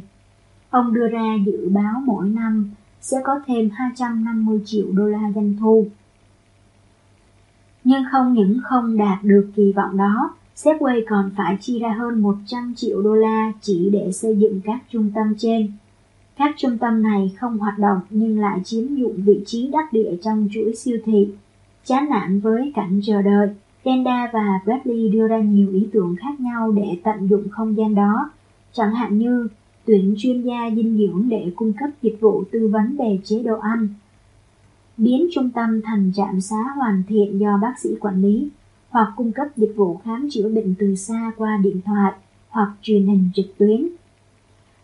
Ông đưa ra dự báo mỗi năm sẽ có thêm 250 triệu đô la doanh thu. Nhưng không những không đạt được kỳ vọng đó, Segway còn phải chi ra hơn 100 triệu đô la chỉ để xây dựng các trung tâm trên. Các trung tâm này không hoạt động nhưng lại chiếm dụng vị trí đắc địa trong chuỗi siêu thị, chán nản với cảnh chờ đợi Kenda và Bradley đưa ra nhiều ý tưởng khác nhau để tận dụng không gian đó, chẳng hạn như tuyển chuyên gia dinh dưỡng để cung cấp dịch vụ tư vấn về chế độ ăn, biến trung tâm thành trạm xá hoàn thiện do bác sĩ quản lý, hoặc cung cấp dịch vụ khám chữa bệnh từ xa qua điện thoại hoặc truyền hình trực tuyến.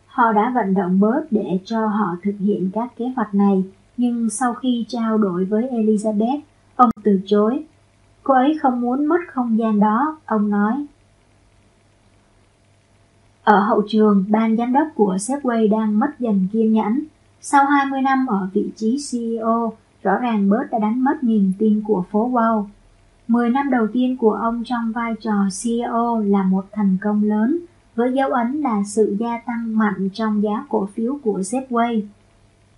Họ đã vận động bớt để cho họ thực hiện các kế hoạch này, nhưng sau khi trao đổi với Elizabeth, ông từ chối Cô ấy không muốn mất không gian đó, ông nói. Ở hậu trường, ban giám đốc của Segway đang mất dần kiên nhẫn. Sau 20 năm ở vị trí CEO, rõ ràng bớt đã đánh mất niềm tin của phố Wall. 10 năm đầu tiên của ông trong vai trò CEO là một thành công lớn, với dấu ấn là sự gia tăng mạnh trong giá cổ phiếu của Segway.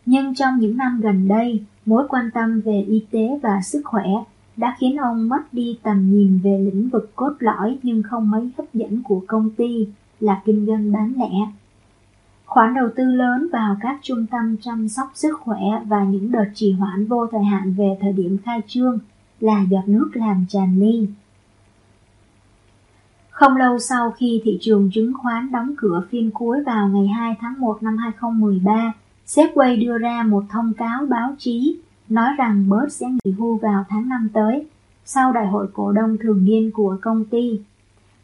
Nhưng trong những năm gần đây, mối quan tâm về y tế và sức khỏe đã khiến ông mất đi tầm nhìn về lĩnh vực cốt lõi nhưng không mấy hấp dẫn của công ty là kinh doanh bán lẻ. Khoản đầu tư lớn vào các trung tâm chăm sóc sức khỏe và những đợt trì hoãn vô thời hạn về thời điểm khai trương là giọt nước làm tràn ly. Không lâu sau khi thị trường chứng khoán đóng cửa phiên cuối vào ngày 2 tháng 1 năm 2013, Segway đưa ra một thông cáo báo chí nói rằng Bert sẽ nghỉ hưu vào tháng 5 tới, sau đại hội cổ đông thường niên của công ty.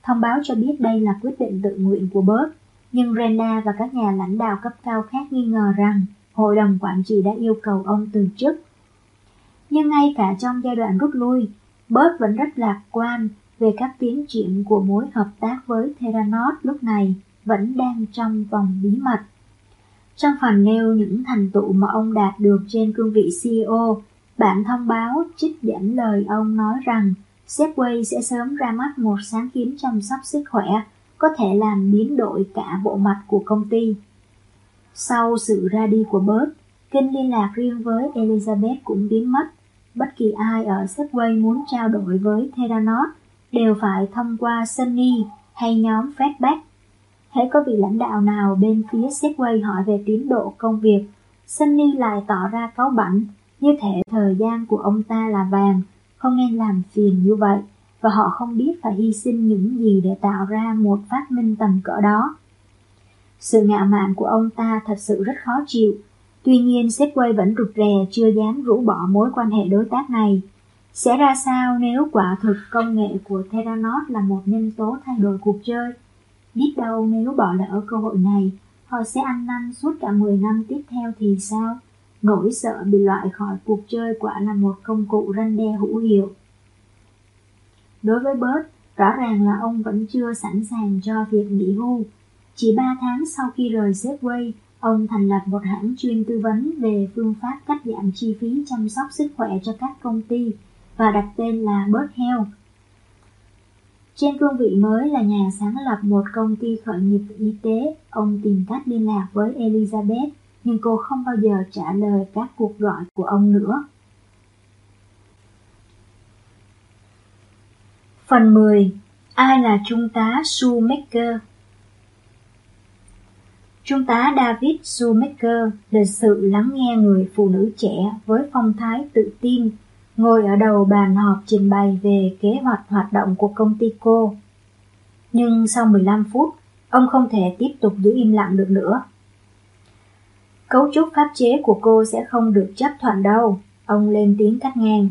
Thông báo cho biết đây là quyết định tự nguyện của Bớt. nhưng Rena và các nhà lãnh đạo cấp cao khác nghi ngờ rằng hội đồng quản trị đã yêu cầu ông từ chức. Nhưng ngay cả trong giai đoạn rút lui, Bớt vẫn rất lạc quan về các tiến triển của mối hợp tác với Theranos lúc này vẫn đang trong vòng bí mật. Trong phần nêu những thành tựu mà ông đạt được trên cương vị CEO, bản thông báo trích dẫn lời ông nói rằng Segway sẽ sớm ra mắt một sáng kiến chăm sóc sức khỏe có thể làm biến đổi cả bộ mặt của công ty. Sau sự ra đi của Bert, kênh liên lạc riêng với Elizabeth cũng biến mất. Bất kỳ ai ở Segway muốn trao đổi với Theranos đều phải thông qua Sunny hay nhóm Fredback. Hễ có vị lãnh đạo nào bên phía Segway hỏi về tiến độ công việc, Sunny lại tỏ ra cáu bảnh, như thể thời gian của ông ta là vàng, không nên làm phiền như vậy, và họ không biết phải hy sinh những gì để tạo ra một phát minh tầm cỡ đó. Sự ngạo mạn của ông ta thật sự rất khó chịu, tuy nhiên Segway vẫn rụt rè chưa dám rũ bỏ mối quan hệ đối tác này. Sẽ ra sao nếu quả thực công nghệ của Theranos là một nhân tố thay đổi cuộc chơi? Biết đâu nếu bỏ lỡ cơ hội này, họ sẽ ăn năn suốt cả 10 năm tiếp theo thì sao? Nỗi sợ bị loại khỏi cuộc chơi quả là một công cụ răn đe hữu hiệu. Đối với Bớt, rõ ràng là ông vẫn chưa sẵn sàng cho việc nghỉ hưu. Chỉ 3 tháng sau khi rời Segway, ông thành lập một hãng chuyên tư vấn về phương pháp cắt giảm chi phí chăm sóc sức khỏe cho các công ty và đặt tên là Bớt Health trên cương vị mới là nhà sáng lập một công ty khởi nghiệp y tế, ông tìm cách liên lạc với Elizabeth, nhưng cô không bao giờ trả lời các cuộc gọi của ông nữa. Phần 10. Ai là Trung tá Shoemaker? Trung tá David Shoemaker lịch sự lắng nghe người phụ nữ trẻ với phong thái tự tin, ngồi ở đầu bàn họp trình bày về kế hoạch hoạt động của công ty cô. Nhưng sau 15 phút, ông không thể tiếp tục giữ im lặng được nữa. Cấu trúc pháp chế của cô sẽ không được chấp thuận đâu, ông lên tiếng cắt ngang.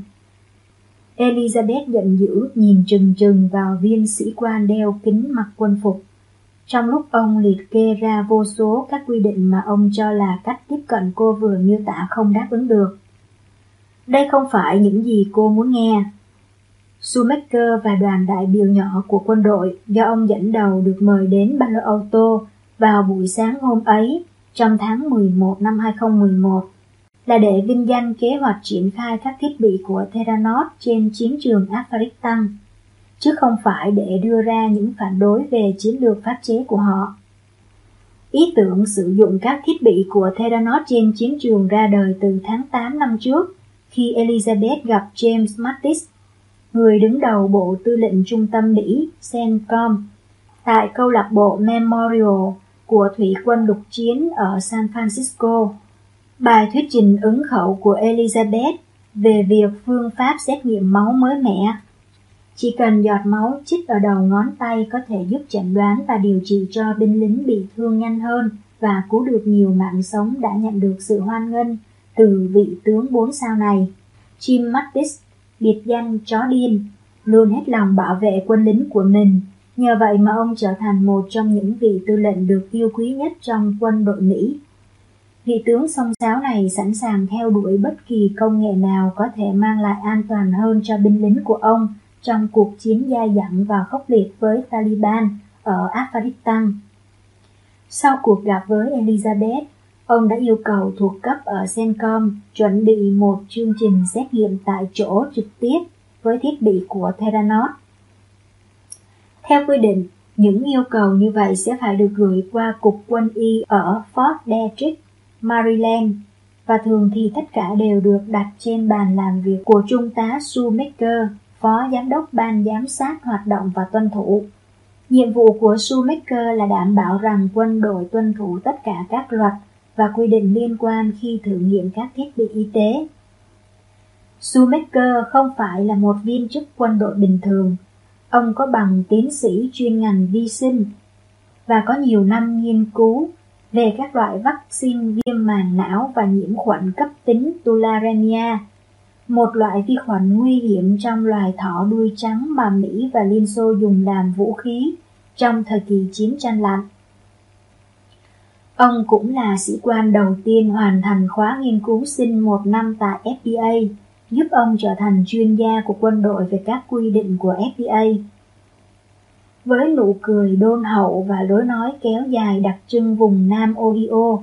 Elizabeth giận dữ nhìn trừng trừng vào viên sĩ quan đeo kính mặc quân phục. Trong lúc ông liệt kê ra vô số các quy định mà ông cho là cách tiếp cận cô vừa miêu tả không đáp ứng được. Đây không phải những gì cô muốn nghe. Schumacher và đoàn đại biểu nhỏ của quân đội do ông dẫn đầu được mời đến Palo Alto vào buổi sáng hôm ấy trong tháng 11 năm 2011 là để vinh danh kế hoạch triển khai các thiết bị của Theranos trên chiến trường Afghanistan, chứ không phải để đưa ra những phản đối về chiến lược pháp chế của họ. Ý tưởng sử dụng các thiết bị của Theranos trên chiến trường ra đời từ tháng 8 năm trước khi Elizabeth gặp James Mattis, người đứng đầu Bộ Tư lệnh Trung tâm Mỹ CENTCOM, tại câu lạc bộ Memorial của Thủy quân lục chiến ở San Francisco Bài thuyết trình ứng khẩu của Elizabeth về việc phương pháp xét nghiệm máu mới mẻ. Chỉ cần giọt máu chích ở đầu ngón tay có thể giúp chẩn đoán và điều trị cho binh lính bị thương nhanh hơn và cứu được nhiều mạng sống đã nhận được sự hoan nghênh từ vị tướng bốn sao này. Jim Mattis, biệt danh chó điên, luôn hết lòng bảo vệ quân lính của mình. Nhờ vậy mà ông trở thành một trong những vị tư lệnh được yêu quý nhất trong quân đội Mỹ. Vị tướng song sáo này sẵn sàng theo đuổi bất kỳ công nghệ nào có thể mang lại an toàn hơn cho binh lính của ông trong cuộc chiến dai dẳng và khốc liệt với Taliban ở Afghanistan. Sau cuộc gặp với Elizabeth, ông đã yêu cầu thuộc cấp ở Sencom chuẩn bị một chương trình xét nghiệm tại chỗ trực tiếp với thiết bị của Theranos. Theo quy định, những yêu cầu như vậy sẽ phải được gửi qua Cục Quân y ở Fort Detrick Maryland và thường thì tất cả đều được đặt trên bàn làm việc của Trung tá Shoemaker, Phó Giám đốc Ban Giám sát Hoạt động và Tuân thủ. Nhiệm vụ của Shoemaker là đảm bảo rằng quân đội tuân thủ tất cả các luật và quy định liên quan khi thử nghiệm các thiết bị y tế. Shoemaker không phải là một viên chức quân đội bình thường. Ông có bằng tiến sĩ chuyên ngành vi sinh và có nhiều năm nghiên cứu về các loại vaccine viêm màng não và nhiễm khuẩn cấp tính tularemia, một loại vi khuẩn nguy hiểm trong loài thỏ đuôi trắng mà Mỹ và Liên Xô dùng làm vũ khí trong thời kỳ chiến tranh lạnh. Ông cũng là sĩ quan đầu tiên hoàn thành khóa nghiên cứu sinh một năm tại FDA, giúp ông trở thành chuyên gia của quân đội về các quy định của FDA với nụ cười đôn hậu và lối nói kéo dài đặc trưng vùng Nam Ohio.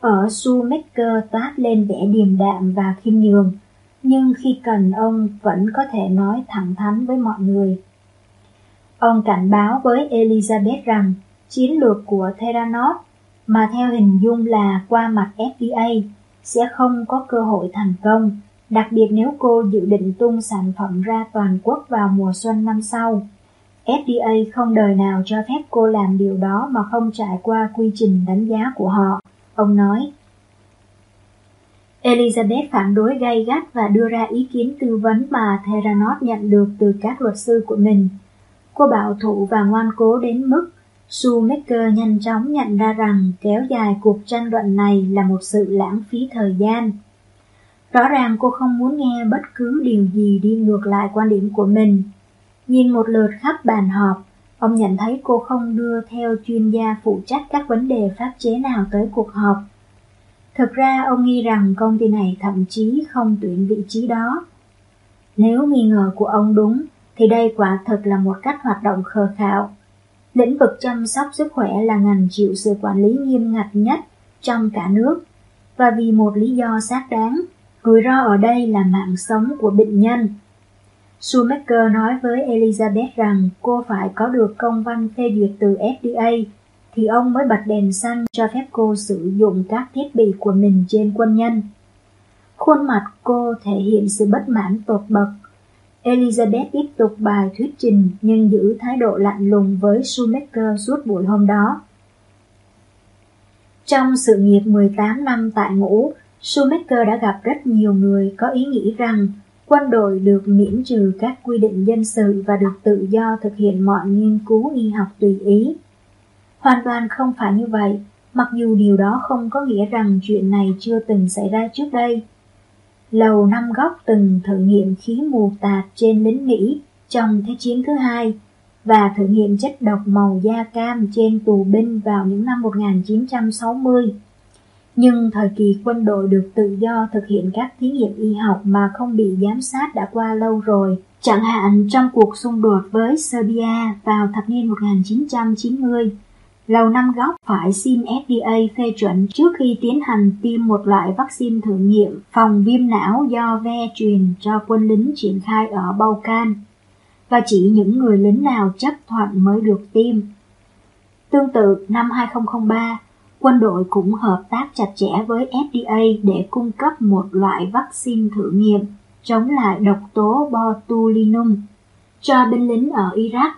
Ở Shoemaker toát lên vẻ điềm đạm và khiêm nhường, nhưng khi cần ông vẫn có thể nói thẳng thắn với mọi người. Ông cảnh báo với Elizabeth rằng chiến lược của Theranos mà theo hình dung là qua mặt FDA sẽ không có cơ hội thành công, đặc biệt nếu cô dự định tung sản phẩm ra toàn quốc vào mùa xuân năm sau. FDA không đời nào cho phép cô làm điều đó mà không trải qua quy trình đánh giá của họ, ông nói. Elizabeth phản đối gay gắt và đưa ra ý kiến tư vấn mà Theranos nhận được từ các luật sư của mình. Cô bảo thủ và ngoan cố đến mức Shoemaker nhanh chóng nhận ra rằng kéo dài cuộc tranh luận này là một sự lãng phí thời gian. Rõ ràng cô không muốn nghe bất cứ điều gì đi ngược lại quan điểm của mình, Nhìn một lượt khắp bàn họp, ông nhận thấy cô không đưa theo chuyên gia phụ trách các vấn đề pháp chế nào tới cuộc họp. Thực ra ông nghi rằng công ty này thậm chí không tuyển vị trí đó. Nếu nghi ngờ của ông đúng, thì đây quả thực là một cách hoạt động khờ khạo. Lĩnh vực chăm sóc sức khỏe là ngành chịu sự quản lý nghiêm ngặt nhất trong cả nước, và vì một lý do xác đáng, rủi ro ở đây là mạng sống của bệnh nhân Schumacher nói với Elizabeth rằng cô phải có được công văn phê duyệt từ FDA thì ông mới bật đèn xanh cho phép cô sử dụng các thiết bị của mình trên quân nhân. Khuôn mặt cô thể hiện sự bất mãn tột bậc. Elizabeth tiếp tục bài thuyết trình nhưng giữ thái độ lạnh lùng với Schumacher suốt buổi hôm đó. Trong sự nghiệp 18 năm tại ngũ, Schumacher đã gặp rất nhiều người có ý nghĩ rằng quân đội được miễn trừ các quy định dân sự và được tự do thực hiện mọi nghiên cứu y học tùy ý. Hoàn toàn không phải như vậy, mặc dù điều đó không có nghĩa rằng chuyện này chưa từng xảy ra trước đây. Lầu Năm Góc từng thử nghiệm khí mù tạt trên lính Mỹ trong Thế chiến thứ hai và thử nghiệm chất độc màu da cam trên tù binh vào những năm 1960. Nhưng thời kỳ quân đội được tự do thực hiện các thí nghiệm y học mà không bị giám sát đã qua lâu rồi. Chẳng hạn trong cuộc xung đột với Serbia vào thập niên 1990, Lầu Năm Góc phải xin FDA phê chuẩn trước khi tiến hành tiêm một loại vaccine thử nghiệm phòng viêm não do ve truyền cho quân lính triển khai ở Balkan và chỉ những người lính nào chấp thuận mới được tiêm. Tương tự, năm 2003, quân đội cũng hợp tác chặt chẽ với FDA để cung cấp một loại vaccine thử nghiệm chống lại độc tố botulinum cho binh lính ở Iraq.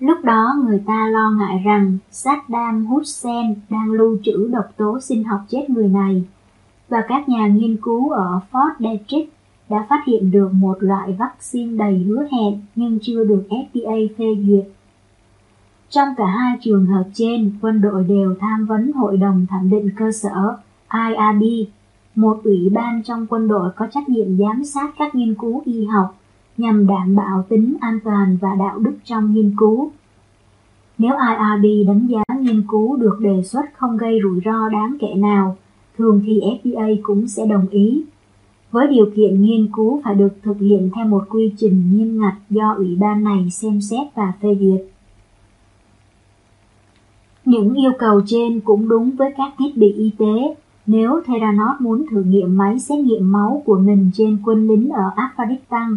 Lúc đó, người ta lo ngại rằng Saddam Hussein đang lưu trữ độc tố sinh học chết người này và các nhà nghiên cứu ở Fort Detrick đã phát hiện được một loại vaccine đầy hứa hẹn nhưng chưa được FDA phê duyệt. Trong cả hai trường hợp trên, quân đội đều tham vấn Hội đồng Thẩm định Cơ sở IRB, một ủy ban trong quân đội có trách nhiệm giám sát các nghiên cứu y học nhằm đảm bảo tính an toàn và đạo đức trong nghiên cứu. Nếu IRB đánh giá nghiên cứu được đề xuất không gây rủi ro đáng kể nào, thường thì FDA cũng sẽ đồng ý với điều kiện nghiên cứu phải được thực hiện theo một quy trình nghiêm ngặt do ủy ban này xem xét và phê duyệt. Những yêu cầu trên cũng đúng với các thiết bị y tế. Nếu Theranos muốn thử nghiệm máy xét nghiệm máu của mình trên quân lính ở Afghanistan,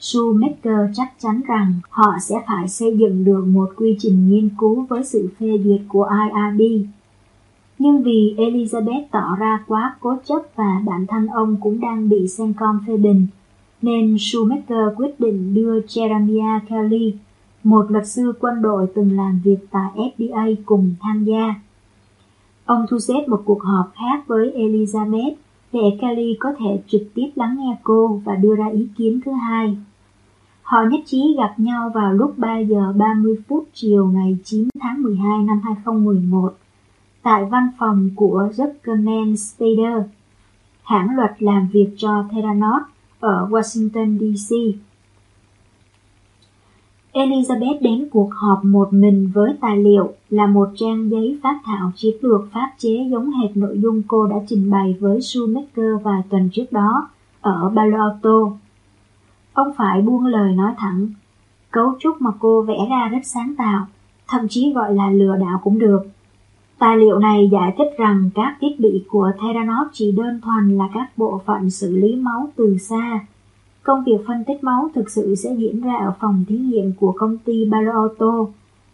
Schumacher chắc chắn rằng họ sẽ phải xây dựng được một quy trình nghiên cứu với sự phê duyệt của IRB nhưng vì Elizabeth tỏ ra quá cố chấp và bản thân ông cũng đang bị Sencom phê bình, nên Schumacher quyết định đưa Jeremiah Kelly, một luật sư quân đội từng làm việc tại FDA cùng tham gia. Ông thu xếp một cuộc họp khác với Elizabeth để Kelly có thể trực tiếp lắng nghe cô và đưa ra ý kiến thứ hai. Họ nhất trí gặp nhau vào lúc 3 giờ 30 phút chiều ngày 9 tháng 12 năm 2011 tại văn phòng của Zuckerman Spader, hãng luật làm việc cho Theranos ở Washington DC. Elizabeth đến cuộc họp một mình với tài liệu là một trang giấy phát thảo chiến lược pháp chế giống hệt nội dung cô đã trình bày với Schumacher vài tuần trước đó ở Palo Alto. Ông phải buông lời nói thẳng, cấu trúc mà cô vẽ ra rất sáng tạo, thậm chí gọi là lừa đảo cũng được. Tài liệu này giải thích rằng các thiết bị của Theranos chỉ đơn thuần là các bộ phận xử lý máu từ xa. Công việc phân tích máu thực sự sẽ diễn ra ở phòng thí nghiệm của công ty Palo Alto.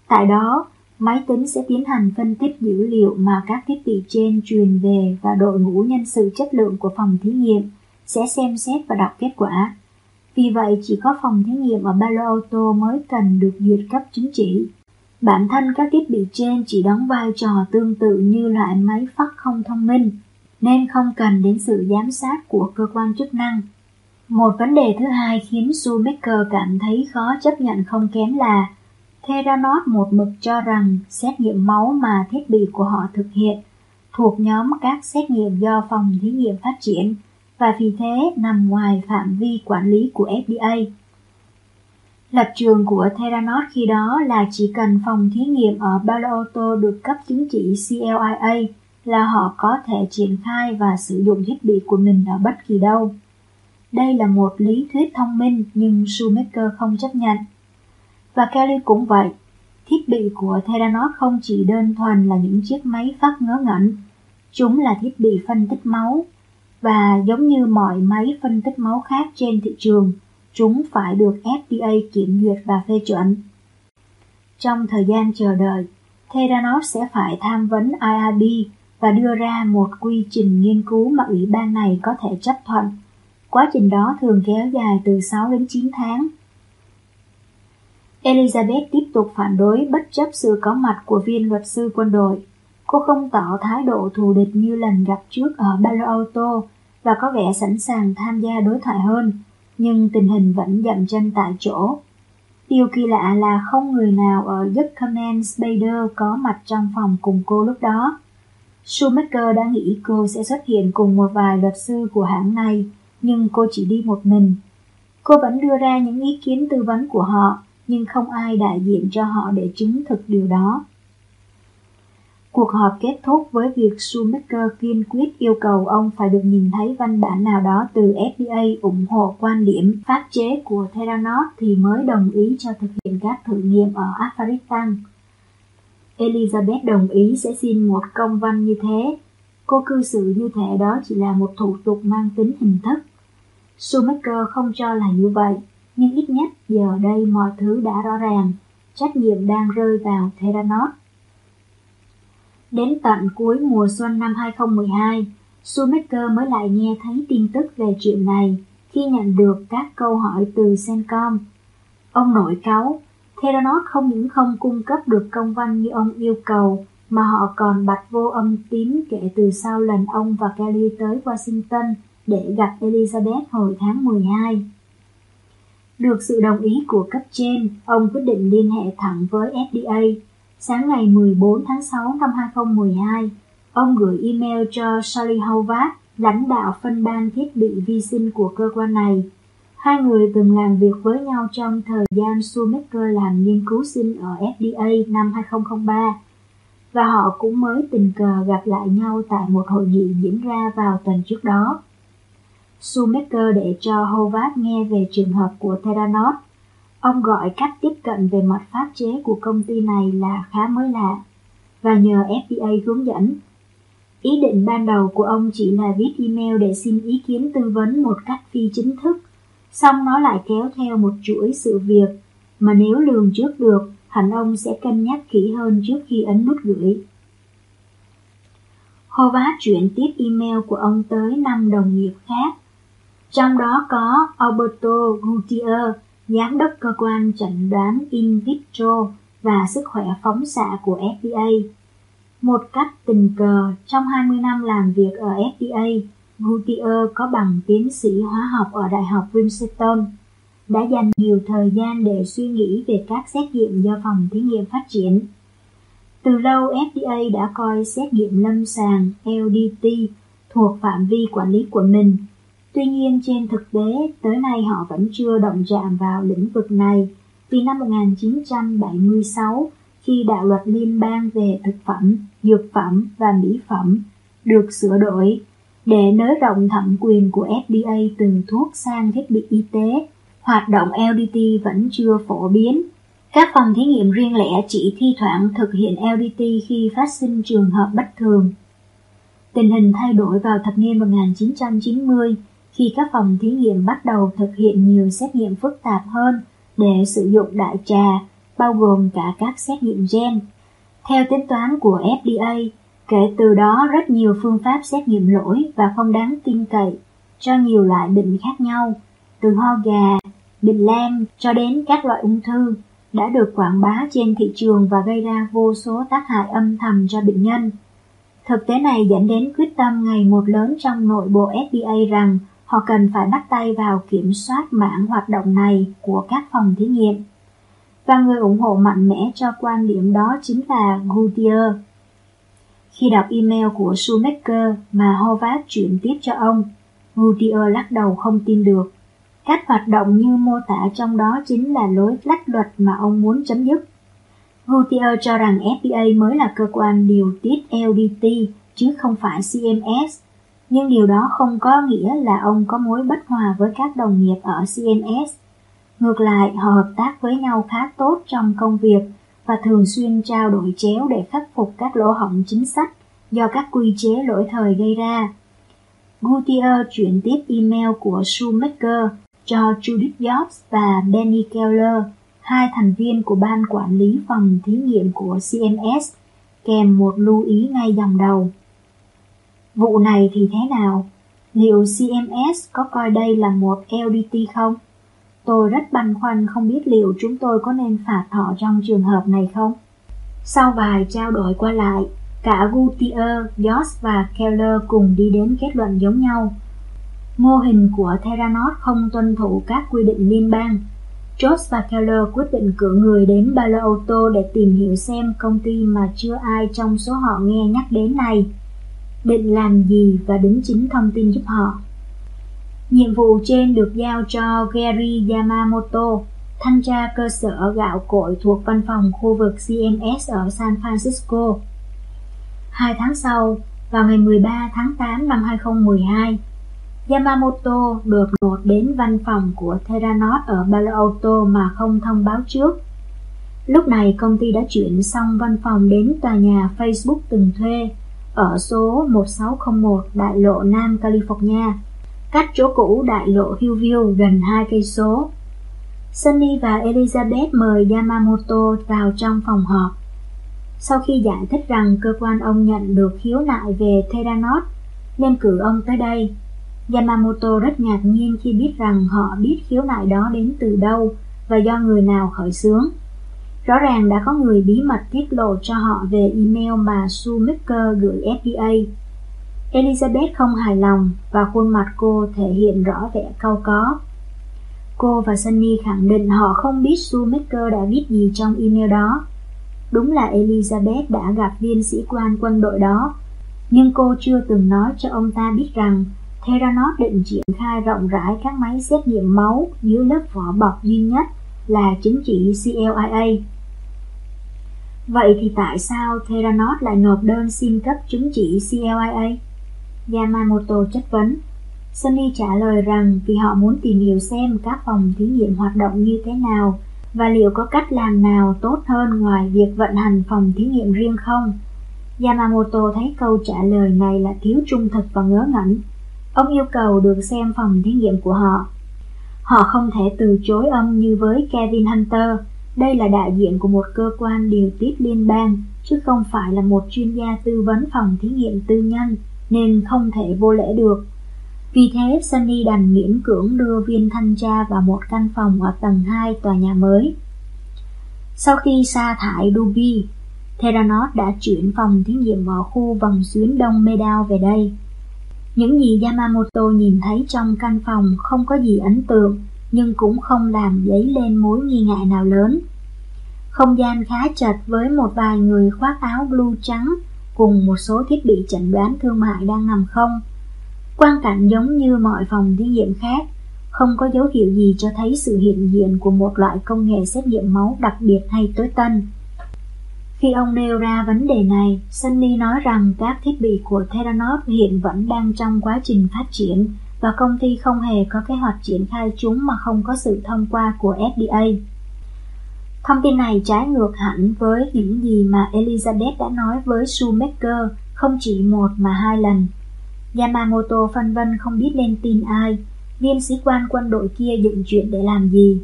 Tại đó, máy tính sẽ tiến hành phân tích dữ liệu mà các thiết bị trên truyền về và đội ngũ nhân sự chất lượng của phòng thí nghiệm sẽ xem xét và đọc kết quả. Vì vậy, chỉ có phòng thí nghiệm ở Palo Alto mới cần được duyệt cấp chứng chỉ. Bản thân các thiết bị trên chỉ đóng vai trò tương tự như loại máy phát không thông minh, nên không cần đến sự giám sát của cơ quan chức năng. Một vấn đề thứ hai khiến Schumacher cảm thấy khó chấp nhận không kém là Theranos một mực cho rằng xét nghiệm máu mà thiết bị của họ thực hiện thuộc nhóm các xét nghiệm do phòng thí nghiệm phát triển và vì thế nằm ngoài phạm vi quản lý của FDA. Lập trường của Theranos khi đó là chỉ cần phòng thí nghiệm ở Palo Alto được cấp chứng chỉ CLIA là họ có thể triển khai và sử dụng thiết bị của mình ở bất kỳ đâu. Đây là một lý thuyết thông minh nhưng Shoemaker không chấp nhận. Và Kelly cũng vậy. Thiết bị của Theranos không chỉ đơn thuần là những chiếc máy phát ngớ ngẩn, chúng là thiết bị phân tích máu. Và giống như mọi máy phân tích máu khác trên thị trường, chúng phải được FDA kiểm duyệt và phê chuẩn. Trong thời gian chờ đợi, Theranos sẽ phải tham vấn IRB và đưa ra một quy trình nghiên cứu mà ủy ban này có thể chấp thuận, Quá trình đó thường kéo dài từ 6 đến 9 tháng. Elizabeth tiếp tục phản đối bất chấp sự có mặt của viên luật sư quân đội. Cô không tỏ thái độ thù địch như lần gặp trước ở Palo Alto và có vẻ sẵn sàng tham gia đối thoại hơn, nhưng tình hình vẫn dậm chân tại chỗ. Điều kỳ lạ là không người nào ở Zuckerman Spader có mặt trong phòng cùng cô lúc đó. Schumacher đã nghĩ cô sẽ xuất hiện cùng một vài luật sư của hãng này, nhưng cô chỉ đi một mình. Cô vẫn đưa ra những ý kiến tư vấn của họ, nhưng không ai đại diện cho họ để chứng thực điều đó. Cuộc họp kết thúc với việc Schumacher kiên quyết yêu cầu ông phải được nhìn thấy văn bản nào đó từ FDA ủng hộ quan điểm pháp chế của Theranos thì mới đồng ý cho thực hiện các thử nghiệm ở Afghanistan. Elizabeth đồng ý sẽ xin một công văn như thế. Cô cư xử như thế đó chỉ là một thủ tục mang tính hình thức. Schumacher không cho là như vậy, nhưng ít nhất giờ đây mọi thứ đã rõ ràng, trách nhiệm đang rơi vào Theranos. Đến tận cuối mùa xuân năm 2012, Schumacher mới lại nghe thấy tin tức về chuyện này khi nhận được các câu hỏi từ Sencom. Ông nội cáo, Theranos không những không cung cấp được công văn như ông yêu cầu, mà họ còn bạch vô âm tín kể từ sau lần ông và Kelly tới Washington để gặp Elizabeth hồi tháng 12. Được sự đồng ý của cấp trên, ông quyết định liên hệ thẳng với FDA Sáng ngày 14 tháng 6 năm 2012, ông gửi email cho Sally Howard, lãnh đạo phân ban thiết bị vi sinh của cơ quan này. Hai người từng làm việc với nhau trong thời gian Schumacher làm nghiên cứu sinh ở FDA năm 2003 và họ cũng mới tình cờ gặp lại nhau tại một hội nghị diễn ra vào tuần trước đó. Shoemaker để cho Howard nghe về trường hợp của Theranos Ông gọi cách tiếp cận về mặt pháp chế của công ty này là khá mới lạ và nhờ FDA hướng dẫn. Ý định ban đầu của ông chỉ là viết email để xin ý kiến tư vấn một cách phi chính thức, xong nó lại kéo theo một chuỗi sự việc mà nếu lường trước được, hẳn ông sẽ cân nhắc kỹ hơn trước khi ấn nút gửi. Howard chuyển tiếp email của ông tới năm đồng nghiệp khác, trong đó có Alberto Gutierrez, Giám đốc cơ quan chẩn đoán in vitro và sức khỏe phóng xạ của FDA. Một cách tình cờ, trong 20 năm làm việc ở FDA, Gutierrez có bằng tiến sĩ hóa học ở Đại học Princeton, đã dành nhiều thời gian để suy nghĩ về các xét nghiệm do phòng thí nghiệm phát triển. Từ lâu FDA đã coi xét nghiệm lâm sàng LDT thuộc phạm vi quản lý của mình Tuy nhiên trên thực tế, tới nay họ vẫn chưa động chạm vào lĩnh vực này, vì năm 1976, khi đạo luật liên bang về thực phẩm, dược phẩm và mỹ phẩm được sửa đổi để nới rộng thẩm quyền của FDA từ thuốc sang thiết bị y tế, hoạt động LDT vẫn chưa phổ biến. Các phòng thí nghiệm riêng lẻ chỉ thi thoảng thực hiện LDT khi phát sinh trường hợp bất thường. Tình hình thay đổi vào thập niên 1990 khi các phòng thí nghiệm bắt đầu thực hiện nhiều xét nghiệm phức tạp hơn để sử dụng đại trà, bao gồm cả các xét nghiệm gen. Theo tính toán của FDA, kể từ đó rất nhiều phương pháp xét nghiệm lỗi và không đáng tin cậy cho nhiều loại bệnh khác nhau, từ ho gà, bệnh lam cho đến các loại ung thư đã được quảng bá trên thị trường và gây ra vô số tác hại âm thầm cho bệnh nhân. Thực tế này dẫn đến quyết tâm ngày một lớn trong nội bộ FDA rằng họ cần phải bắt tay vào kiểm soát mảng hoạt động này của các phòng thí nghiệm. Và người ủng hộ mạnh mẽ cho quan điểm đó chính là Goodyear. Khi đọc email của Schumacher mà Horvath chuyển tiếp cho ông, Goodyear lắc đầu không tin được. Cách hoạt động như mô tả trong đó chính là lối lách luật mà ông muốn chấm dứt. Goodyear cho rằng FDA mới là cơ quan điều tiết LDT chứ không phải CMS nhưng điều đó không có nghĩa là ông có mối bất hòa với các đồng nghiệp ở CMS. Ngược lại, họ hợp tác với nhau khá tốt trong công việc và thường xuyên trao đổi chéo để khắc phục các lỗ hổng chính sách do các quy chế lỗi thời gây ra. Gutierrez chuyển tiếp email của Schumacher cho Judith Jobs và Benny Keller, hai thành viên của ban quản lý phòng thí nghiệm của CMS, kèm một lưu ý ngay dòng đầu. Vụ này thì thế nào? Liệu CMS có coi đây là một LDT không? Tôi rất băn khoăn không biết liệu chúng tôi có nên phạt họ trong trường hợp này không. Sau vài trao đổi qua lại, cả Gutier, Joss và Keller cùng đi đến kết luận giống nhau. Mô hình của Theranos không tuân thủ các quy định liên bang. Joss và Keller quyết định cử người đến Palo Alto để tìm hiểu xem công ty mà chưa ai trong số họ nghe nhắc đến này định làm gì và đính chính thông tin giúp họ. Nhiệm vụ trên được giao cho Gary Yamamoto, thanh tra cơ sở gạo cội thuộc văn phòng khu vực CMS ở San Francisco. Hai tháng sau, vào ngày 13 tháng 8 năm 2012, Yamamoto được đột đến văn phòng của Theranos ở Palo Alto mà không thông báo trước. Lúc này công ty đã chuyển xong văn phòng đến tòa nhà Facebook từng thuê ở số 1601 đại lộ Nam California, cách chỗ cũ đại lộ Hillview gần 2 cây số. Sunny và Elizabeth mời Yamamoto vào trong phòng họp. Sau khi giải thích rằng cơ quan ông nhận được khiếu nại về Theranos nên cử ông tới đây, Yamamoto rất ngạc nhiên khi biết rằng họ biết khiếu nại đó đến từ đâu và do người nào khởi xướng. Rõ ràng đã có người bí mật tiết lộ cho họ về email mà Shoemaker gửi FDA. Elizabeth không hài lòng và khuôn mặt cô thể hiện rõ vẻ cau có. Cô và Sunny khẳng định họ không biết Shoemaker đã viết gì trong email đó. Đúng là Elizabeth đã gặp viên sĩ quan quân đội đó, nhưng cô chưa từng nói cho ông ta biết rằng Theranos định triển khai rộng rãi các máy xét nghiệm máu dưới lớp vỏ bọc duy nhất là chứng chỉ CLIA. Vậy thì tại sao Theranos lại nộp đơn xin cấp chứng chỉ CLIA? Yamamoto chất vấn. Sunny trả lời rằng vì họ muốn tìm hiểu xem các phòng thí nghiệm hoạt động như thế nào và liệu có cách làm nào tốt hơn ngoài việc vận hành phòng thí nghiệm riêng không. Yamamoto thấy câu trả lời này là thiếu trung thực và ngớ ngẩn. Ông yêu cầu được xem phòng thí nghiệm của họ. Họ không thể từ chối ông như với Kevin Hunter, đây là đại diện của một cơ quan điều tiết liên bang, chứ không phải là một chuyên gia tư vấn phòng thí nghiệm tư nhân, nên không thể vô lễ được. Vì thế, Sunny đành miễn cưỡng đưa viên thanh tra vào một căn phòng ở tầng 2 tòa nhà mới. Sau khi sa thải Duby, Theranos đã chuyển phòng thí nghiệm vào khu vòng xuyến đông Medao về đây. Những gì Yamamoto nhìn thấy trong căn phòng không có gì ấn tượng, nhưng cũng không làm dấy lên mối nghi ngại nào lớn. Không gian khá chật với một vài người khoác áo blue trắng cùng một số thiết bị chẩn đoán thương mại đang nằm không. Quan cảnh giống như mọi phòng thí nghiệm khác, không có dấu hiệu gì cho thấy sự hiện diện của một loại công nghệ xét nghiệm máu đặc biệt hay tối tân. Khi ông nêu ra vấn đề này, Sunny nói rằng các thiết bị của Theranos hiện vẫn đang trong quá trình phát triển và công ty không hề có kế hoạch triển khai chúng mà không có sự thông qua của FDA. Thông tin này trái ngược hẳn với những gì mà Elizabeth đã nói với Shoemaker không chỉ một mà hai lần. Yamamoto phân vân không biết nên tin ai, viên sĩ quan quân đội kia dựng chuyện để làm gì.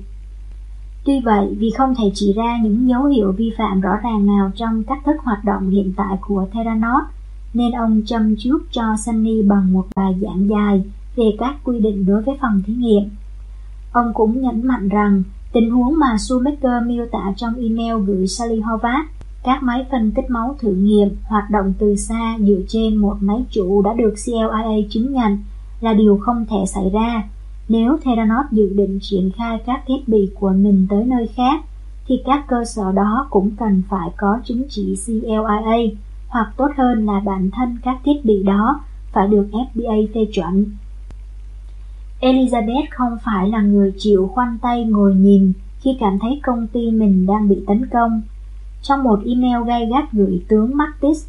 Tuy vậy, vì không thể chỉ ra những dấu hiệu vi phạm rõ ràng nào trong cách thức hoạt động hiện tại của Theranos, nên ông châm trước cho Sunny bằng một bài giảng dài về các quy định đối với phòng thí nghiệm. Ông cũng nhấn mạnh rằng tình huống mà Schumacher miêu tả trong email gửi Sally Horvath, các máy phân tích máu thử nghiệm hoạt động từ xa dựa trên một máy chủ đã được CLIA chứng nhận là điều không thể xảy ra nếu Theranos dự định triển khai các thiết bị của mình tới nơi khác, thì các cơ sở đó cũng cần phải có chứng chỉ CLIA, hoặc tốt hơn là bản thân các thiết bị đó phải được FDA phê chuẩn. Elizabeth không phải là người chịu khoanh tay ngồi nhìn khi cảm thấy công ty mình đang bị tấn công. Trong một email gay gắt gửi tướng Mattis,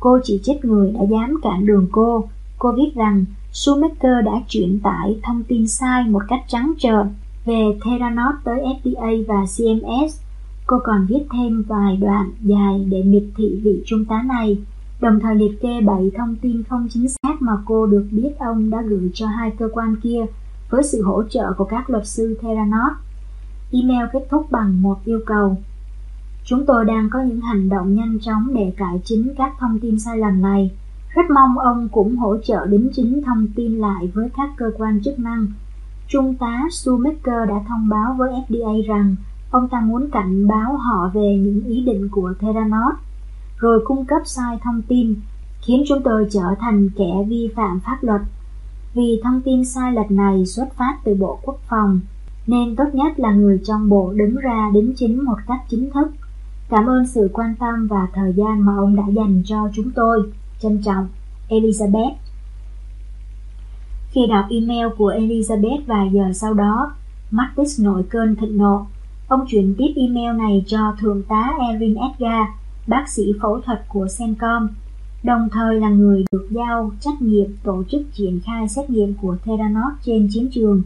cô chỉ trích người đã dám cản đường cô. Cô viết rằng Schumacher đã chuyển tải thông tin sai một cách trắng trợn về Theranos tới FDA và CMS. Cô còn viết thêm vài đoạn dài để miệt thị vị trung tá này, đồng thời liệt kê 7 thông tin không chính xác mà cô được biết ông đã gửi cho hai cơ quan kia với sự hỗ trợ của các luật sư Theranos. Email kết thúc bằng một yêu cầu. Chúng tôi đang có những hành động nhanh chóng để cải chính các thông tin sai lầm này Rất mong ông cũng hỗ trợ đính chính thông tin lại với các cơ quan chức năng. Trung tá Sumaker đã thông báo với FDA rằng ông ta muốn cảnh báo họ về những ý định của Theranos, rồi cung cấp sai thông tin, khiến chúng tôi trở thành kẻ vi phạm pháp luật. Vì thông tin sai lệch này xuất phát từ Bộ Quốc phòng, nên tốt nhất là người trong bộ đứng ra đính chính một cách chính thức. Cảm ơn sự quan tâm và thời gian mà ông đã dành cho chúng tôi. Trân trọng, Elizabeth. Khi đọc email của Elizabeth vài giờ sau đó, Mattis nổi cơn thịnh nộ. Ông chuyển tiếp email này cho Thượng tá Erin Edgar, bác sĩ phẫu thuật của Sencom, đồng thời là người được giao trách nhiệm tổ chức triển khai xét nghiệm của Theranos trên chiến trường,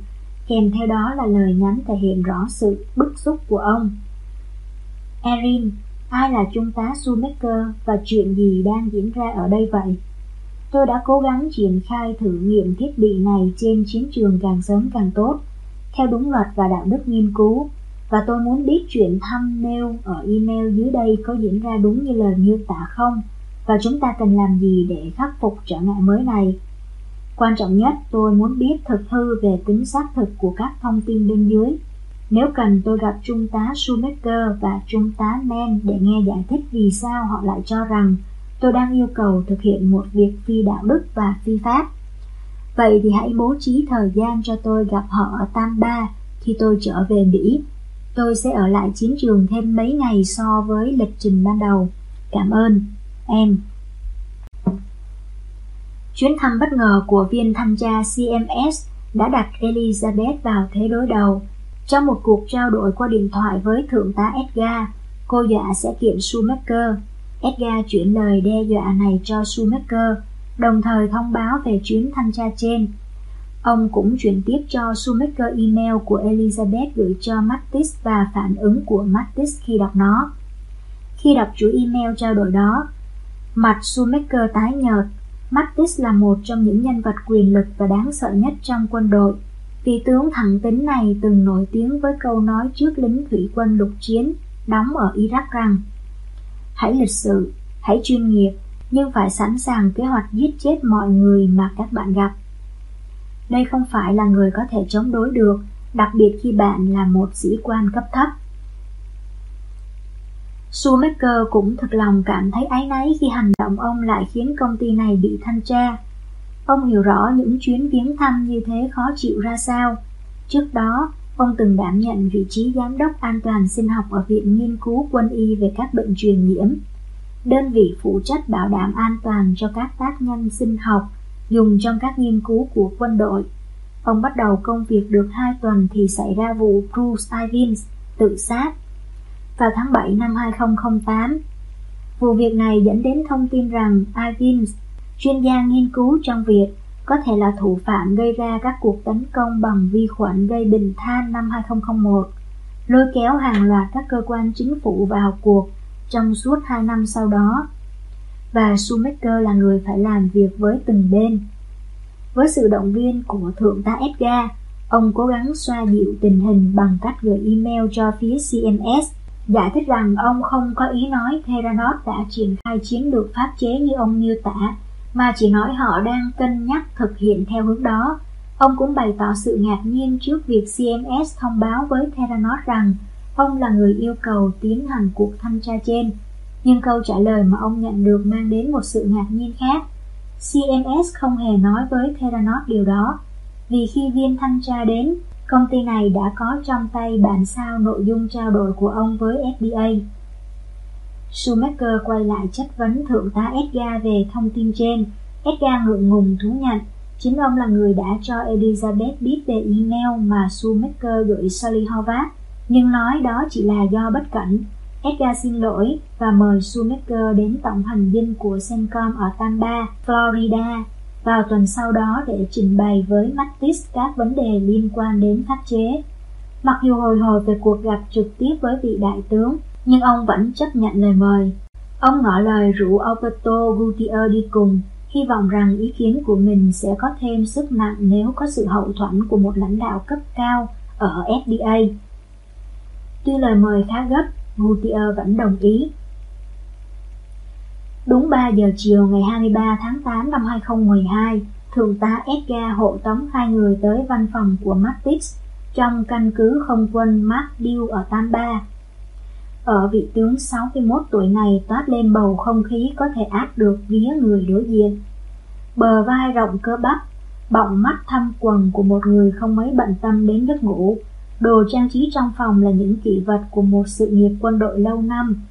kèm theo đó là lời nhắn thể hiện rõ sự bức xúc của ông. Erin, ai là trung tá Sumaker và chuyện gì đang diễn ra ở đây vậy? Tôi đã cố gắng triển khai thử nghiệm thiết bị này trên chiến trường càng sớm càng tốt, theo đúng luật và đạo đức nghiên cứu, và tôi muốn biết chuyện thăm mail ở email dưới đây có diễn ra đúng như lời miêu tả không, và chúng ta cần làm gì để khắc phục trở ngại mới này. Quan trọng nhất, tôi muốn biết thực hư về tính xác thực của các thông tin bên dưới. Nếu cần tôi gặp Trung tá Schumacher và Trung tá Men để nghe giải thích vì sao họ lại cho rằng tôi đang yêu cầu thực hiện một việc phi đạo đức và phi pháp. Vậy thì hãy bố trí thời gian cho tôi gặp họ ở Tam Ba khi tôi trở về Mỹ. Tôi sẽ ở lại chiến trường thêm mấy ngày so với lịch trình ban đầu. Cảm ơn, em. Chuyến thăm bất ngờ của viên thanh tra CMS đã đặt Elizabeth vào thế đối đầu. Trong một cuộc trao đổi qua điện thoại với Thượng tá Edgar, cô dọa sẽ kiện Schumacher Edgar chuyển lời đe dọa này cho Schumacher, đồng thời thông báo về chuyến thanh tra trên. Ông cũng chuyển tiếp cho Shoemaker email của Elizabeth gửi cho Mattis và phản ứng của Mattis khi đọc nó. Khi đọc chuỗi email trao đổi đó, mặt Shoemaker tái nhợt. Mattis là một trong những nhân vật quyền lực và đáng sợ nhất trong quân đội. Vị tướng thẳng tính này từng nổi tiếng với câu nói trước lính thủy quân lục chiến đóng ở Iraq rằng Hãy lịch sự, hãy chuyên nghiệp, nhưng phải sẵn sàng kế hoạch giết chết mọi người mà các bạn gặp. Đây không phải là người có thể chống đối được, đặc biệt khi bạn là một sĩ quan cấp thấp. Schumacher cũng thực lòng cảm thấy áy náy khi hành động ông lại khiến công ty này bị thanh tra. Ông hiểu rõ những chuyến viếng thăm như thế khó chịu ra sao. Trước đó, Ông từng đảm nhận vị trí giám đốc an toàn sinh học ở Viện Nghiên cứu Quân y về các bệnh truyền nhiễm, đơn vị phụ trách bảo đảm an toàn cho các tác nhân sinh học dùng trong các nghiên cứu của quân đội. Ông bắt đầu công việc được 2 tuần thì xảy ra vụ Bruce Ivins tự sát vào tháng 7 năm 2008. Vụ việc này dẫn đến thông tin rằng Ivins, chuyên gia nghiên cứu trong việc có thể là thủ phạm gây ra các cuộc tấn công bằng vi khuẩn gây bình than năm 2001, lôi kéo hàng loạt các cơ quan chính phủ vào cuộc trong suốt 2 năm sau đó. Và Schumacher là người phải làm việc với từng bên. Với sự động viên của Thượng tá Edgar, ông cố gắng xoa dịu tình hình bằng cách gửi email cho phía CMS giải thích rằng ông không có ý nói Theranos đã triển khai chiến lược pháp chế như ông miêu tả mà chỉ nói họ đang cân nhắc thực hiện theo hướng đó. Ông cũng bày tỏ sự ngạc nhiên trước việc CMS thông báo với Theranos rằng ông là người yêu cầu tiến hành cuộc thanh tra trên. Nhưng câu trả lời mà ông nhận được mang đến một sự ngạc nhiên khác. CMS không hề nói với Theranos điều đó, vì khi viên thanh tra đến, công ty này đã có trong tay bản sao nội dung trao đổi của ông với FDA. Schumacher quay lại chất vấn thượng tá Edgar về thông tin trên. Edgar ngượng ngùng thú nhận, chính ông là người đã cho Elizabeth biết về email mà Schumacher gửi Sally Horvath, nhưng nói đó chỉ là do bất cẩn. Edgar xin lỗi và mời Schumacher đến tổng hành dinh của Sencom ở Tampa, Florida vào tuần sau đó để trình bày với Mattis các vấn đề liên quan đến pháp chế. Mặc dù hồi hộp về cuộc gặp trực tiếp với vị đại tướng, nhưng ông vẫn chấp nhận lời mời. Ông ngỏ lời rủ Alberto Gutier đi cùng, hy vọng rằng ý kiến của mình sẽ có thêm sức nặng nếu có sự hậu thuẫn của một lãnh đạo cấp cao ở FDA. Tuy lời mời khá gấp, Gutier vẫn đồng ý. Đúng 3 giờ chiều ngày 23 tháng 8 năm 2012, Thượng tá Edgar hộ tống hai người tới văn phòng của Mattis trong căn cứ không quân MacDill ở Tampa. Ở vị tướng 61 tuổi này toát lên bầu không khí có thể áp được vía người đối diện. Bờ vai rộng cơ bắp, bọng mắt thâm quần của một người không mấy bận tâm đến giấc ngủ. Đồ trang trí trong phòng là những kỷ vật của một sự nghiệp quân đội lâu năm.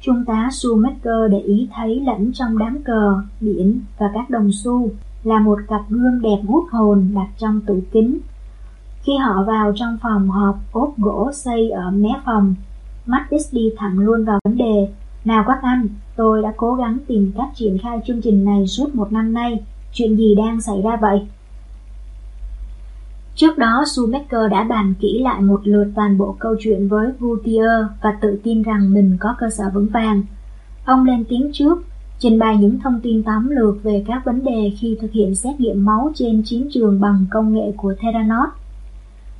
Trung tá Schumacher để ý thấy lẫn trong đám cờ, biển và các đồng xu là một cặp gương đẹp hút hồn đặt trong tủ kính. Khi họ vào trong phòng họp ốp gỗ xây ở mé phòng, Mattis đi thẳng luôn vào vấn đề. Nào các anh, tôi đã cố gắng tìm cách triển khai chương trình này suốt một năm nay. Chuyện gì đang xảy ra vậy? Trước đó, Schumacher đã bàn kỹ lại một lượt toàn bộ câu chuyện với Gutier và tự tin rằng mình có cơ sở vững vàng. Ông lên tiếng trước, trình bày những thông tin tóm lược về các vấn đề khi thực hiện xét nghiệm máu trên chiến trường bằng công nghệ của Theranos.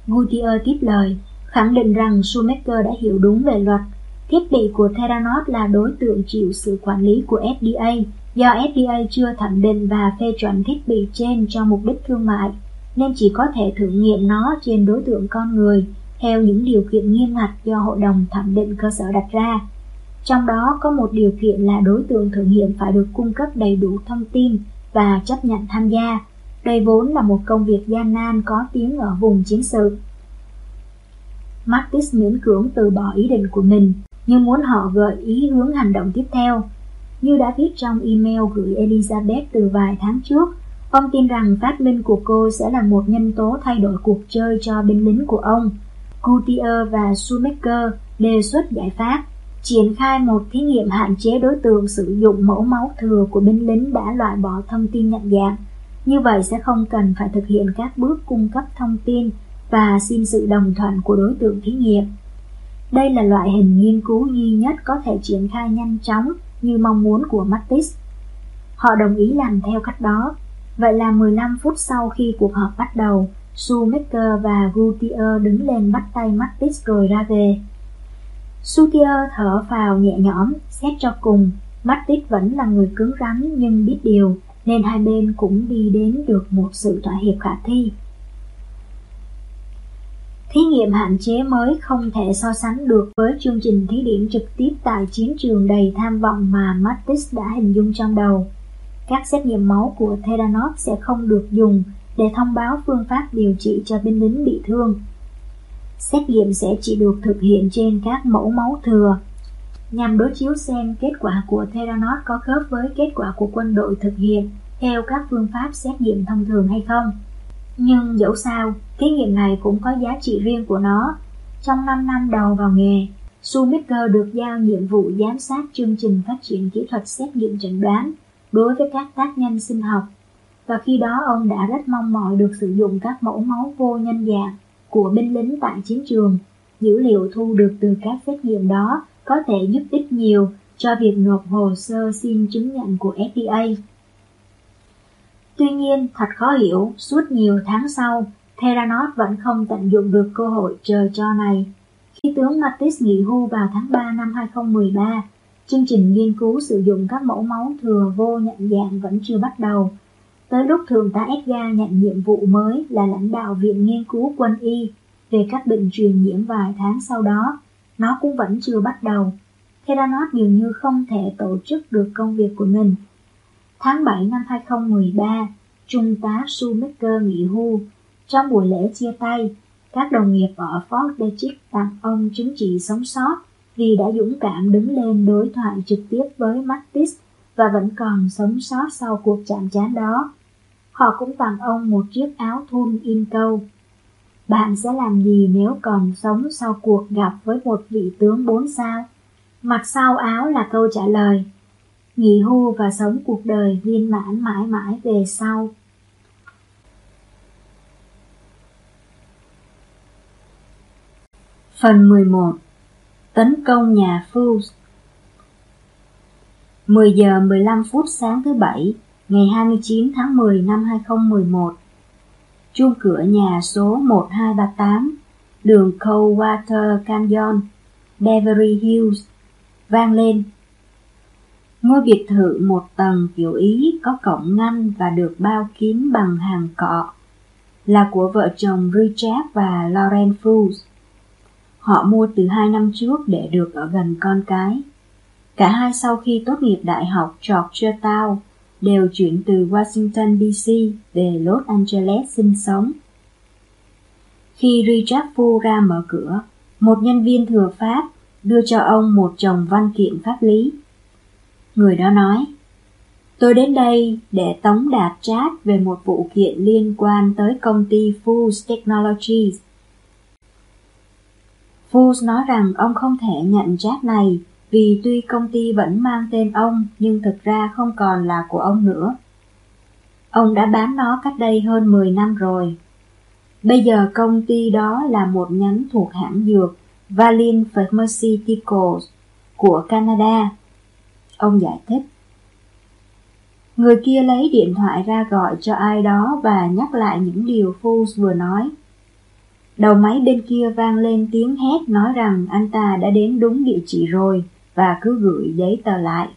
Gutier tiếp lời, khẳng định rằng Schumacher đã hiểu đúng về luật. Thiết bị của Theranos là đối tượng chịu sự quản lý của FDA do FDA chưa thẩm định và phê chuẩn thiết bị trên cho mục đích thương mại, nên chỉ có thể thử nghiệm nó trên đối tượng con người theo những điều kiện nghiêm ngặt do Hội đồng thẩm định cơ sở đặt ra. Trong đó có một điều kiện là đối tượng thử nghiệm phải được cung cấp đầy đủ thông tin và chấp nhận tham gia. Đây vốn là một công việc gian nan có tiếng ở vùng chiến sự. Mattis miễn cưỡng từ bỏ ý định của mình, nhưng muốn họ gợi ý hướng hành động tiếp theo. Như đã viết trong email gửi Elizabeth từ vài tháng trước, ông tin rằng phát minh của cô sẽ là một nhân tố thay đổi cuộc chơi cho binh lính của ông. Coutier và Schumacher đề xuất giải pháp, triển khai một thí nghiệm hạn chế đối tượng sử dụng mẫu máu thừa của binh lính đã loại bỏ thông tin nhận dạng. Như vậy sẽ không cần phải thực hiện các bước cung cấp thông tin và xin sự đồng thuận của đối tượng thí nghiệm. Đây là loại hình nghiên cứu duy nhất có thể triển khai nhanh chóng như mong muốn của Mattis. Họ đồng ý làm theo cách đó. Vậy là 15 phút sau khi cuộc họp bắt đầu, Schumacher và Gutier đứng lên bắt tay Mattis rồi ra về. Gutier thở phào nhẹ nhõm, xét cho cùng, Mattis vẫn là người cứng rắn nhưng biết điều, nên hai bên cũng đi đến được một sự thỏa hiệp khả thi. Thí nghiệm hạn chế mới không thể so sánh được với chương trình thí điểm trực tiếp tại chiến trường đầy tham vọng mà Mattis đã hình dung trong đầu. Các xét nghiệm máu của Theranos sẽ không được dùng để thông báo phương pháp điều trị cho binh lính bị thương. Xét nghiệm sẽ chỉ được thực hiện trên các mẫu máu thừa, nhằm đối chiếu xem kết quả của Theranos có khớp với kết quả của quân đội thực hiện theo các phương pháp xét nghiệm thông thường hay không. Nhưng dẫu sao, thí nghiệm này cũng có giá trị riêng của nó. Trong 5 năm đầu vào nghề, Schumacher được giao nhiệm vụ giám sát chương trình phát triển kỹ thuật xét nghiệm chẩn đoán đối với các tác nhân sinh học. Và khi đó ông đã rất mong mỏi được sử dụng các mẫu máu vô nhân dạng của binh lính tại chiến trường. Dữ liệu thu được từ các xét nghiệm đó có thể giúp ích nhiều cho việc nộp hồ sơ xin chứng nhận của FDA. Tuy nhiên, thật khó hiểu, suốt nhiều tháng sau, Theranos vẫn không tận dụng được cơ hội trời cho này. Khi tướng Mattis nghỉ hưu vào tháng 3 năm 2013, chương trình nghiên cứu sử dụng các mẫu máu thừa vô nhận dạng vẫn chưa bắt đầu. Tới lúc Thượng tá Edgar nhận nhiệm vụ mới là lãnh đạo Viện Nghiên cứu Quân y về các bệnh truyền nhiễm vài tháng sau đó, nó cũng vẫn chưa bắt đầu. Theranos dường như không thể tổ chức được công việc của mình. Tháng 7 năm 2013, Trung tá Schumacher nghỉ hưu. Trong buổi lễ chia tay, các đồng nghiệp ở Fort Detrick tặng ông chứng chỉ sống sót vì đã dũng cảm đứng lên đối thoại trực tiếp với Mattis và vẫn còn sống sót sau cuộc chạm trán đó. Họ cũng tặng ông một chiếc áo thun in câu. Bạn sẽ làm gì nếu còn sống sau cuộc gặp với một vị tướng bốn sao? Mặt sau áo là câu trả lời nghỉ hưu và sống cuộc đời viên mãn mãi mãi về sau. Phần 11 Tấn công nhà Fools 10 giờ 15 phút sáng thứ Bảy, ngày 29 tháng 10 năm 2011 Chuông cửa nhà số 1238, đường Coldwater Canyon, Beverly Hills, vang lên Ngôi biệt thự một tầng kiểu Ý có cổng ngăn và được bao kín bằng hàng cọ, là của vợ chồng Richard và Lauren Fools. Họ mua từ hai năm trước để được ở gần con cái. Cả hai sau khi tốt nghiệp Đại học Georgetown đều chuyển từ Washington DC về Los Angeles sinh sống. Khi Richard Fu ra mở cửa, một nhân viên thừa pháp đưa cho ông một chồng văn kiện pháp lý. Người đó nói, Tôi đến đây để tống đạt chat về một vụ kiện liên quan tới công ty Fools Technologies. Fools nói rằng ông không thể nhận Jack này vì tuy công ty vẫn mang tên ông nhưng thực ra không còn là của ông nữa. Ông đã bán nó cách đây hơn 10 năm rồi. Bây giờ công ty đó là một nhánh thuộc hãng dược Valin Pharmaceuticals của Canada. Ông giải thích. Người kia lấy điện thoại ra gọi cho ai đó và nhắc lại những điều Fools vừa nói. Đầu máy bên kia vang lên tiếng hét nói rằng anh ta đã đến đúng địa chỉ rồi và cứ gửi giấy tờ lại.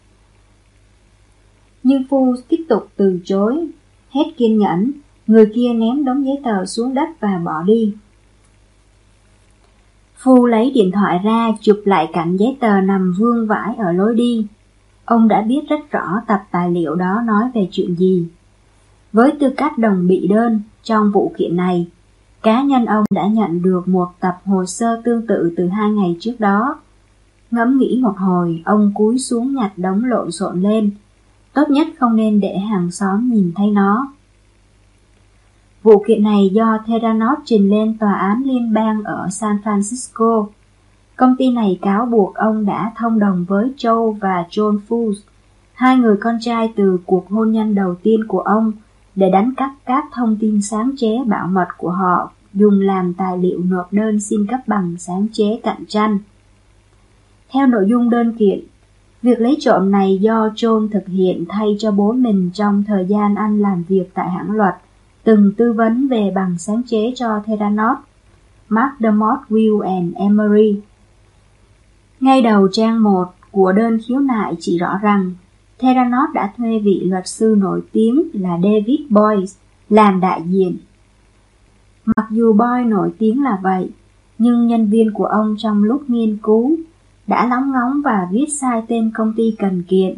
Nhưng Phu tiếp tục từ chối, hết kiên nhẫn, người kia ném đống giấy tờ xuống đất và bỏ đi. Phu lấy điện thoại ra chụp lại cảnh giấy tờ nằm vương vãi ở lối đi. Ông đã biết rất rõ tập tài liệu đó nói về chuyện gì. Với tư cách đồng bị đơn trong vụ kiện này, cá nhân ông đã nhận được một tập hồ sơ tương tự từ hai ngày trước đó. Ngẫm nghĩ một hồi, ông cúi xuống nhặt đống lộn xộn lên. Tốt nhất không nên để hàng xóm nhìn thấy nó. Vụ kiện này do Theranos trình lên tòa án liên bang ở San Francisco. Công ty này cáo buộc ông đã thông đồng với Joe và John Fools, hai người con trai từ cuộc hôn nhân đầu tiên của ông, để đánh cắp các thông tin sáng chế bảo mật của họ dùng làm tài liệu nộp đơn xin cấp bằng sáng chế cạnh tranh. Theo nội dung đơn kiện, việc lấy trộm này do John thực hiện thay cho bố mình trong thời gian anh làm việc tại hãng luật – từng tư vấn về bằng sáng chế cho Theranos, McDermott, Will and Emery. Ngay đầu trang 1 của đơn khiếu nại chỉ rõ rằng Theranos đã thuê vị luật sư nổi tiếng là David Boyce làm đại diện. Mặc dù Boy nổi tiếng là vậy, nhưng nhân viên của ông trong lúc nghiên cứu đã lóng ngóng và viết sai tên công ty cần kiện.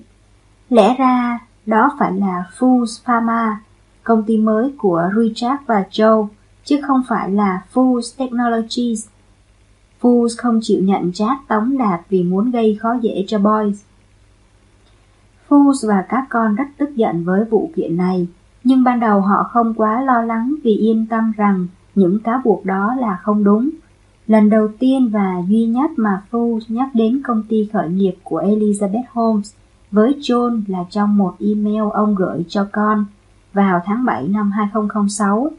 Lẽ ra đó phải là Fools Pharma công ty mới của Richard và Joe, chứ không phải là Fools Technologies. Fools không chịu nhận chat tống đạt vì muốn gây khó dễ cho Boyce. Hughes và các con rất tức giận với vụ kiện này, nhưng ban đầu họ không quá lo lắng vì yên tâm rằng những cáo buộc đó là không đúng. Lần đầu tiên và duy nhất mà Fools nhắc đến công ty khởi nghiệp của Elizabeth Holmes với John là trong một email ông gửi cho con vào tháng 7 năm 2006,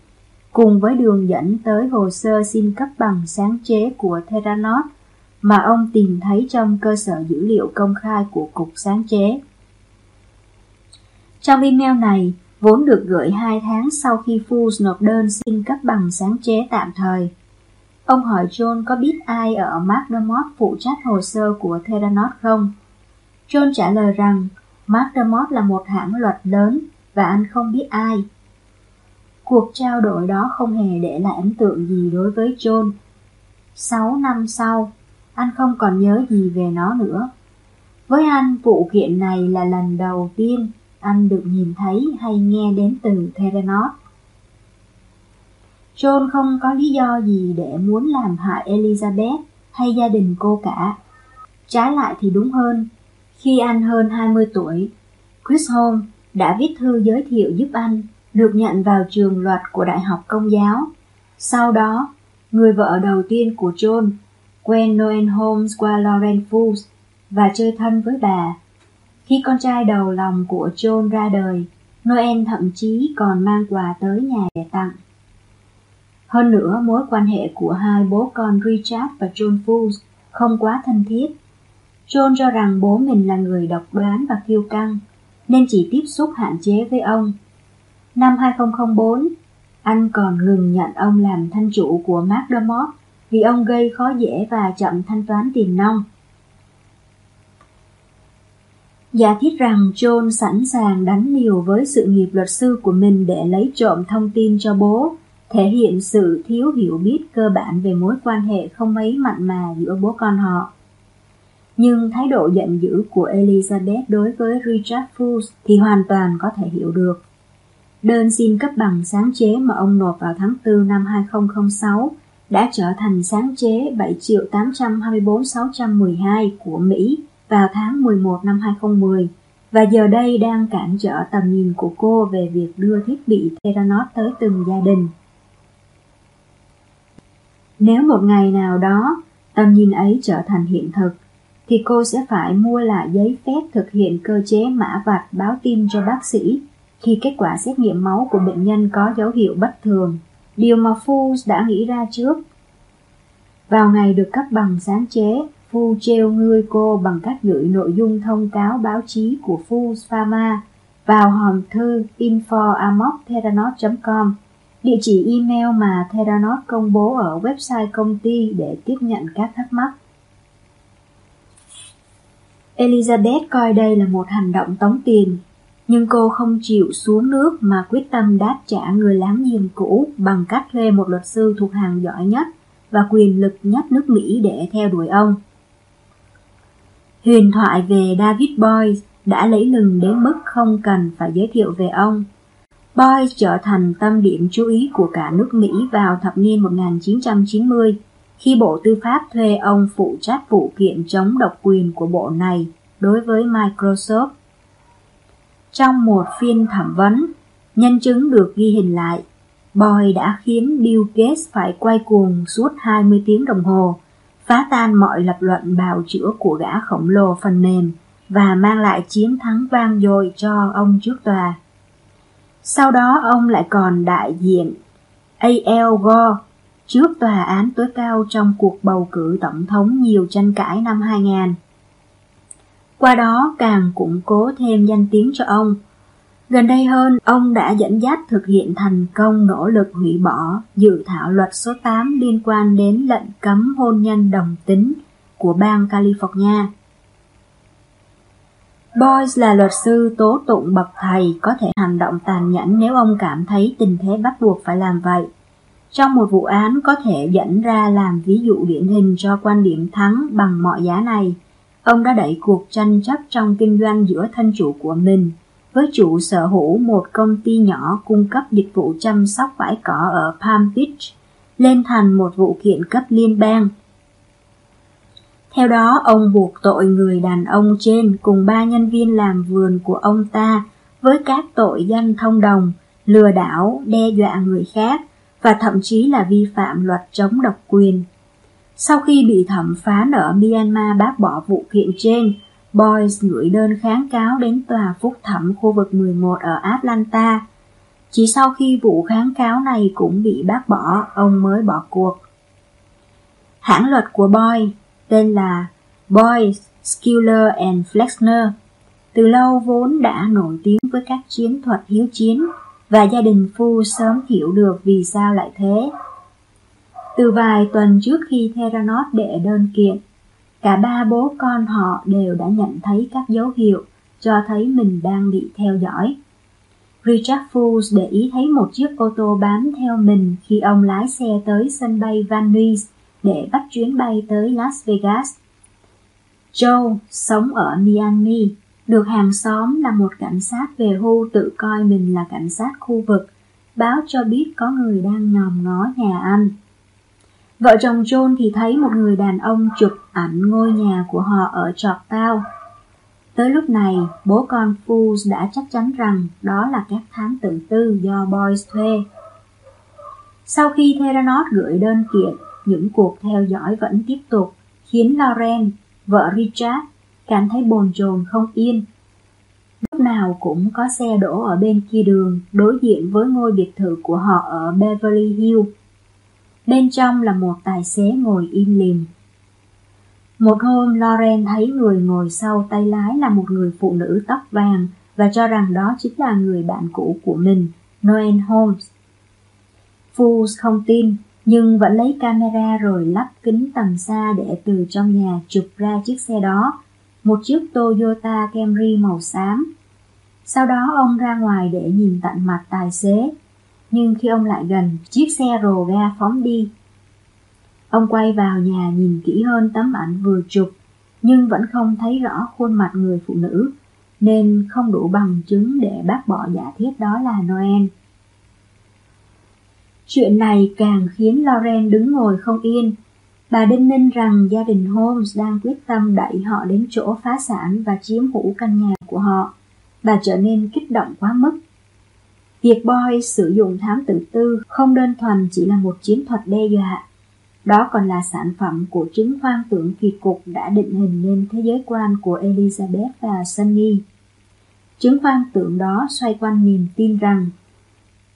cùng với đường dẫn tới hồ sơ xin cấp bằng sáng chế của Theranos mà ông tìm thấy trong cơ sở dữ liệu công khai của Cục Sáng chế. Trong email này, vốn được gửi 2 tháng sau khi Fools nộp đơn xin cấp bằng sáng chế tạm thời. Ông hỏi John có biết ai ở McDermott phụ trách hồ sơ của Theranos không? John trả lời rằng McDermott là một hãng luật lớn và anh không biết ai. Cuộc trao đổi đó không hề để lại ấn tượng gì đối với John. Sáu năm sau, anh không còn nhớ gì về nó nữa. Với anh, vụ kiện này là lần đầu tiên anh được nhìn thấy hay nghe đến từ Theranos. John không có lý do gì để muốn làm hại Elizabeth hay gia đình cô cả. Trái lại thì đúng hơn, khi anh hơn 20 tuổi, Chris Holmes đã viết thư giới thiệu giúp anh được nhận vào trường luật của Đại học Công giáo. Sau đó, người vợ đầu tiên của John quen Noel Holmes qua Lauren Fools và chơi thân với bà. Khi con trai đầu lòng của John ra đời, Noel thậm chí còn mang quà tới nhà để tặng. Hơn nữa, mối quan hệ của hai bố con Richard và John Fools không quá thân thiết. John cho rằng bố mình là người độc đoán và kiêu căng, nên chỉ tiếp xúc hạn chế với ông. Năm 2004, anh còn ngừng nhận ông làm thanh chủ của McDermott vì ông gây khó dễ và chậm thanh toán tiền nông. Giả thiết rằng John sẵn sàng đánh liều với sự nghiệp luật sư của mình để lấy trộm thông tin cho bố, thể hiện sự thiếu hiểu biết cơ bản về mối quan hệ không mấy mặn mà giữa bố con họ. Nhưng thái độ giận dữ của Elizabeth đối với Richard Fools thì hoàn toàn có thể hiểu được. Đơn xin cấp bằng sáng chế mà ông nộp vào tháng 4 năm 2006 đã trở thành sáng chế 7 triệu 824 612 của Mỹ vào tháng 11 năm 2010 và giờ đây đang cản trở tầm nhìn của cô về việc đưa thiết bị Theranos tới từng gia đình. Nếu một ngày nào đó tầm nhìn ấy trở thành hiện thực, thì cô sẽ phải mua lại giấy phép thực hiện cơ chế mã vạch báo tin cho bác sĩ khi kết quả xét nghiệm máu của bệnh nhân có dấu hiệu bất thường, điều mà Fools đã nghĩ ra trước. Vào ngày được cấp bằng sáng chế, phu treo ngươi cô bằng cách gửi nội dung thông cáo báo chí của phu Pharma vào hòm thư info.amokteranos.com, địa chỉ email mà Theranos công bố ở website công ty để tiếp nhận các thắc mắc. Elizabeth coi đây là một hành động tống tiền, nhưng cô không chịu xuống nước mà quyết tâm đáp trả người láng giềng cũ bằng cách thuê một luật sư thuộc hàng giỏi nhất và quyền lực nhất nước Mỹ để theo đuổi ông. Huyền thoại về David Boyce đã lấy lừng đến mức không cần phải giới thiệu về ông. Boyce trở thành tâm điểm chú ý của cả nước Mỹ vào thập niên 1990 khi Bộ Tư pháp thuê ông phụ trách vụ kiện chống độc quyền của bộ này đối với Microsoft. Trong một phiên thẩm vấn, nhân chứng được ghi hình lại, Boy đã khiến Bill Gates phải quay cuồng suốt 20 tiếng đồng hồ phá tan mọi lập luận bào chữa của gã khổng lồ phần mềm và mang lại chiến thắng vang dội cho ông trước tòa. Sau đó ông lại còn đại diện A.L. Gore trước tòa án tối cao trong cuộc bầu cử tổng thống nhiều tranh cãi năm 2000. Qua đó càng củng cố thêm danh tiếng cho ông Gần đây hơn, ông đã dẫn dắt thực hiện thành công nỗ lực hủy bỏ dự thảo luật số 8 liên quan đến lệnh cấm hôn nhân đồng tính của bang California. Boyce là luật sư tố tụng bậc thầy có thể hành động tàn nhẫn nếu ông cảm thấy tình thế bắt buộc phải làm vậy. Trong một vụ án có thể dẫn ra làm ví dụ điển hình cho quan điểm thắng bằng mọi giá này, ông đã đẩy cuộc tranh chấp trong kinh doanh giữa thân chủ của mình – với chủ sở hữu một công ty nhỏ cung cấp dịch vụ chăm sóc bãi cỏ ở Palm Beach lên thành một vụ kiện cấp liên bang. Theo đó, ông buộc tội người đàn ông trên cùng ba nhân viên làm vườn của ông ta với các tội danh thông đồng, lừa đảo, đe dọa người khác và thậm chí là vi phạm luật chống độc quyền. Sau khi bị thẩm phán ở Myanmar bác bỏ vụ kiện trên, Boyce gửi đơn kháng cáo đến tòa phúc thẩm khu vực 11 ở Atlanta. Chỉ sau khi vụ kháng cáo này cũng bị bác bỏ, ông mới bỏ cuộc. Hãng luật của Boy tên là Boyce, Skiller and Flexner từ lâu vốn đã nổi tiếng với các chiến thuật hiếu chiến và gia đình Phu sớm hiểu được vì sao lại thế. Từ vài tuần trước khi Theranos đệ đơn kiện, Cả ba bố con họ đều đã nhận thấy các dấu hiệu cho thấy mình đang bị theo dõi. Richard Fools để ý thấy một chiếc ô tô bám theo mình khi ông lái xe tới sân bay Van Nuys để bắt chuyến bay tới Las Vegas. Joe sống ở Miami, được hàng xóm là một cảnh sát về hưu tự coi mình là cảnh sát khu vực, báo cho biết có người đang nhòm ngó nhà anh. Vợ chồng John thì thấy một người đàn ông chụp ảnh ngôi nhà của họ ở Georgetown. Tới lúc này, bố con Fools đã chắc chắn rằng đó là các thám tử tư do Boyce thuê. Sau khi Theranos gửi đơn kiện, những cuộc theo dõi vẫn tiếp tục, khiến Lauren, vợ Richard, cảm thấy bồn chồn không yên. Lúc nào cũng có xe đổ ở bên kia đường, đối diện với ngôi biệt thự của họ ở Beverly Hills Bên trong là một tài xế ngồi im lìm. Một hôm Lauren thấy người ngồi sau tay lái là một người phụ nữ tóc vàng và cho rằng đó chính là người bạn cũ của mình, Noel Holmes. Fools không tin, nhưng vẫn lấy camera rồi lắp kính tầm xa để từ trong nhà chụp ra chiếc xe đó, một chiếc Toyota Camry màu xám. Sau đó ông ra ngoài để nhìn tận mặt tài xế, nhưng khi ông lại gần, chiếc xe rồ ga phóng đi. Ông quay vào nhà nhìn kỹ hơn tấm ảnh vừa chụp, nhưng vẫn không thấy rõ khuôn mặt người phụ nữ, nên không đủ bằng chứng để bác bỏ giả thiết đó là Noel. Chuyện này càng khiến Lauren đứng ngồi không yên. Bà đinh ninh rằng gia đình Holmes đang quyết tâm đẩy họ đến chỗ phá sản và chiếm hữu căn nhà của họ. Bà trở nên kích động quá mức. Việc Boy sử dụng thám tử tư không đơn thuần chỉ là một chiến thuật đe dọa. Đó còn là sản phẩm của chứng hoang tưởng kỳ cục đã định hình nên thế giới quan của Elizabeth và Sunny. Chứng hoang tưởng đó xoay quanh niềm tin rằng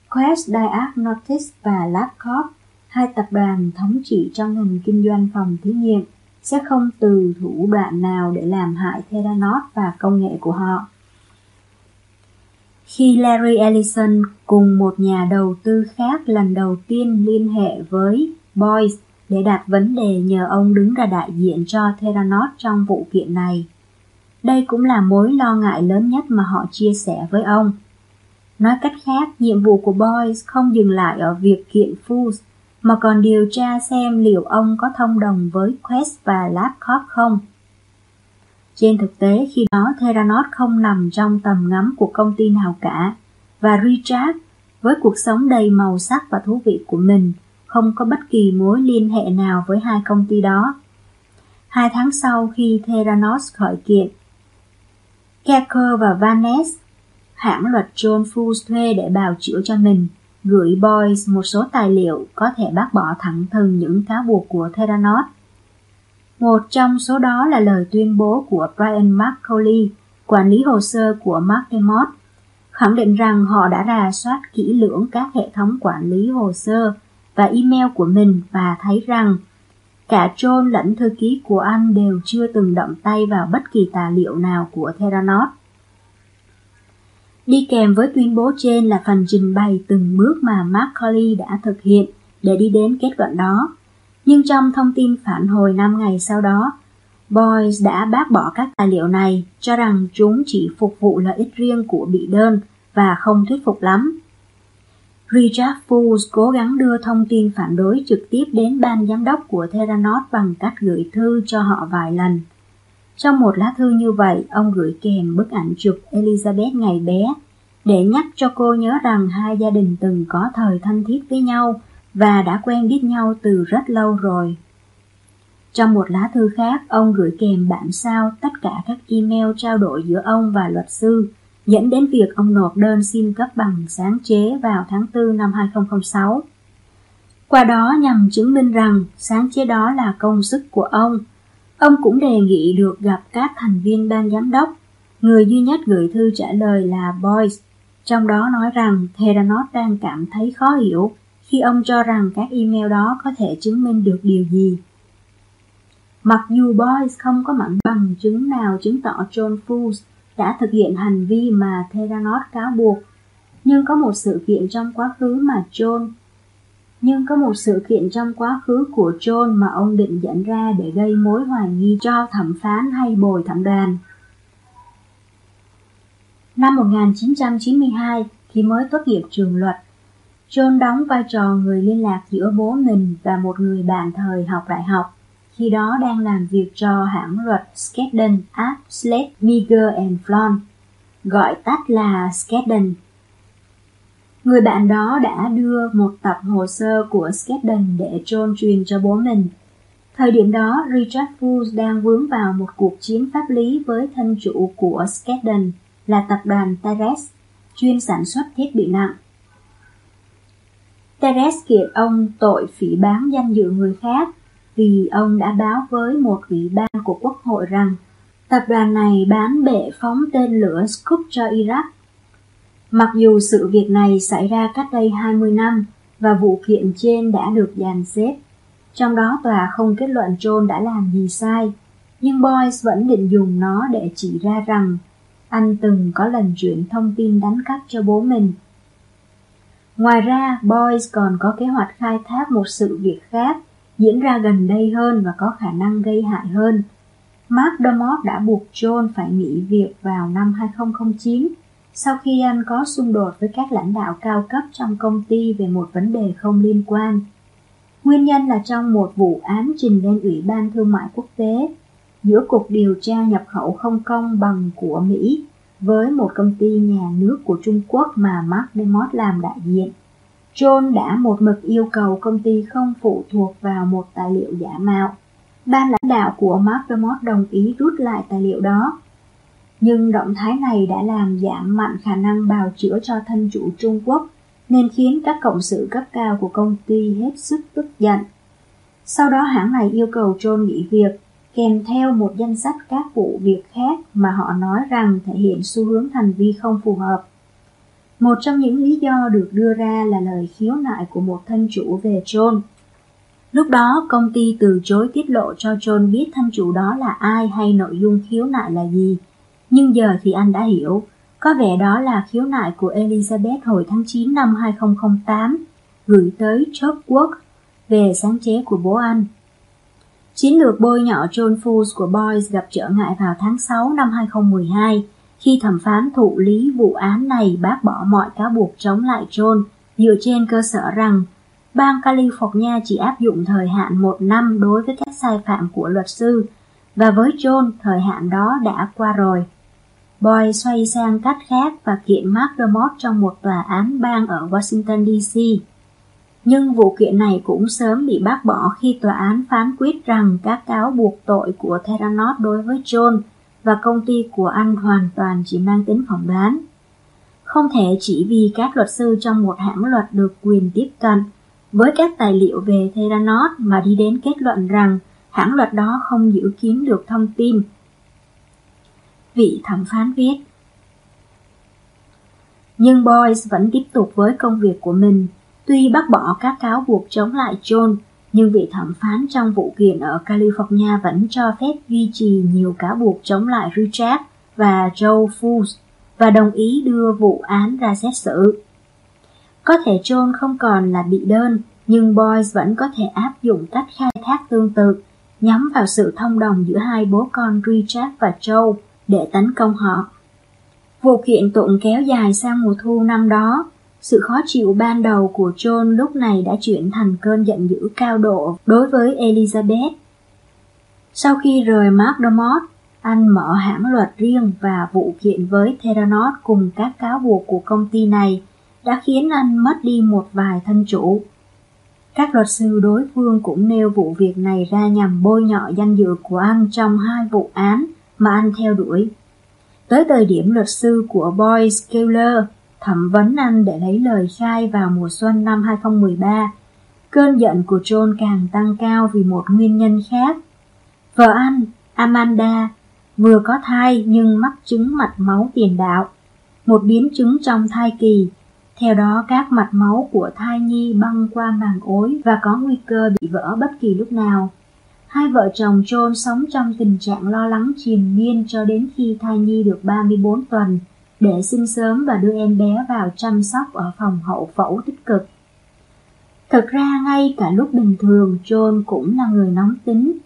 Quest Diagnostics và LabCorp, hai tập đoàn thống trị trong ngành kinh doanh phòng thí nghiệm, sẽ không từ thủ đoạn nào để làm hại Theranos và công nghệ của họ. Khi Larry Ellison cùng một nhà đầu tư khác lần đầu tiên liên hệ với Boyce để đặt vấn đề nhờ ông đứng ra đại diện cho Theranos trong vụ kiện này. Đây cũng là mối lo ngại lớn nhất mà họ chia sẻ với ông. Nói cách khác, nhiệm vụ của Boyce không dừng lại ở việc kiện Fools, mà còn điều tra xem liệu ông có thông đồng với Quest và LabCorp không. Trên thực tế, khi đó Theranos không nằm trong tầm ngắm của công ty nào cả, và Richard, với cuộc sống đầy màu sắc và thú vị của mình, không có bất kỳ mối liên hệ nào với hai công ty đó. Hai tháng sau khi Theranos khởi kiện, Kecker và Vaness, hãng luật John Fools thuê để bào chữa cho mình, gửi Boyce một số tài liệu có thể bác bỏ thẳng thừng những cáo buộc của Theranos. Một trong số đó là lời tuyên bố của Brian McCauley, quản lý hồ sơ của Mark khẳng định rằng họ đã rà soát kỹ lưỡng các hệ thống quản lý hồ sơ và email của mình và thấy rằng cả John lẫn thư ký của anh đều chưa từng động tay vào bất kỳ tài liệu nào của Theranos. Đi kèm với tuyên bố trên là phần trình bày từng bước mà Macaulay đã thực hiện để đi đến kết luận đó. Nhưng trong thông tin phản hồi 5 ngày sau đó, Boyce đã bác bỏ các tài liệu này, cho rằng chúng chỉ phục vụ lợi ích riêng của bị đơn và không thuyết phục lắm. Richard Fools cố gắng đưa thông tin phản đối trực tiếp đến ban giám đốc của Theranos bằng cách gửi thư cho họ vài lần. Trong một lá thư như vậy, ông gửi kèm bức ảnh chụp Elizabeth ngày bé để nhắc cho cô nhớ rằng hai gia đình từng có thời thân thiết với nhau và đã quen biết nhau từ rất lâu rồi. Trong một lá thư khác, ông gửi kèm bản sao tất cả các email trao đổi giữa ông và luật sư, dẫn đến việc ông nộp đơn xin cấp bằng sáng chế vào tháng 4 năm 2006. Qua đó nhằm chứng minh rằng sáng chế đó là công sức của ông. Ông cũng đề nghị được gặp các thành viên ban giám đốc. Người duy nhất gửi thư trả lời là Boyce, trong đó nói rằng Theranos đang cảm thấy khó hiểu khi ông cho rằng các email đó có thể chứng minh được điều gì. Mặc dù Boyce không có mảnh bằng chứng nào chứng tỏ John Fools đã thực hiện hành vi mà Theranos cáo buộc, nhưng có một sự kiện trong quá khứ mà John nhưng có một sự kiện trong quá khứ của John mà ông định dẫn ra để gây mối hoài nghi cho thẩm phán hay bồi thẩm đoàn. Năm 1992, khi mới tốt nghiệp trường luật, John đóng vai trò người liên lạc giữa bố mình và một người bạn thời học đại học, khi đó đang làm việc cho hãng luật Skadden App Slate Meagher and Flon, gọi tắt là Skadden. Người bạn đó đã đưa một tập hồ sơ của Skadden để John truyền cho bố mình. Thời điểm đó, Richard Fools đang vướng vào một cuộc chiến pháp lý với thân chủ của Skadden là tập đoàn Teres, chuyên sản xuất thiết bị nặng. Teres kiện ông tội phỉ bán danh dự người khác vì ông đã báo với một ủy ban của quốc hội rằng tập đoàn này bán bệ phóng tên lửa Scud cho Iraq. Mặc dù sự việc này xảy ra cách đây 20 năm và vụ kiện trên đã được dàn xếp, trong đó tòa không kết luận John đã làm gì sai, nhưng Boyce vẫn định dùng nó để chỉ ra rằng anh từng có lần chuyển thông tin đánh cắp cho bố mình. Ngoài ra, Boyce còn có kế hoạch khai thác một sự việc khác diễn ra gần đây hơn và có khả năng gây hại hơn. Mark Dermott đã buộc John phải nghỉ việc vào năm 2009 sau khi anh có xung đột với các lãnh đạo cao cấp trong công ty về một vấn đề không liên quan. Nguyên nhân là trong một vụ án trình lên Ủy ban Thương mại Quốc tế giữa Cục Điều tra Nhập khẩu không công bằng của Mỹ với một công ty nhà nước của Trung Quốc mà Mark Dermott làm đại diện. John đã một mực yêu cầu công ty không phụ thuộc vào một tài liệu giả mạo. Ban lãnh đạo của Mark Dermott đồng ý rút lại tài liệu đó. Nhưng động thái này đã làm giảm mạnh khả năng bào chữa cho thân chủ Trung Quốc, nên khiến các cộng sự cấp cao của công ty hết sức tức giận. Sau đó hãng này yêu cầu John nghỉ việc, kèm theo một danh sách các vụ việc khác mà họ nói rằng thể hiện xu hướng hành vi không phù hợp. Một trong những lý do được đưa ra là lời khiếu nại của một thân chủ về John. Lúc đó, công ty từ chối tiết lộ cho John biết thân chủ đó là ai hay nội dung khiếu nại là gì. Nhưng giờ thì anh đã hiểu, có vẻ đó là khiếu nại của Elizabeth hồi tháng 9 năm 2008, gửi tới Chopwork về sáng chế của bố anh. Chiến lược bôi nhọ John Fools của Boyce gặp trở ngại vào tháng 6 năm 2012, khi thẩm phán thụ lý vụ án này bác bỏ mọi cáo buộc chống lại John dựa trên cơ sở rằng bang California chỉ áp dụng thời hạn một năm đối với các sai phạm của luật sư và với John thời hạn đó đã qua rồi. Boy xoay sang cách khác và kiện Mark trong một tòa án bang ở Washington DC. Nhưng vụ kiện này cũng sớm bị bác bỏ khi tòa án phán quyết rằng các cáo buộc tội của Theranos đối với John và công ty của anh hoàn toàn chỉ mang tính phỏng đoán. Không thể chỉ vì các luật sư trong một hãng luật được quyền tiếp cận với các tài liệu về Theranos mà đi đến kết luận rằng hãng luật đó không giữ kín được thông tin. Vị thẩm phán viết Nhưng Boyce vẫn tiếp tục với công việc của mình, tuy bác bỏ các cáo buộc chống lại John nhưng vị thẩm phán trong vụ kiện ở California vẫn cho phép duy trì nhiều cáo buộc chống lại Richard và Joe Fools và đồng ý đưa vụ án ra xét xử. Có thể John không còn là bị đơn, nhưng Boyce vẫn có thể áp dụng cách khai thác tương tự, nhắm vào sự thông đồng giữa hai bố con Richard và Joe để tấn công họ. Vụ kiện tụng kéo dài sang mùa thu năm đó, sự khó chịu ban đầu của John lúc này đã chuyển thành cơn giận dữ cao độ đối với Elizabeth. Sau khi rời McDermott, anh mở hãng luật riêng và vụ kiện với Theranos cùng các cáo buộc của công ty này đã khiến anh mất đi một vài thân chủ. Các luật sư đối phương cũng nêu vụ việc này ra nhằm bôi nhọ danh dự của anh trong hai vụ án mà anh theo đuổi. Tới thời điểm luật sư của Boyce Keller thẩm vấn anh để lấy lời khai vào mùa xuân năm 2013. Cơn giận của John càng tăng cao vì một nguyên nhân khác. Vợ anh, Amanda, vừa có thai nhưng mắc chứng mạch máu tiền đạo, một biến chứng trong thai kỳ. Theo đó các mạch máu của thai nhi băng qua màng ối và có nguy cơ bị vỡ bất kỳ lúc nào. Hai vợ chồng John sống trong tình trạng lo lắng triền miên cho đến khi thai nhi được 34 tuần để sinh sớm và đưa em bé vào chăm sóc ở phòng hậu phẫu tích cực. Thực ra ngay cả lúc bình thường John cũng là người nóng tính.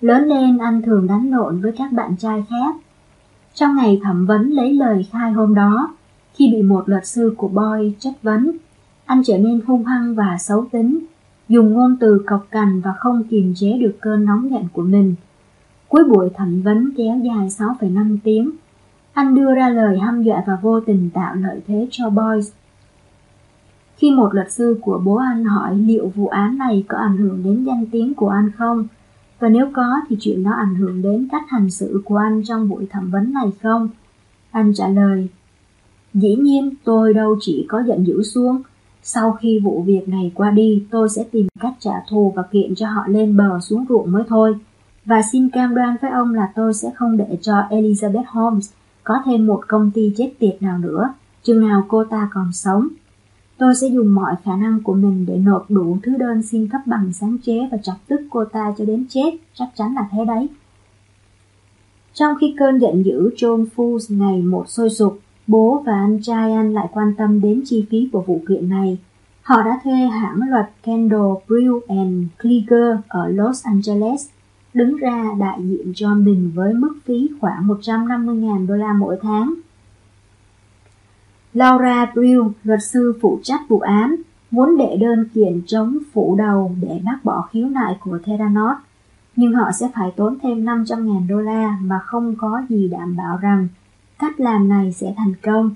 Lớn lên anh thường đánh lộn với các bạn trai khác. Trong ngày thẩm vấn lấy lời khai hôm đó, khi bị một luật sư của Boy chất vấn, anh trở nên hung hăng và xấu tính, dùng ngôn từ cọc cằn và không kiềm chế được cơn nóng giận của mình. Cuối buổi thẩm vấn kéo dài 6,5 tiếng, anh đưa ra lời hăm dọa và vô tình tạo lợi thế cho Boyce. Khi một luật sư của bố anh hỏi liệu vụ án này có ảnh hưởng đến danh tiếng của anh không, và nếu có thì chuyện đó ảnh hưởng đến cách hành xử của anh trong buổi thẩm vấn này không? Anh trả lời, dĩ nhiên tôi đâu chỉ có giận dữ xuống, sau khi vụ việc này qua đi tôi sẽ tìm cách trả thù và kiện cho họ lên bờ xuống ruộng mới thôi. Và xin cam đoan với ông là tôi sẽ không để cho Elizabeth Holmes có thêm một công ty chết tiệt nào nữa, chừng nào cô ta còn sống. Tôi sẽ dùng mọi khả năng của mình để nộp đủ thứ đơn xin cấp bằng sáng chế và chọc tức cô ta cho đến chết, chắc chắn là thế đấy. Trong khi cơn giận dữ John Fools ngày một sôi sục, bố và anh trai anh lại quan tâm đến chi phí của vụ kiện này. Họ đã thuê hãng luật Kendall Brew and Klieger ở Los Angeles đứng ra đại diện cho mình với mức phí khoảng 150.000 đô la mỗi tháng. Laura Brill, luật sư phụ trách vụ án, muốn đệ đơn kiện chống phủ đầu để bác bỏ khiếu nại của Theranos, nhưng họ sẽ phải tốn thêm 500.000 đô la mà không có gì đảm bảo rằng cách làm này sẽ thành công.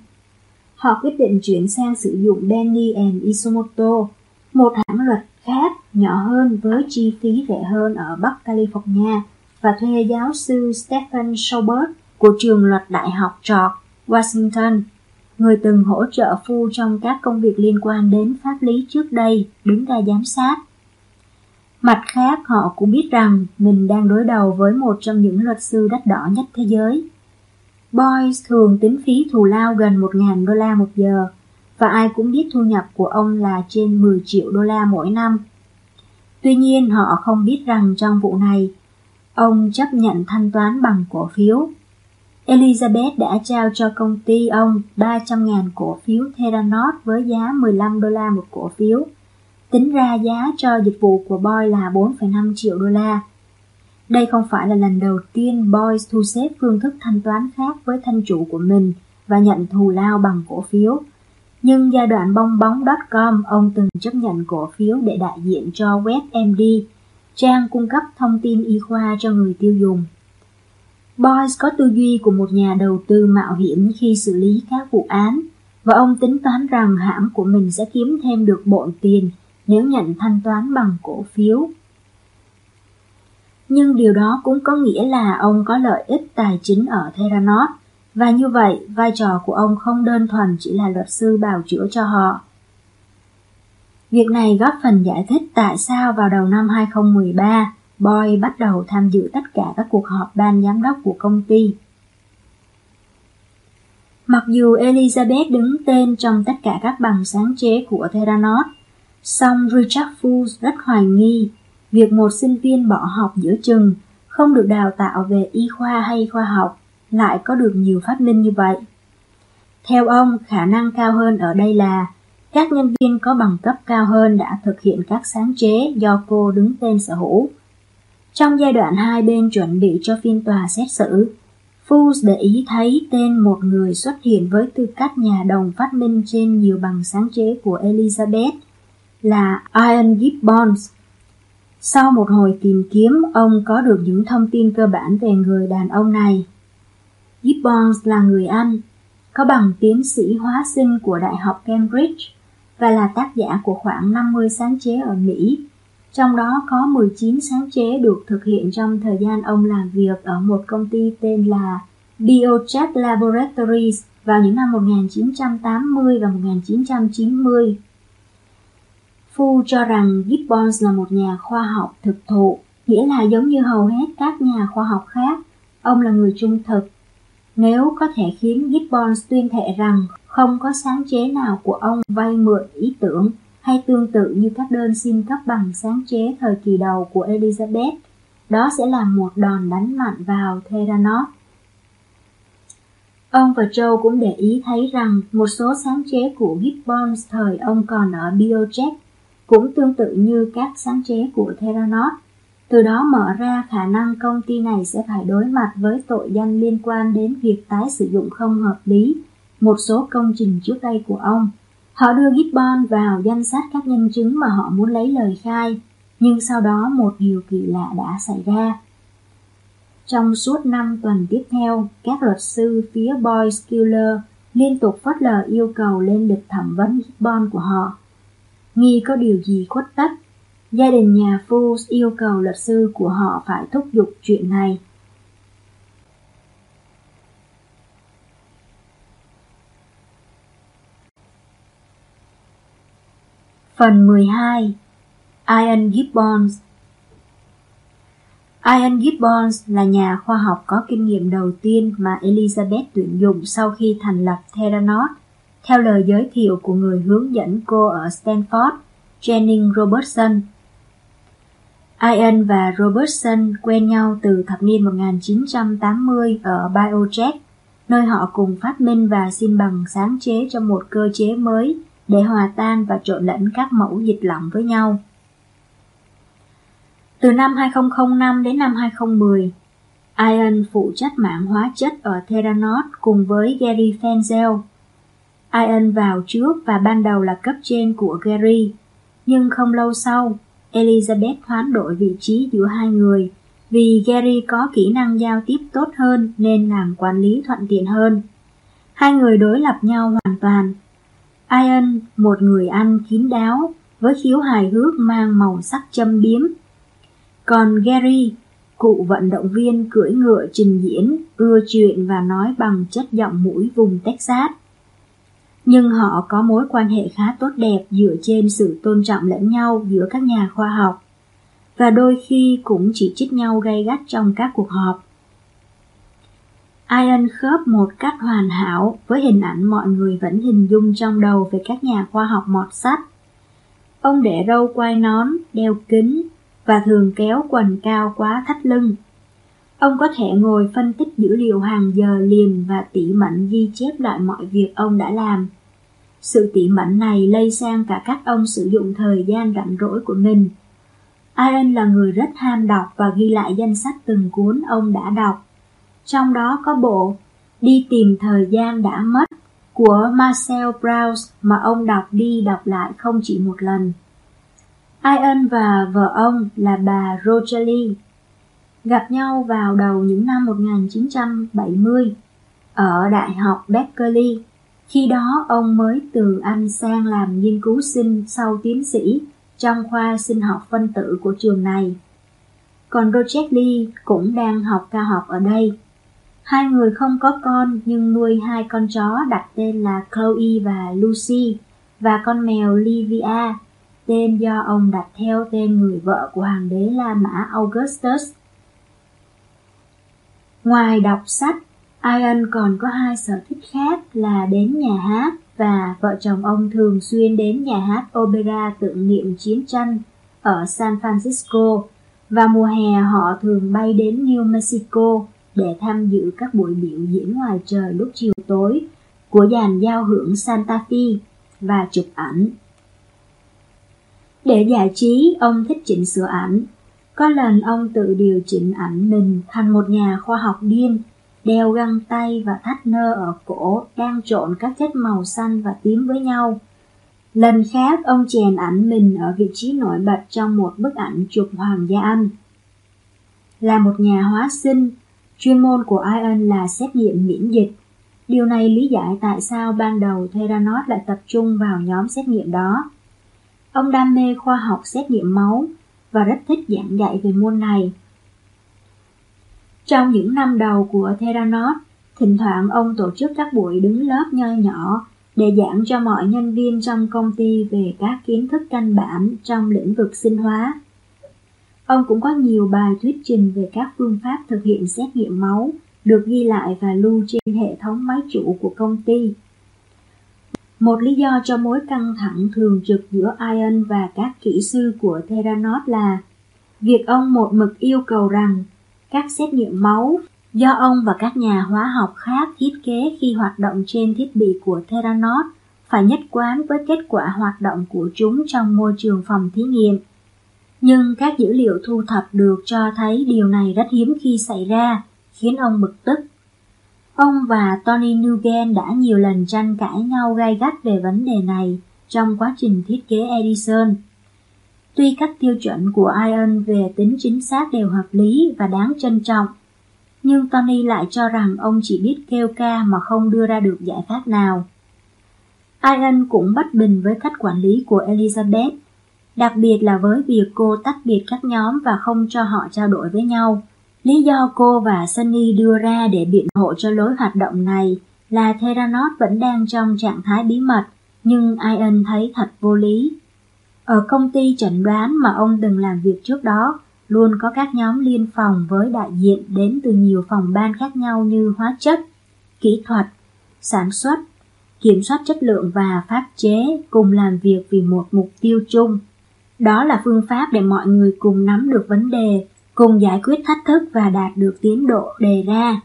Họ quyết định chuyển sang sử dụng Benny and Isomoto, một hãng luật khác nhỏ hơn với chi phí rẻ hơn ở Bắc California và thuê giáo sư Stephen Schubert của trường luật Đại học George Washington, người từng hỗ trợ Phu trong các công việc liên quan đến pháp lý trước đây, đứng ra giám sát. Mặt khác, họ cũng biết rằng mình đang đối đầu với một trong những luật sư đắt đỏ nhất thế giới. Boyce thường tính phí thù lao gần 1.000 đô la một giờ, và ai cũng biết thu nhập của ông là trên 10 triệu đô la mỗi năm. Tuy nhiên họ không biết rằng trong vụ này, ông chấp nhận thanh toán bằng cổ phiếu. Elizabeth đã trao cho công ty ông 300.000 cổ phiếu Theranos với giá 15 đô la một cổ phiếu. Tính ra giá cho dịch vụ của Boy là 4,5 triệu đô la. Đây không phải là lần đầu tiên Boy thu xếp phương thức thanh toán khác với thân chủ của mình và nhận thù lao bằng cổ phiếu. Nhưng giai đoạn bong bóng.com ông từng chấp nhận cổ phiếu để đại diện cho WebMD, trang cung cấp thông tin y khoa cho người tiêu dùng. Boyce có tư duy của một nhà đầu tư mạo hiểm khi xử lý các vụ án, và ông tính toán rằng hãng của mình sẽ kiếm thêm được bộn tiền nếu nhận thanh toán bằng cổ phiếu. Nhưng điều đó cũng có nghĩa là ông có lợi ích tài chính ở Theranos, và như vậy, vai trò của ông không đơn thuần chỉ là luật sư bào chữa cho họ. Việc này góp phần giải thích tại sao vào đầu năm 2013, Boy bắt đầu tham dự tất cả các cuộc họp ban giám đốc của công ty. Mặc dù Elizabeth đứng tên trong tất cả các bằng sáng chế của Theranos, song Richard Fools rất hoài nghi việc một sinh viên bỏ học giữa chừng không được đào tạo về y khoa hay khoa học lại có được nhiều phát minh như vậy. Theo ông, khả năng cao hơn ở đây là các nhân viên có bằng cấp cao hơn đã thực hiện các sáng chế do cô đứng tên sở hữu. Trong giai đoạn hai bên chuẩn bị cho phiên tòa xét xử, Fools để ý thấy tên một người xuất hiện với tư cách nhà đồng phát minh trên nhiều bằng sáng chế của Elizabeth là Ian Gibbons. Sau một hồi tìm kiếm, ông có được những thông tin cơ bản về người đàn ông này. Gibbons là người Anh, có bằng tiến sĩ hóa sinh của Đại học Cambridge và là tác giả của khoảng 50 sáng chế ở Mỹ, trong đó có 19 sáng chế được thực hiện trong thời gian ông làm việc ở một công ty tên là Biojet Laboratories vào những năm 1980 và 1990. Phu cho rằng Gibbons là một nhà khoa học thực thụ, nghĩa là giống như hầu hết các nhà khoa học khác, ông là người trung thực nếu có thể khiến Gibbons tuyên thệ rằng không có sáng chế nào của ông vay mượn ý tưởng hay tương tự như các đơn xin cấp bằng sáng chế thời kỳ đầu của Elizabeth, đó sẽ là một đòn đánh mạnh vào Theranos. Ông và Joe cũng để ý thấy rằng một số sáng chế của Gibbons thời ông còn ở Biojet cũng tương tự như các sáng chế của Theranos từ đó mở ra khả năng công ty này sẽ phải đối mặt với tội danh liên quan đến việc tái sử dụng không hợp lý một số công trình trước đây của ông. Họ đưa Gibbon vào danh sách các nhân chứng mà họ muốn lấy lời khai, nhưng sau đó một điều kỳ lạ đã xảy ra. Trong suốt năm tuần tiếp theo, các luật sư phía Boyce Killer liên tục phớt lờ yêu cầu lên lịch thẩm vấn Gibbon của họ. Nghi có điều gì khuất tất Gia đình nhà Fools yêu cầu luật sư của họ phải thúc giục chuyện này. Phần 12 Ian Gibbons Ian Gibbons là nhà khoa học có kinh nghiệm đầu tiên mà Elizabeth tuyển dụng sau khi thành lập Theranos, theo lời giới thiệu của người hướng dẫn cô ở Stanford, Jennings Robertson. Ian và Robertson quen nhau từ thập niên 1980 ở Biojet, nơi họ cùng phát minh và xin bằng sáng chế cho một cơ chế mới để hòa tan và trộn lẫn các mẫu dịch lỏng với nhau. Từ năm 2005 đến năm 2010, Ian phụ trách mạng hóa chất ở Theranos cùng với Gary Fenzel. Ian vào trước và ban đầu là cấp trên của Gary, nhưng không lâu sau, Elizabeth hoán đổi vị trí giữa hai người vì Gary có kỹ năng giao tiếp tốt hơn nên làm quản lý thuận tiện hơn. Hai người đối lập nhau hoàn toàn. Ian, một người ăn kín đáo, với khiếu hài hước mang màu sắc châm biếm. Còn Gary, cụ vận động viên cưỡi ngựa trình diễn, ưa chuyện và nói bằng chất giọng mũi vùng Texas. Nhưng họ có mối quan hệ khá tốt đẹp dựa trên sự tôn trọng lẫn nhau giữa các nhà khoa học, và đôi khi cũng chỉ trích nhau gay gắt trong các cuộc họp. Ian khớp một cách hoàn hảo với hình ảnh mọi người vẫn hình dung trong đầu về các nhà khoa học mọt sắt. Ông để râu quai nón, đeo kính và thường kéo quần cao quá thắt lưng. Ông có thể ngồi phân tích dữ liệu hàng giờ liền và tỉ mẩn ghi chép lại mọi việc ông đã làm. Sự tỉ mẩn này lây sang cả cách ông sử dụng thời gian rảnh rỗi của mình. Aaron là người rất ham đọc và ghi lại danh sách từng cuốn ông đã đọc. Trong đó có bộ Đi tìm thời gian đã mất của Marcel Proust mà ông đọc đi đọc lại không chỉ một lần. Ian và vợ ông là bà Rosalie gặp nhau vào đầu những năm 1970 ở Đại học Berkeley. Khi đó ông mới từ Anh sang làm nghiên cứu sinh sau tiến sĩ trong khoa sinh học phân tử của trường này. Còn Roger Lee cũng đang học cao học ở đây. Hai người không có con nhưng nuôi hai con chó đặt tên là Chloe và Lucy và con mèo Livia, tên do ông đặt theo tên người vợ của hoàng đế La Mã Augustus. Ngoài đọc sách, Ian còn có hai sở thích khác là đến nhà hát và vợ chồng ông thường xuyên đến nhà hát opera tưởng niệm chiến tranh ở San Francisco và mùa hè họ thường bay đến New Mexico để tham dự các buổi biểu diễn ngoài trời lúc chiều tối của dàn giao hưởng Santa Fe và chụp ảnh. Để giải trí, ông thích chỉnh sửa ảnh. Có lần ông tự điều chỉnh ảnh mình thành một nhà khoa học điên, đeo găng tay và thắt nơ ở cổ đang trộn các chất màu xanh và tím với nhau. Lần khác ông chèn ảnh mình ở vị trí nổi bật trong một bức ảnh chụp Hoàng gia Anh. Là một nhà hóa sinh, Chuyên môn của Iron là xét nghiệm miễn dịch. Điều này lý giải tại sao ban đầu Theranos lại tập trung vào nhóm xét nghiệm đó. Ông đam mê khoa học xét nghiệm máu và rất thích giảng dạy về môn này. Trong những năm đầu của Theranos, thỉnh thoảng ông tổ chức các buổi đứng lớp nho nhỏ để giảng cho mọi nhân viên trong công ty về các kiến thức căn bản trong lĩnh vực sinh hóa. Ông cũng có nhiều bài thuyết trình về các phương pháp thực hiện xét nghiệm máu được ghi lại và lưu trên hệ thống máy chủ của công ty. Một lý do cho mối căng thẳng thường trực giữa Ion và các kỹ sư của Theranos là việc ông một mực yêu cầu rằng các xét nghiệm máu do ông và các nhà hóa học khác thiết kế khi hoạt động trên thiết bị của Theranos phải nhất quán với kết quả hoạt động của chúng trong môi trường phòng thí nghiệm. Nhưng các dữ liệu thu thập được cho thấy điều này rất hiếm khi xảy ra, khiến ông bực tức. Ông và Tony Nugent đã nhiều lần tranh cãi nhau gai gắt về vấn đề này trong quá trình thiết kế Edison. Tuy các tiêu chuẩn của Ion về tính chính xác đều hợp lý và đáng trân trọng, nhưng Tony lại cho rằng ông chỉ biết kêu ca mà không đưa ra được giải pháp nào. Ion cũng bất bình với cách quản lý của Elizabeth đặc biệt là với việc cô tách biệt các nhóm và không cho họ trao đổi với nhau. Lý do cô và Sunny đưa ra để biện hộ cho lối hoạt động này là Theranos vẫn đang trong trạng thái bí mật, nhưng Ion thấy thật vô lý. Ở công ty chẩn đoán mà ông từng làm việc trước đó, luôn có các nhóm liên phòng với đại diện đến từ nhiều phòng ban khác nhau như hóa chất, kỹ thuật, sản xuất, kiểm soát chất lượng và pháp chế cùng làm việc vì một mục tiêu chung. Đó là phương pháp để mọi người cùng nắm được vấn đề, cùng giải quyết thách thức và đạt được tiến độ đề ra.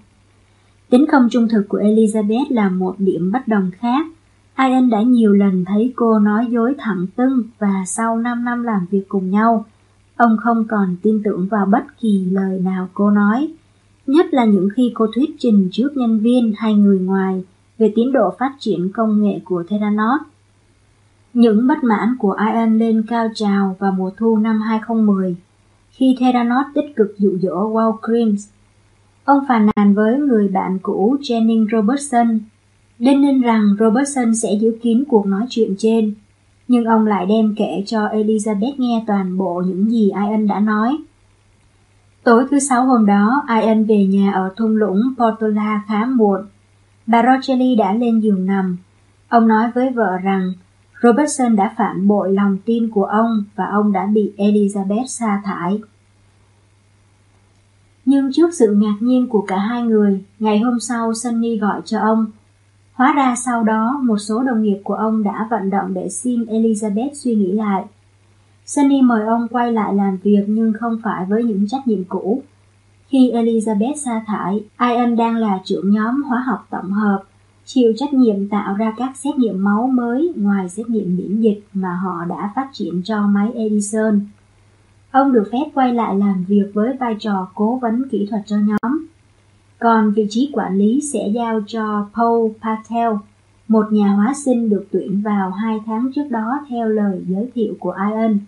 Tính không trung thực của Elizabeth là một điểm bất đồng khác. Ian đã nhiều lần thấy cô nói dối thẳng tưng và sau 5 năm làm việc cùng nhau, Ông không còn tin tưởng vào bất kỳ lời nào cô nói, nhất là những khi cô thuyết trình trước nhân viên hay người ngoài về tiến độ phát triển công nghệ của Theranos. Những bất mãn của Ian lên cao trào vào mùa thu năm 2010, khi Theranos tích cực dụ dỗ Walgreens. Ông phàn nàn với người bạn cũ Jennings Robertson, đinh ninh rằng Robertson sẽ giữ kín cuộc nói chuyện trên, nhưng ông lại đem kể cho Elizabeth nghe toàn bộ những gì Ian đã nói. Tối thứ sáu hôm đó, Ian về nhà ở thung lũng Portola khá muộn. Bà Rochely đã lên giường nằm. Ông nói với vợ rằng Robertson đã phản bội lòng tin của ông và ông đã bị Elizabeth sa thải. Nhưng trước sự ngạc nhiên của cả hai người, ngày hôm sau Sunny gọi cho ông. Hóa ra sau đó một số đồng nghiệp của ông đã vận động để xin Elizabeth suy nghĩ lại. Sunny mời ông quay lại làm việc nhưng không phải với những trách nhiệm cũ. Khi Elizabeth sa thải, Ian đang là trưởng nhóm hóa học tổng hợp, chịu trách nhiệm tạo ra các xét nghiệm máu mới ngoài xét nghiệm miễn dịch mà họ đã phát triển cho máy Edison. Ông được phép quay lại làm việc với vai trò cố vấn kỹ thuật cho nhóm. Còn vị trí quản lý sẽ giao cho Paul Patel, một nhà hóa sinh được tuyển vào hai tháng trước đó theo lời giới thiệu của Ian.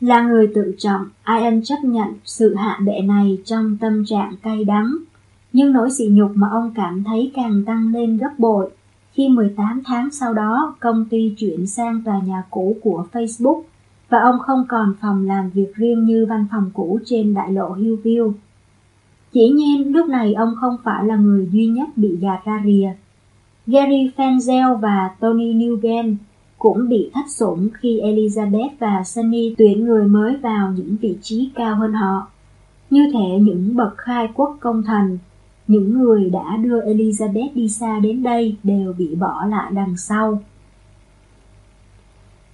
Là người tự trọng, Ian chấp nhận sự hạ bệ này trong tâm trạng cay đắng. Nhưng nỗi sỉ nhục mà ông cảm thấy càng tăng lên gấp bội khi 18 tháng sau đó công ty chuyển sang tòa nhà cũ của Facebook và ông không còn phòng làm việc riêng như văn phòng cũ trên đại lộ Hillview. Chỉ nhiên lúc này ông không phải là người duy nhất bị gạt ra rìa. Gary Fenzel và Tony Newgen cũng bị thất sủng khi Elizabeth và Sunny tuyển người mới vào những vị trí cao hơn họ. Như thể những bậc khai quốc công thần, những người đã đưa Elizabeth đi xa đến đây đều bị bỏ lại đằng sau.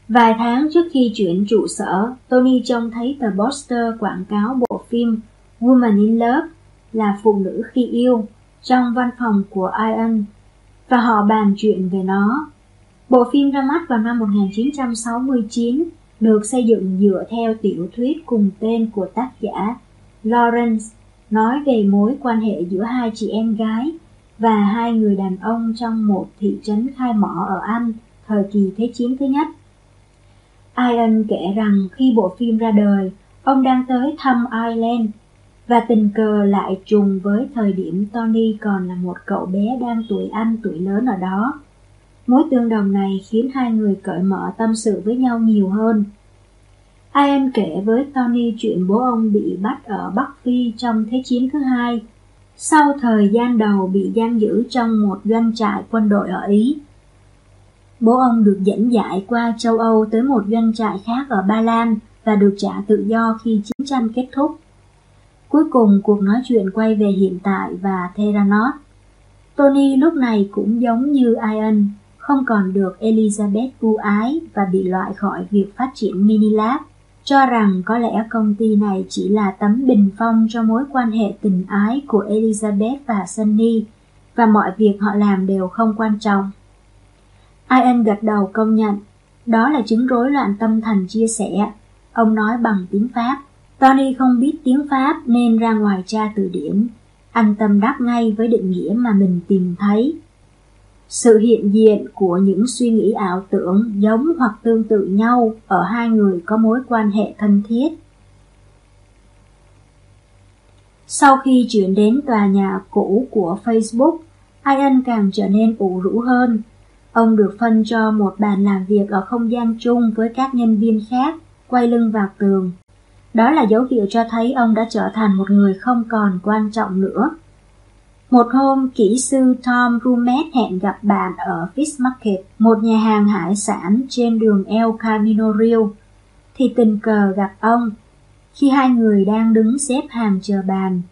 Vài tháng trước khi chuyển trụ sở, Tony trông thấy tờ poster quảng cáo bộ phim Woman in Love là phụ nữ khi yêu trong văn phòng của Ian và họ bàn chuyện về nó. Bộ phim ra mắt vào năm 1969 được xây dựng dựa theo tiểu thuyết cùng tên của tác giả Lawrence nói về mối quan hệ giữa hai chị em gái và hai người đàn ông trong một thị trấn khai mỏ ở Anh thời kỳ Thế chiến thứ nhất. Ian kể rằng khi bộ phim ra đời, ông đang tới thăm Ireland và tình cờ lại trùng với thời điểm Tony còn là một cậu bé đang tuổi anh tuổi lớn ở đó. Mối tương đồng này khiến hai người cởi mở tâm sự với nhau nhiều hơn. Ian kể với Tony chuyện bố ông bị bắt ở Bắc Phi trong Thế chiến thứ hai, sau thời gian đầu bị giam giữ trong một doanh trại quân đội ở Ý. Bố ông được dẫn giải qua châu Âu tới một doanh trại khác ở Ba Lan và được trả tự do khi chiến tranh kết thúc. Cuối cùng cuộc nói chuyện quay về hiện tại và Theranos. Tony lúc này cũng giống như Ian, không còn được Elizabeth ưu ái và bị loại khỏi việc phát triển Minilab, cho rằng có lẽ công ty này chỉ là tấm bình phong cho mối quan hệ tình ái của Elizabeth và Sunny, và mọi việc họ làm đều không quan trọng. Ian gật đầu công nhận, đó là chứng rối loạn tâm thần chia sẻ. Ông nói bằng tiếng Pháp. Tony không biết tiếng Pháp nên ra ngoài tra từ điển. Anh tâm đáp ngay với định nghĩa mà mình tìm thấy. Sự hiện diện của những suy nghĩ ảo tưởng giống hoặc tương tự nhau ở hai người có mối quan hệ thân thiết. Sau khi chuyển đến tòa nhà cũ của Facebook, Ian càng trở nên ủ rũ hơn Ông được phân cho một bàn làm việc ở không gian chung với các nhân viên khác, quay lưng vào tường. Đó là dấu hiệu cho thấy ông đã trở thành một người không còn quan trọng nữa. Một hôm, kỹ sư Tom Rumet hẹn gặp bạn ở Fish Market, một nhà hàng hải sản trên đường El Camino Rio, thì tình cờ gặp ông. Khi hai người đang đứng xếp hàng chờ bàn,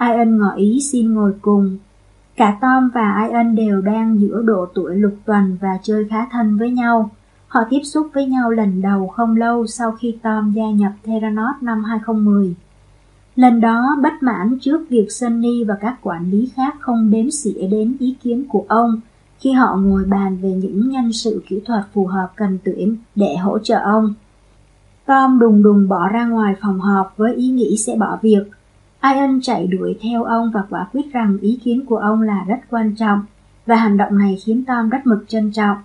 Ian ngỏ ý xin ngồi cùng Cả Tom và Ian đều đang giữa độ tuổi lục tuần và chơi khá thân với nhau. Họ tiếp xúc với nhau lần đầu không lâu sau khi Tom gia nhập Theranos năm 2010. Lần đó, bất mãn trước việc Sunny và các quản lý khác không đếm xỉa đến ý kiến của ông khi họ ngồi bàn về những nhân sự kỹ thuật phù hợp cần tuyển để hỗ trợ ông. Tom đùng đùng bỏ ra ngoài phòng họp với ý nghĩ sẽ bỏ việc. Ian chạy đuổi theo ông và quả quyết rằng ý kiến của ông là rất quan trọng và hành động này khiến Tom rất mực trân trọng.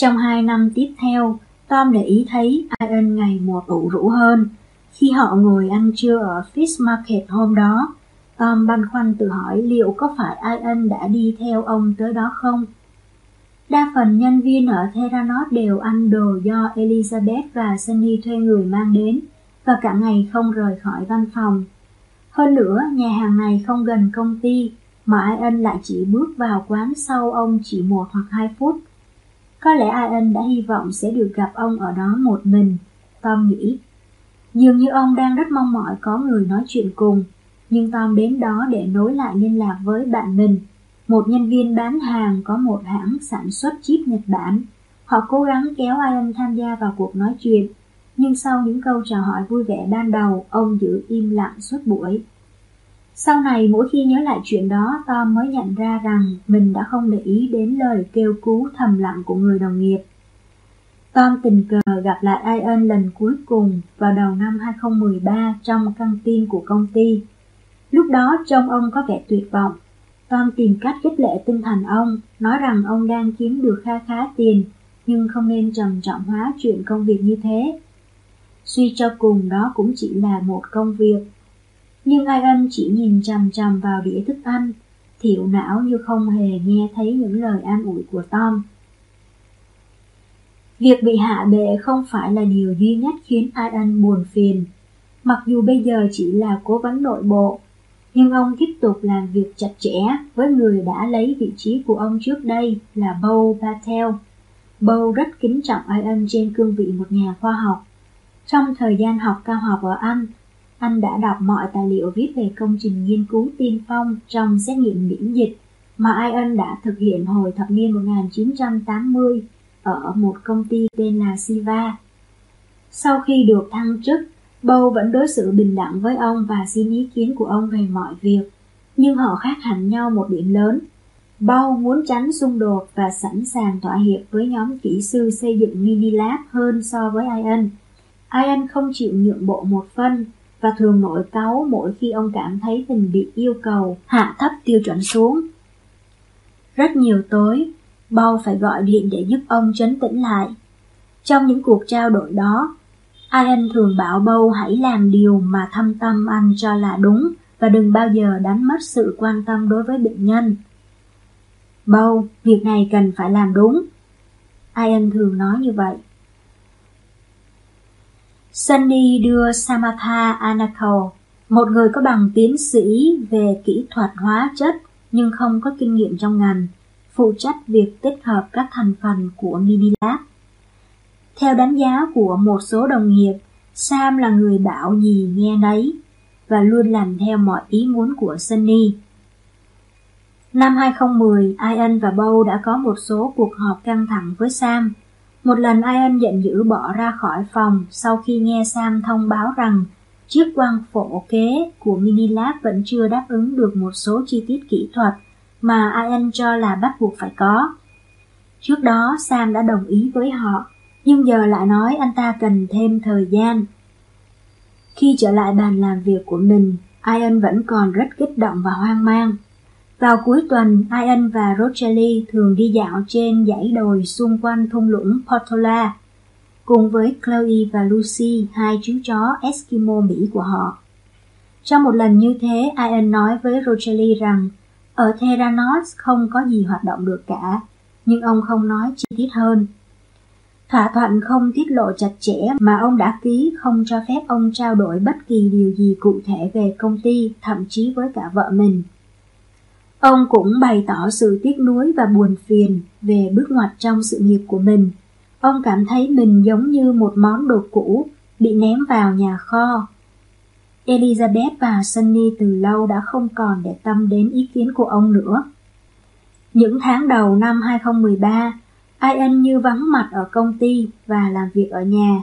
Trong hai năm tiếp theo, Tom để ý thấy Ian ngày một ủ rũ hơn. Khi họ ngồi ăn trưa ở Fish Market hôm đó, Tom băn khoăn tự hỏi liệu có phải Ian đã đi theo ông tới đó không? Đa phần nhân viên ở Theranos đều ăn đồ do Elizabeth và Sunny thuê người mang đến và cả ngày không rời khỏi văn phòng. Hơn nữa, nhà hàng này không gần công ty, mà Ian lại chỉ bước vào quán sau ông chỉ một hoặc hai phút. Có lẽ Ian đã hy vọng sẽ được gặp ông ở đó một mình, Tom nghĩ. Dường như ông đang rất mong mỏi có người nói chuyện cùng, nhưng Tom đến đó để nối lại liên lạc với bạn mình, một nhân viên bán hàng có một hãng sản xuất chip Nhật Bản. Họ cố gắng kéo Ian tham gia vào cuộc nói chuyện, nhưng sau những câu chào hỏi vui vẻ ban đầu, ông giữ im lặng suốt buổi. Sau này mỗi khi nhớ lại chuyện đó, Tom mới nhận ra rằng mình đã không để ý đến lời kêu cứu thầm lặng của người đồng nghiệp. Tom tình cờ gặp lại Ian lần cuối cùng vào đầu năm 2013 trong căng tin của công ty. Lúc đó trông ông có vẻ tuyệt vọng. Tom tìm cách khích lệ tinh thần ông, nói rằng ông đang kiếm được kha khá tiền, nhưng không nên trầm trọng hóa chuyện công việc như thế. Suy cho cùng đó cũng chỉ là một công việc. Nhưng Iron chỉ nhìn chằm chằm vào đĩa thức ăn, thiểu não như không hề nghe thấy những lời an ủi của Tom. Việc bị hạ bệ không phải là điều duy nhất khiến Iron buồn phiền. Mặc dù bây giờ chỉ là cố vấn nội bộ, nhưng ông tiếp tục làm việc chặt chẽ với người đã lấy vị trí của ông trước đây là Bo Patel. Bo rất kính trọng Iron trên cương vị một nhà khoa học. Trong thời gian học cao học ở Anh, anh đã đọc mọi tài liệu viết về công trình nghiên cứu tiên phong trong xét nghiệm miễn dịch mà Ion đã thực hiện hồi thập niên 1980 ở một công ty tên là Siva. Sau khi được thăng chức, Bâu vẫn đối xử bình đẳng với ông và xin ý kiến của ông về mọi việc, nhưng họ khác hẳn nhau một điểm lớn. Bao muốn tránh xung đột và sẵn sàng thỏa hiệp với nhóm kỹ sư xây dựng mini lab hơn so với Ion. Ion không chịu nhượng bộ một phân và thường nổi cáu mỗi khi ông cảm thấy mình bị yêu cầu hạ thấp tiêu chuẩn xuống. Rất nhiều tối, Bao phải gọi điện để giúp ông trấn tĩnh lại. Trong những cuộc trao đổi đó, Ian thường bảo Bâu hãy làm điều mà thâm tâm anh cho là đúng và đừng bao giờ đánh mất sự quan tâm đối với bệnh nhân. Bâu, việc này cần phải làm đúng. Ian thường nói như vậy. Sunny đưa Samatha Anakal, một người có bằng tiến sĩ về kỹ thuật hóa chất nhưng không có kinh nghiệm trong ngành, phụ trách việc tích hợp các thành phần của Minilab. Theo đánh giá của một số đồng nghiệp, Sam là người bảo gì nghe nấy và luôn làm theo mọi ý muốn của Sunny. Năm 2010, Ian và Bo đã có một số cuộc họp căng thẳng với Sam. Một lần Ian giận dữ bỏ ra khỏi phòng sau khi nghe Sam thông báo rằng chiếc quang phổ kế của Minilab vẫn chưa đáp ứng được một số chi tiết kỹ thuật mà Ian cho là bắt buộc phải có. Trước đó Sam đã đồng ý với họ, nhưng giờ lại nói anh ta cần thêm thời gian. Khi trở lại bàn làm việc của mình, Ian vẫn còn rất kích động và hoang mang. Vào cuối tuần, Ian và Rochelle thường đi dạo trên dãy đồi xung quanh thung lũng Portola, cùng với Chloe và Lucy, hai chú chó Eskimo Mỹ của họ. Trong một lần như thế, Ian nói với Rochelle rằng ở Theranos không có gì hoạt động được cả, nhưng ông không nói chi tiết hơn. Thỏa thuận không tiết lộ chặt chẽ mà ông đã ký không cho phép ông trao đổi bất kỳ điều gì cụ thể về công ty, thậm chí với cả vợ mình. Ông cũng bày tỏ sự tiếc nuối và buồn phiền về bước ngoặt trong sự nghiệp của mình. Ông cảm thấy mình giống như một món đồ cũ bị ném vào nhà kho Elizabeth và Sunny từ lâu đã không còn để tâm đến ý kiến của ông nữa. Những tháng đầu năm 2013, Ian như vắng mặt ở công ty và làm việc ở nhà.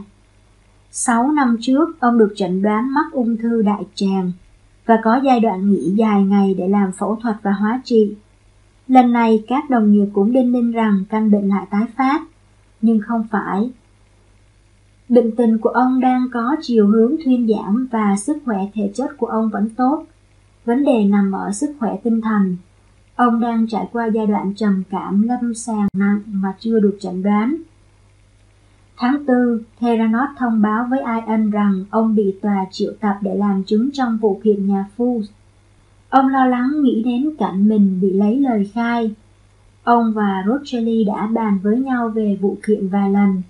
Sáu năm trước, ông được chẩn đoán mắc ung thư đại tràng và có giai đoạn nghỉ dài ngày để làm phẫu thuật và hóa trị. Lần này các đồng nghiệp cũng đinh ninh rằng căn bệnh lại tái phát, nhưng không phải. Bệnh tình của ông đang có chiều hướng thuyên giảm và sức khỏe thể chất của ông vẫn tốt. Vấn đề nằm ở sức khỏe tinh thần. Ông đang trải qua giai đoạn trầm cảm lâm sàng nặng mà chưa được chẩn đoán. Tháng 4, Theranos thông báo với Ian rằng ông bị tòa triệu tập để làm chứng trong vụ kiện nhà Fools. Ông lo lắng nghĩ đến cảnh mình bị lấy lời khai. Ông và Rochelle đã bàn với nhau về vụ kiện vài lần.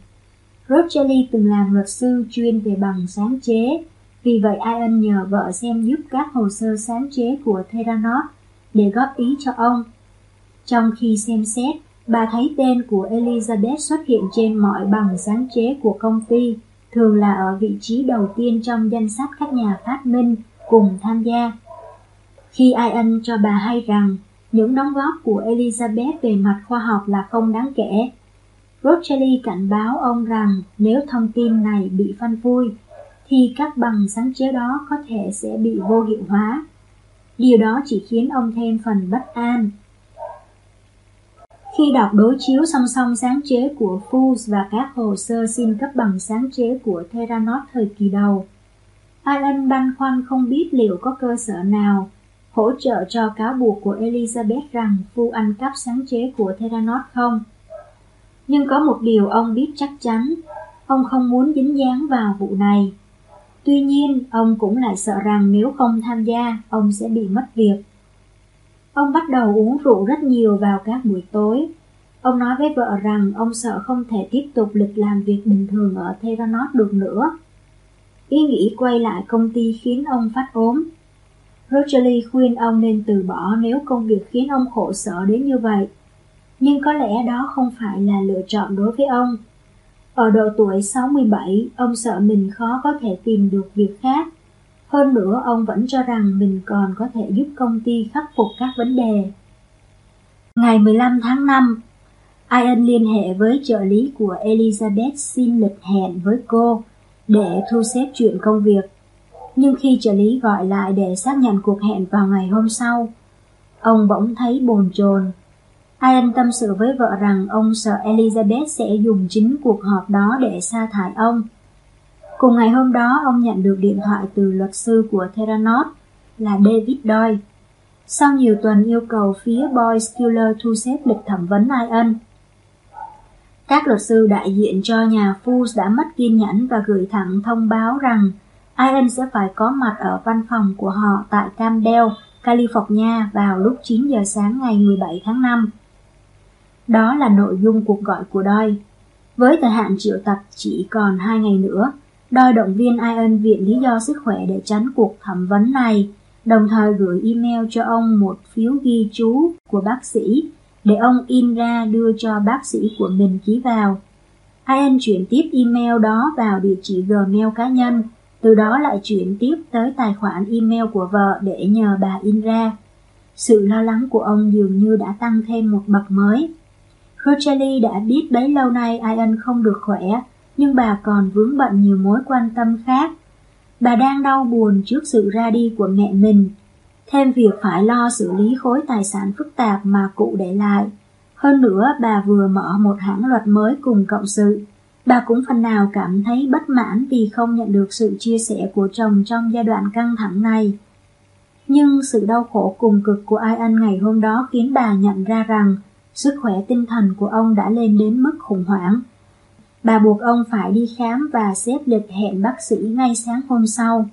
Rochelle từng làm luật sư chuyên về bằng sáng chế, vì vậy Ian nhờ vợ xem giúp các hồ sơ sáng chế của Theranos để góp ý cho ông. Trong khi xem xét, bà thấy tên của Elizabeth xuất hiện trên mọi bằng sáng chế của công ty, thường là ở vị trí đầu tiên trong danh sách các nhà phát minh cùng tham gia. Khi Ian cho bà hay rằng những đóng góp của Elizabeth về mặt khoa học là không đáng kể, Rochelle cảnh báo ông rằng nếu thông tin này bị phanh phui, thì các bằng sáng chế đó có thể sẽ bị vô hiệu hóa. Điều đó chỉ khiến ông thêm phần bất an. Khi đọc đối chiếu song song sáng chế của Fools và các hồ sơ xin cấp bằng sáng chế của Theranos thời kỳ đầu, Alan băn khoăn không biết liệu có cơ sở nào hỗ trợ cho cáo buộc của Elizabeth rằng Phu ăn cắp sáng chế của Theranos không. Nhưng có một điều ông biết chắc chắn, ông không muốn dính dáng vào vụ này. Tuy nhiên, ông cũng lại sợ rằng nếu không tham gia, ông sẽ bị mất việc. Ông bắt đầu uống rượu rất nhiều vào các buổi tối. Ông nói với vợ rằng ông sợ không thể tiếp tục lịch làm việc bình thường ở Theranos được nữa. Ý nghĩ quay lại công ty khiến ông phát ốm. Rosalie khuyên ông nên từ bỏ nếu công việc khiến ông khổ sở đến như vậy. Nhưng có lẽ đó không phải là lựa chọn đối với ông. Ở độ tuổi 67, ông sợ mình khó có thể tìm được việc khác. Hơn nữa, ông vẫn cho rằng mình còn có thể giúp công ty khắc phục các vấn đề. Ngày 15 tháng 5, Ian liên hệ với trợ lý của Elizabeth xin lịch hẹn với cô để thu xếp chuyện công việc. Nhưng khi trợ lý gọi lại để xác nhận cuộc hẹn vào ngày hôm sau, ông bỗng thấy bồn chồn Ian tâm sự với vợ rằng ông sợ Elizabeth sẽ dùng chính cuộc họp đó để sa thải ông. Cùng ngày hôm đó, ông nhận được điện thoại từ luật sư của Theranos là David Doyle. Sau nhiều tuần yêu cầu phía Boyce Stiller thu xếp lịch thẩm vấn Ian, các luật sư đại diện cho nhà Fools đã mất kiên nhẫn và gửi thẳng thông báo rằng Ian sẽ phải có mặt ở văn phòng của họ tại Camden, California vào lúc 9 giờ sáng ngày 17 tháng 5. Đó là nội dung cuộc gọi của Doi. Với thời hạn triệu tập chỉ còn 2 ngày nữa, đòi động viên Ian viện lý do sức khỏe để tránh cuộc thẩm vấn này, đồng thời gửi email cho ông một phiếu ghi chú của bác sĩ để ông in ra đưa cho bác sĩ của mình ký vào. Ian chuyển tiếp email đó vào địa chỉ Gmail cá nhân, từ đó lại chuyển tiếp tới tài khoản email của vợ để nhờ bà in ra. Sự lo lắng của ông dường như đã tăng thêm một bậc mới. Rochelle đã biết bấy lâu nay Ian không được khỏe, nhưng bà còn vướng bận nhiều mối quan tâm khác. Bà đang đau buồn trước sự ra đi của mẹ mình, thêm việc phải lo xử lý khối tài sản phức tạp mà cụ để lại. Hơn nữa, bà vừa mở một hãng luật mới cùng cộng sự. Bà cũng phần nào cảm thấy bất mãn vì không nhận được sự chia sẻ của chồng trong giai đoạn căng thẳng này. Nhưng sự đau khổ cùng cực của Ian ngày hôm đó khiến bà nhận ra rằng sức khỏe tinh thần của ông đã lên đến mức khủng hoảng. Bà buộc ông phải đi khám và xếp lịch hẹn bác sĩ ngay sáng hôm sau.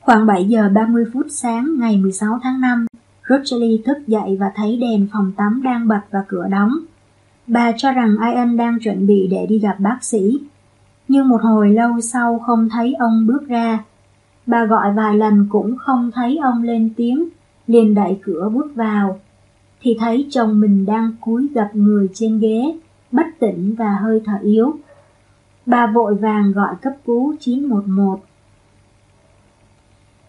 Khoảng 7 giờ 30 phút sáng ngày 16 tháng 5, Rosalie thức dậy và thấy đèn phòng tắm đang bật và cửa đóng. Bà cho rằng Ian đang chuẩn bị để đi gặp bác sĩ. Nhưng một hồi lâu sau không thấy ông bước ra. Bà gọi vài lần cũng không thấy ông lên tiếng, liền đẩy cửa bước vào. Thì thấy chồng mình đang cúi gặp người trên ghế, bất tỉnh và hơi thở yếu. Bà vội vàng gọi cấp cứu 911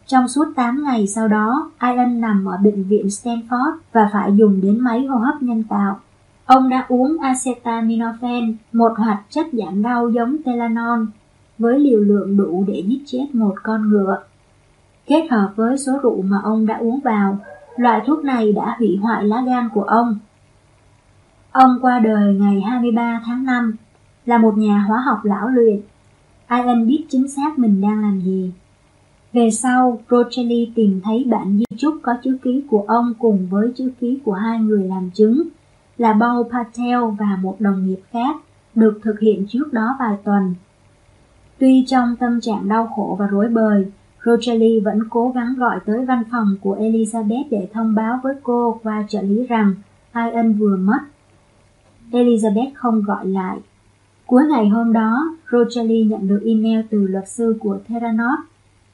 trong suốt 8 ngày sau đó, Ian nằm ở bệnh viện Stanford và phải dùng đến máy hô hấp nhân tạo. Ông đã uống acetaminophen, một hoạt chất giảm đau giống Telanon, với liều lượng đủ để giết chết một con ngựa. Kết hợp với số rượu mà ông đã uống vào, loại thuốc này đã hủy hoại lá gan của ông. Ông qua đời ngày 23 tháng 5. là một nhà hóa học lão luyện. Ian biết chính xác mình đang làm gì. Về sau, Rochelle tìm thấy bản di chúc có chữ ký của ông cùng với chữ ký của hai người làm chứng là Paul Patel và một đồng nghiệp khác, được thực hiện trước đó vài tuần. Tuy trong tâm trạng đau khổ và rối bời, Rosalie vẫn cố gắng gọi tới văn phòng của Elizabeth để thông báo với cô qua trợ lý rằng Ian vừa mất. Elizabeth không gọi lại. Cuối ngày hôm đó, Rosalie nhận được email từ luật sư của Theranos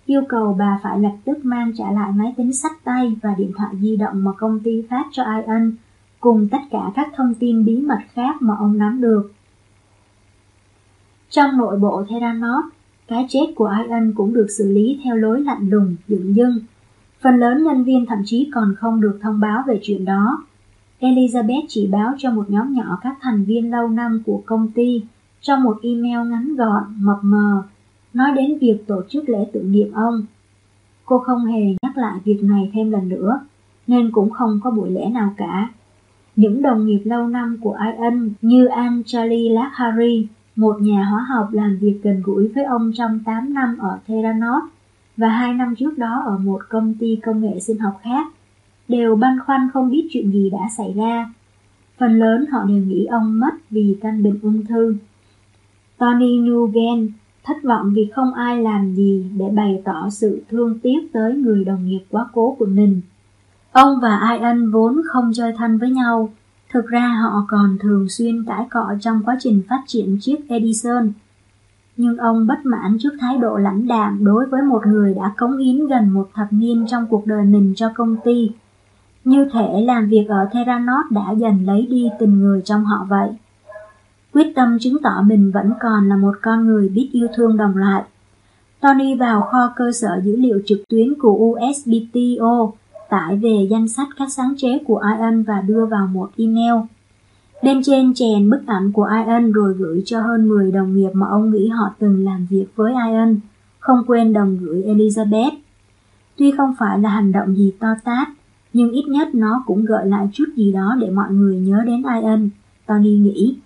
yêu cầu bà phải lập tức mang trả lại máy tính sách tay và điện thoại di động mà công ty phát cho Ian, cùng tất cả các thông tin bí mật khác mà ông nắm được. Trong nội bộ Theranos, cái chết của Ian cũng được xử lý theo lối lạnh lùng, dựng dưng. Phần lớn nhân viên thậm chí còn không được thông báo về chuyện đó. Elizabeth chỉ báo cho một nhóm nhỏ các thành viên lâu năm của công ty trong một email ngắn gọn, mập mờ, nói đến việc tổ chức lễ tưởng niệm ông. Cô không hề nhắc lại việc này thêm lần nữa, nên cũng không có buổi lễ nào cả. Những đồng nghiệp lâu năm của Ian như Anjali Lakhari một nhà hóa học làm việc gần gũi với ông trong 8 năm ở Theranos và 2 năm trước đó ở một công ty công nghệ sinh học khác, đều băn khoăn không biết chuyện gì đã xảy ra. Phần lớn họ đều nghĩ ông mất vì căn bệnh ung thư. Tony Nugent thất vọng vì không ai làm gì để bày tỏ sự thương tiếc tới người đồng nghiệp quá cố của mình. Ông và Ian vốn không chơi thân với nhau, Thực ra họ còn thường xuyên cãi cọ trong quá trình phát triển chiếc Edison. Nhưng ông bất mãn trước thái độ lãnh đạm đối với một người đã cống hiến gần một thập niên trong cuộc đời mình cho công ty. Như thể làm việc ở Theranos đã dần lấy đi tình người trong họ vậy. Quyết tâm chứng tỏ mình vẫn còn là một con người biết yêu thương đồng loại. Tony vào kho cơ sở dữ liệu trực tuyến của USBTO tải về danh sách các sáng chế của Ian và đưa vào một email. Bên trên chèn bức ảnh của Ian rồi gửi cho hơn 10 đồng nghiệp mà ông nghĩ họ từng làm việc với Ian, không quên đồng gửi Elizabeth. Tuy không phải là hành động gì to tát, nhưng ít nhất nó cũng gợi lại chút gì đó để mọi người nhớ đến Ian, Tony nghĩ.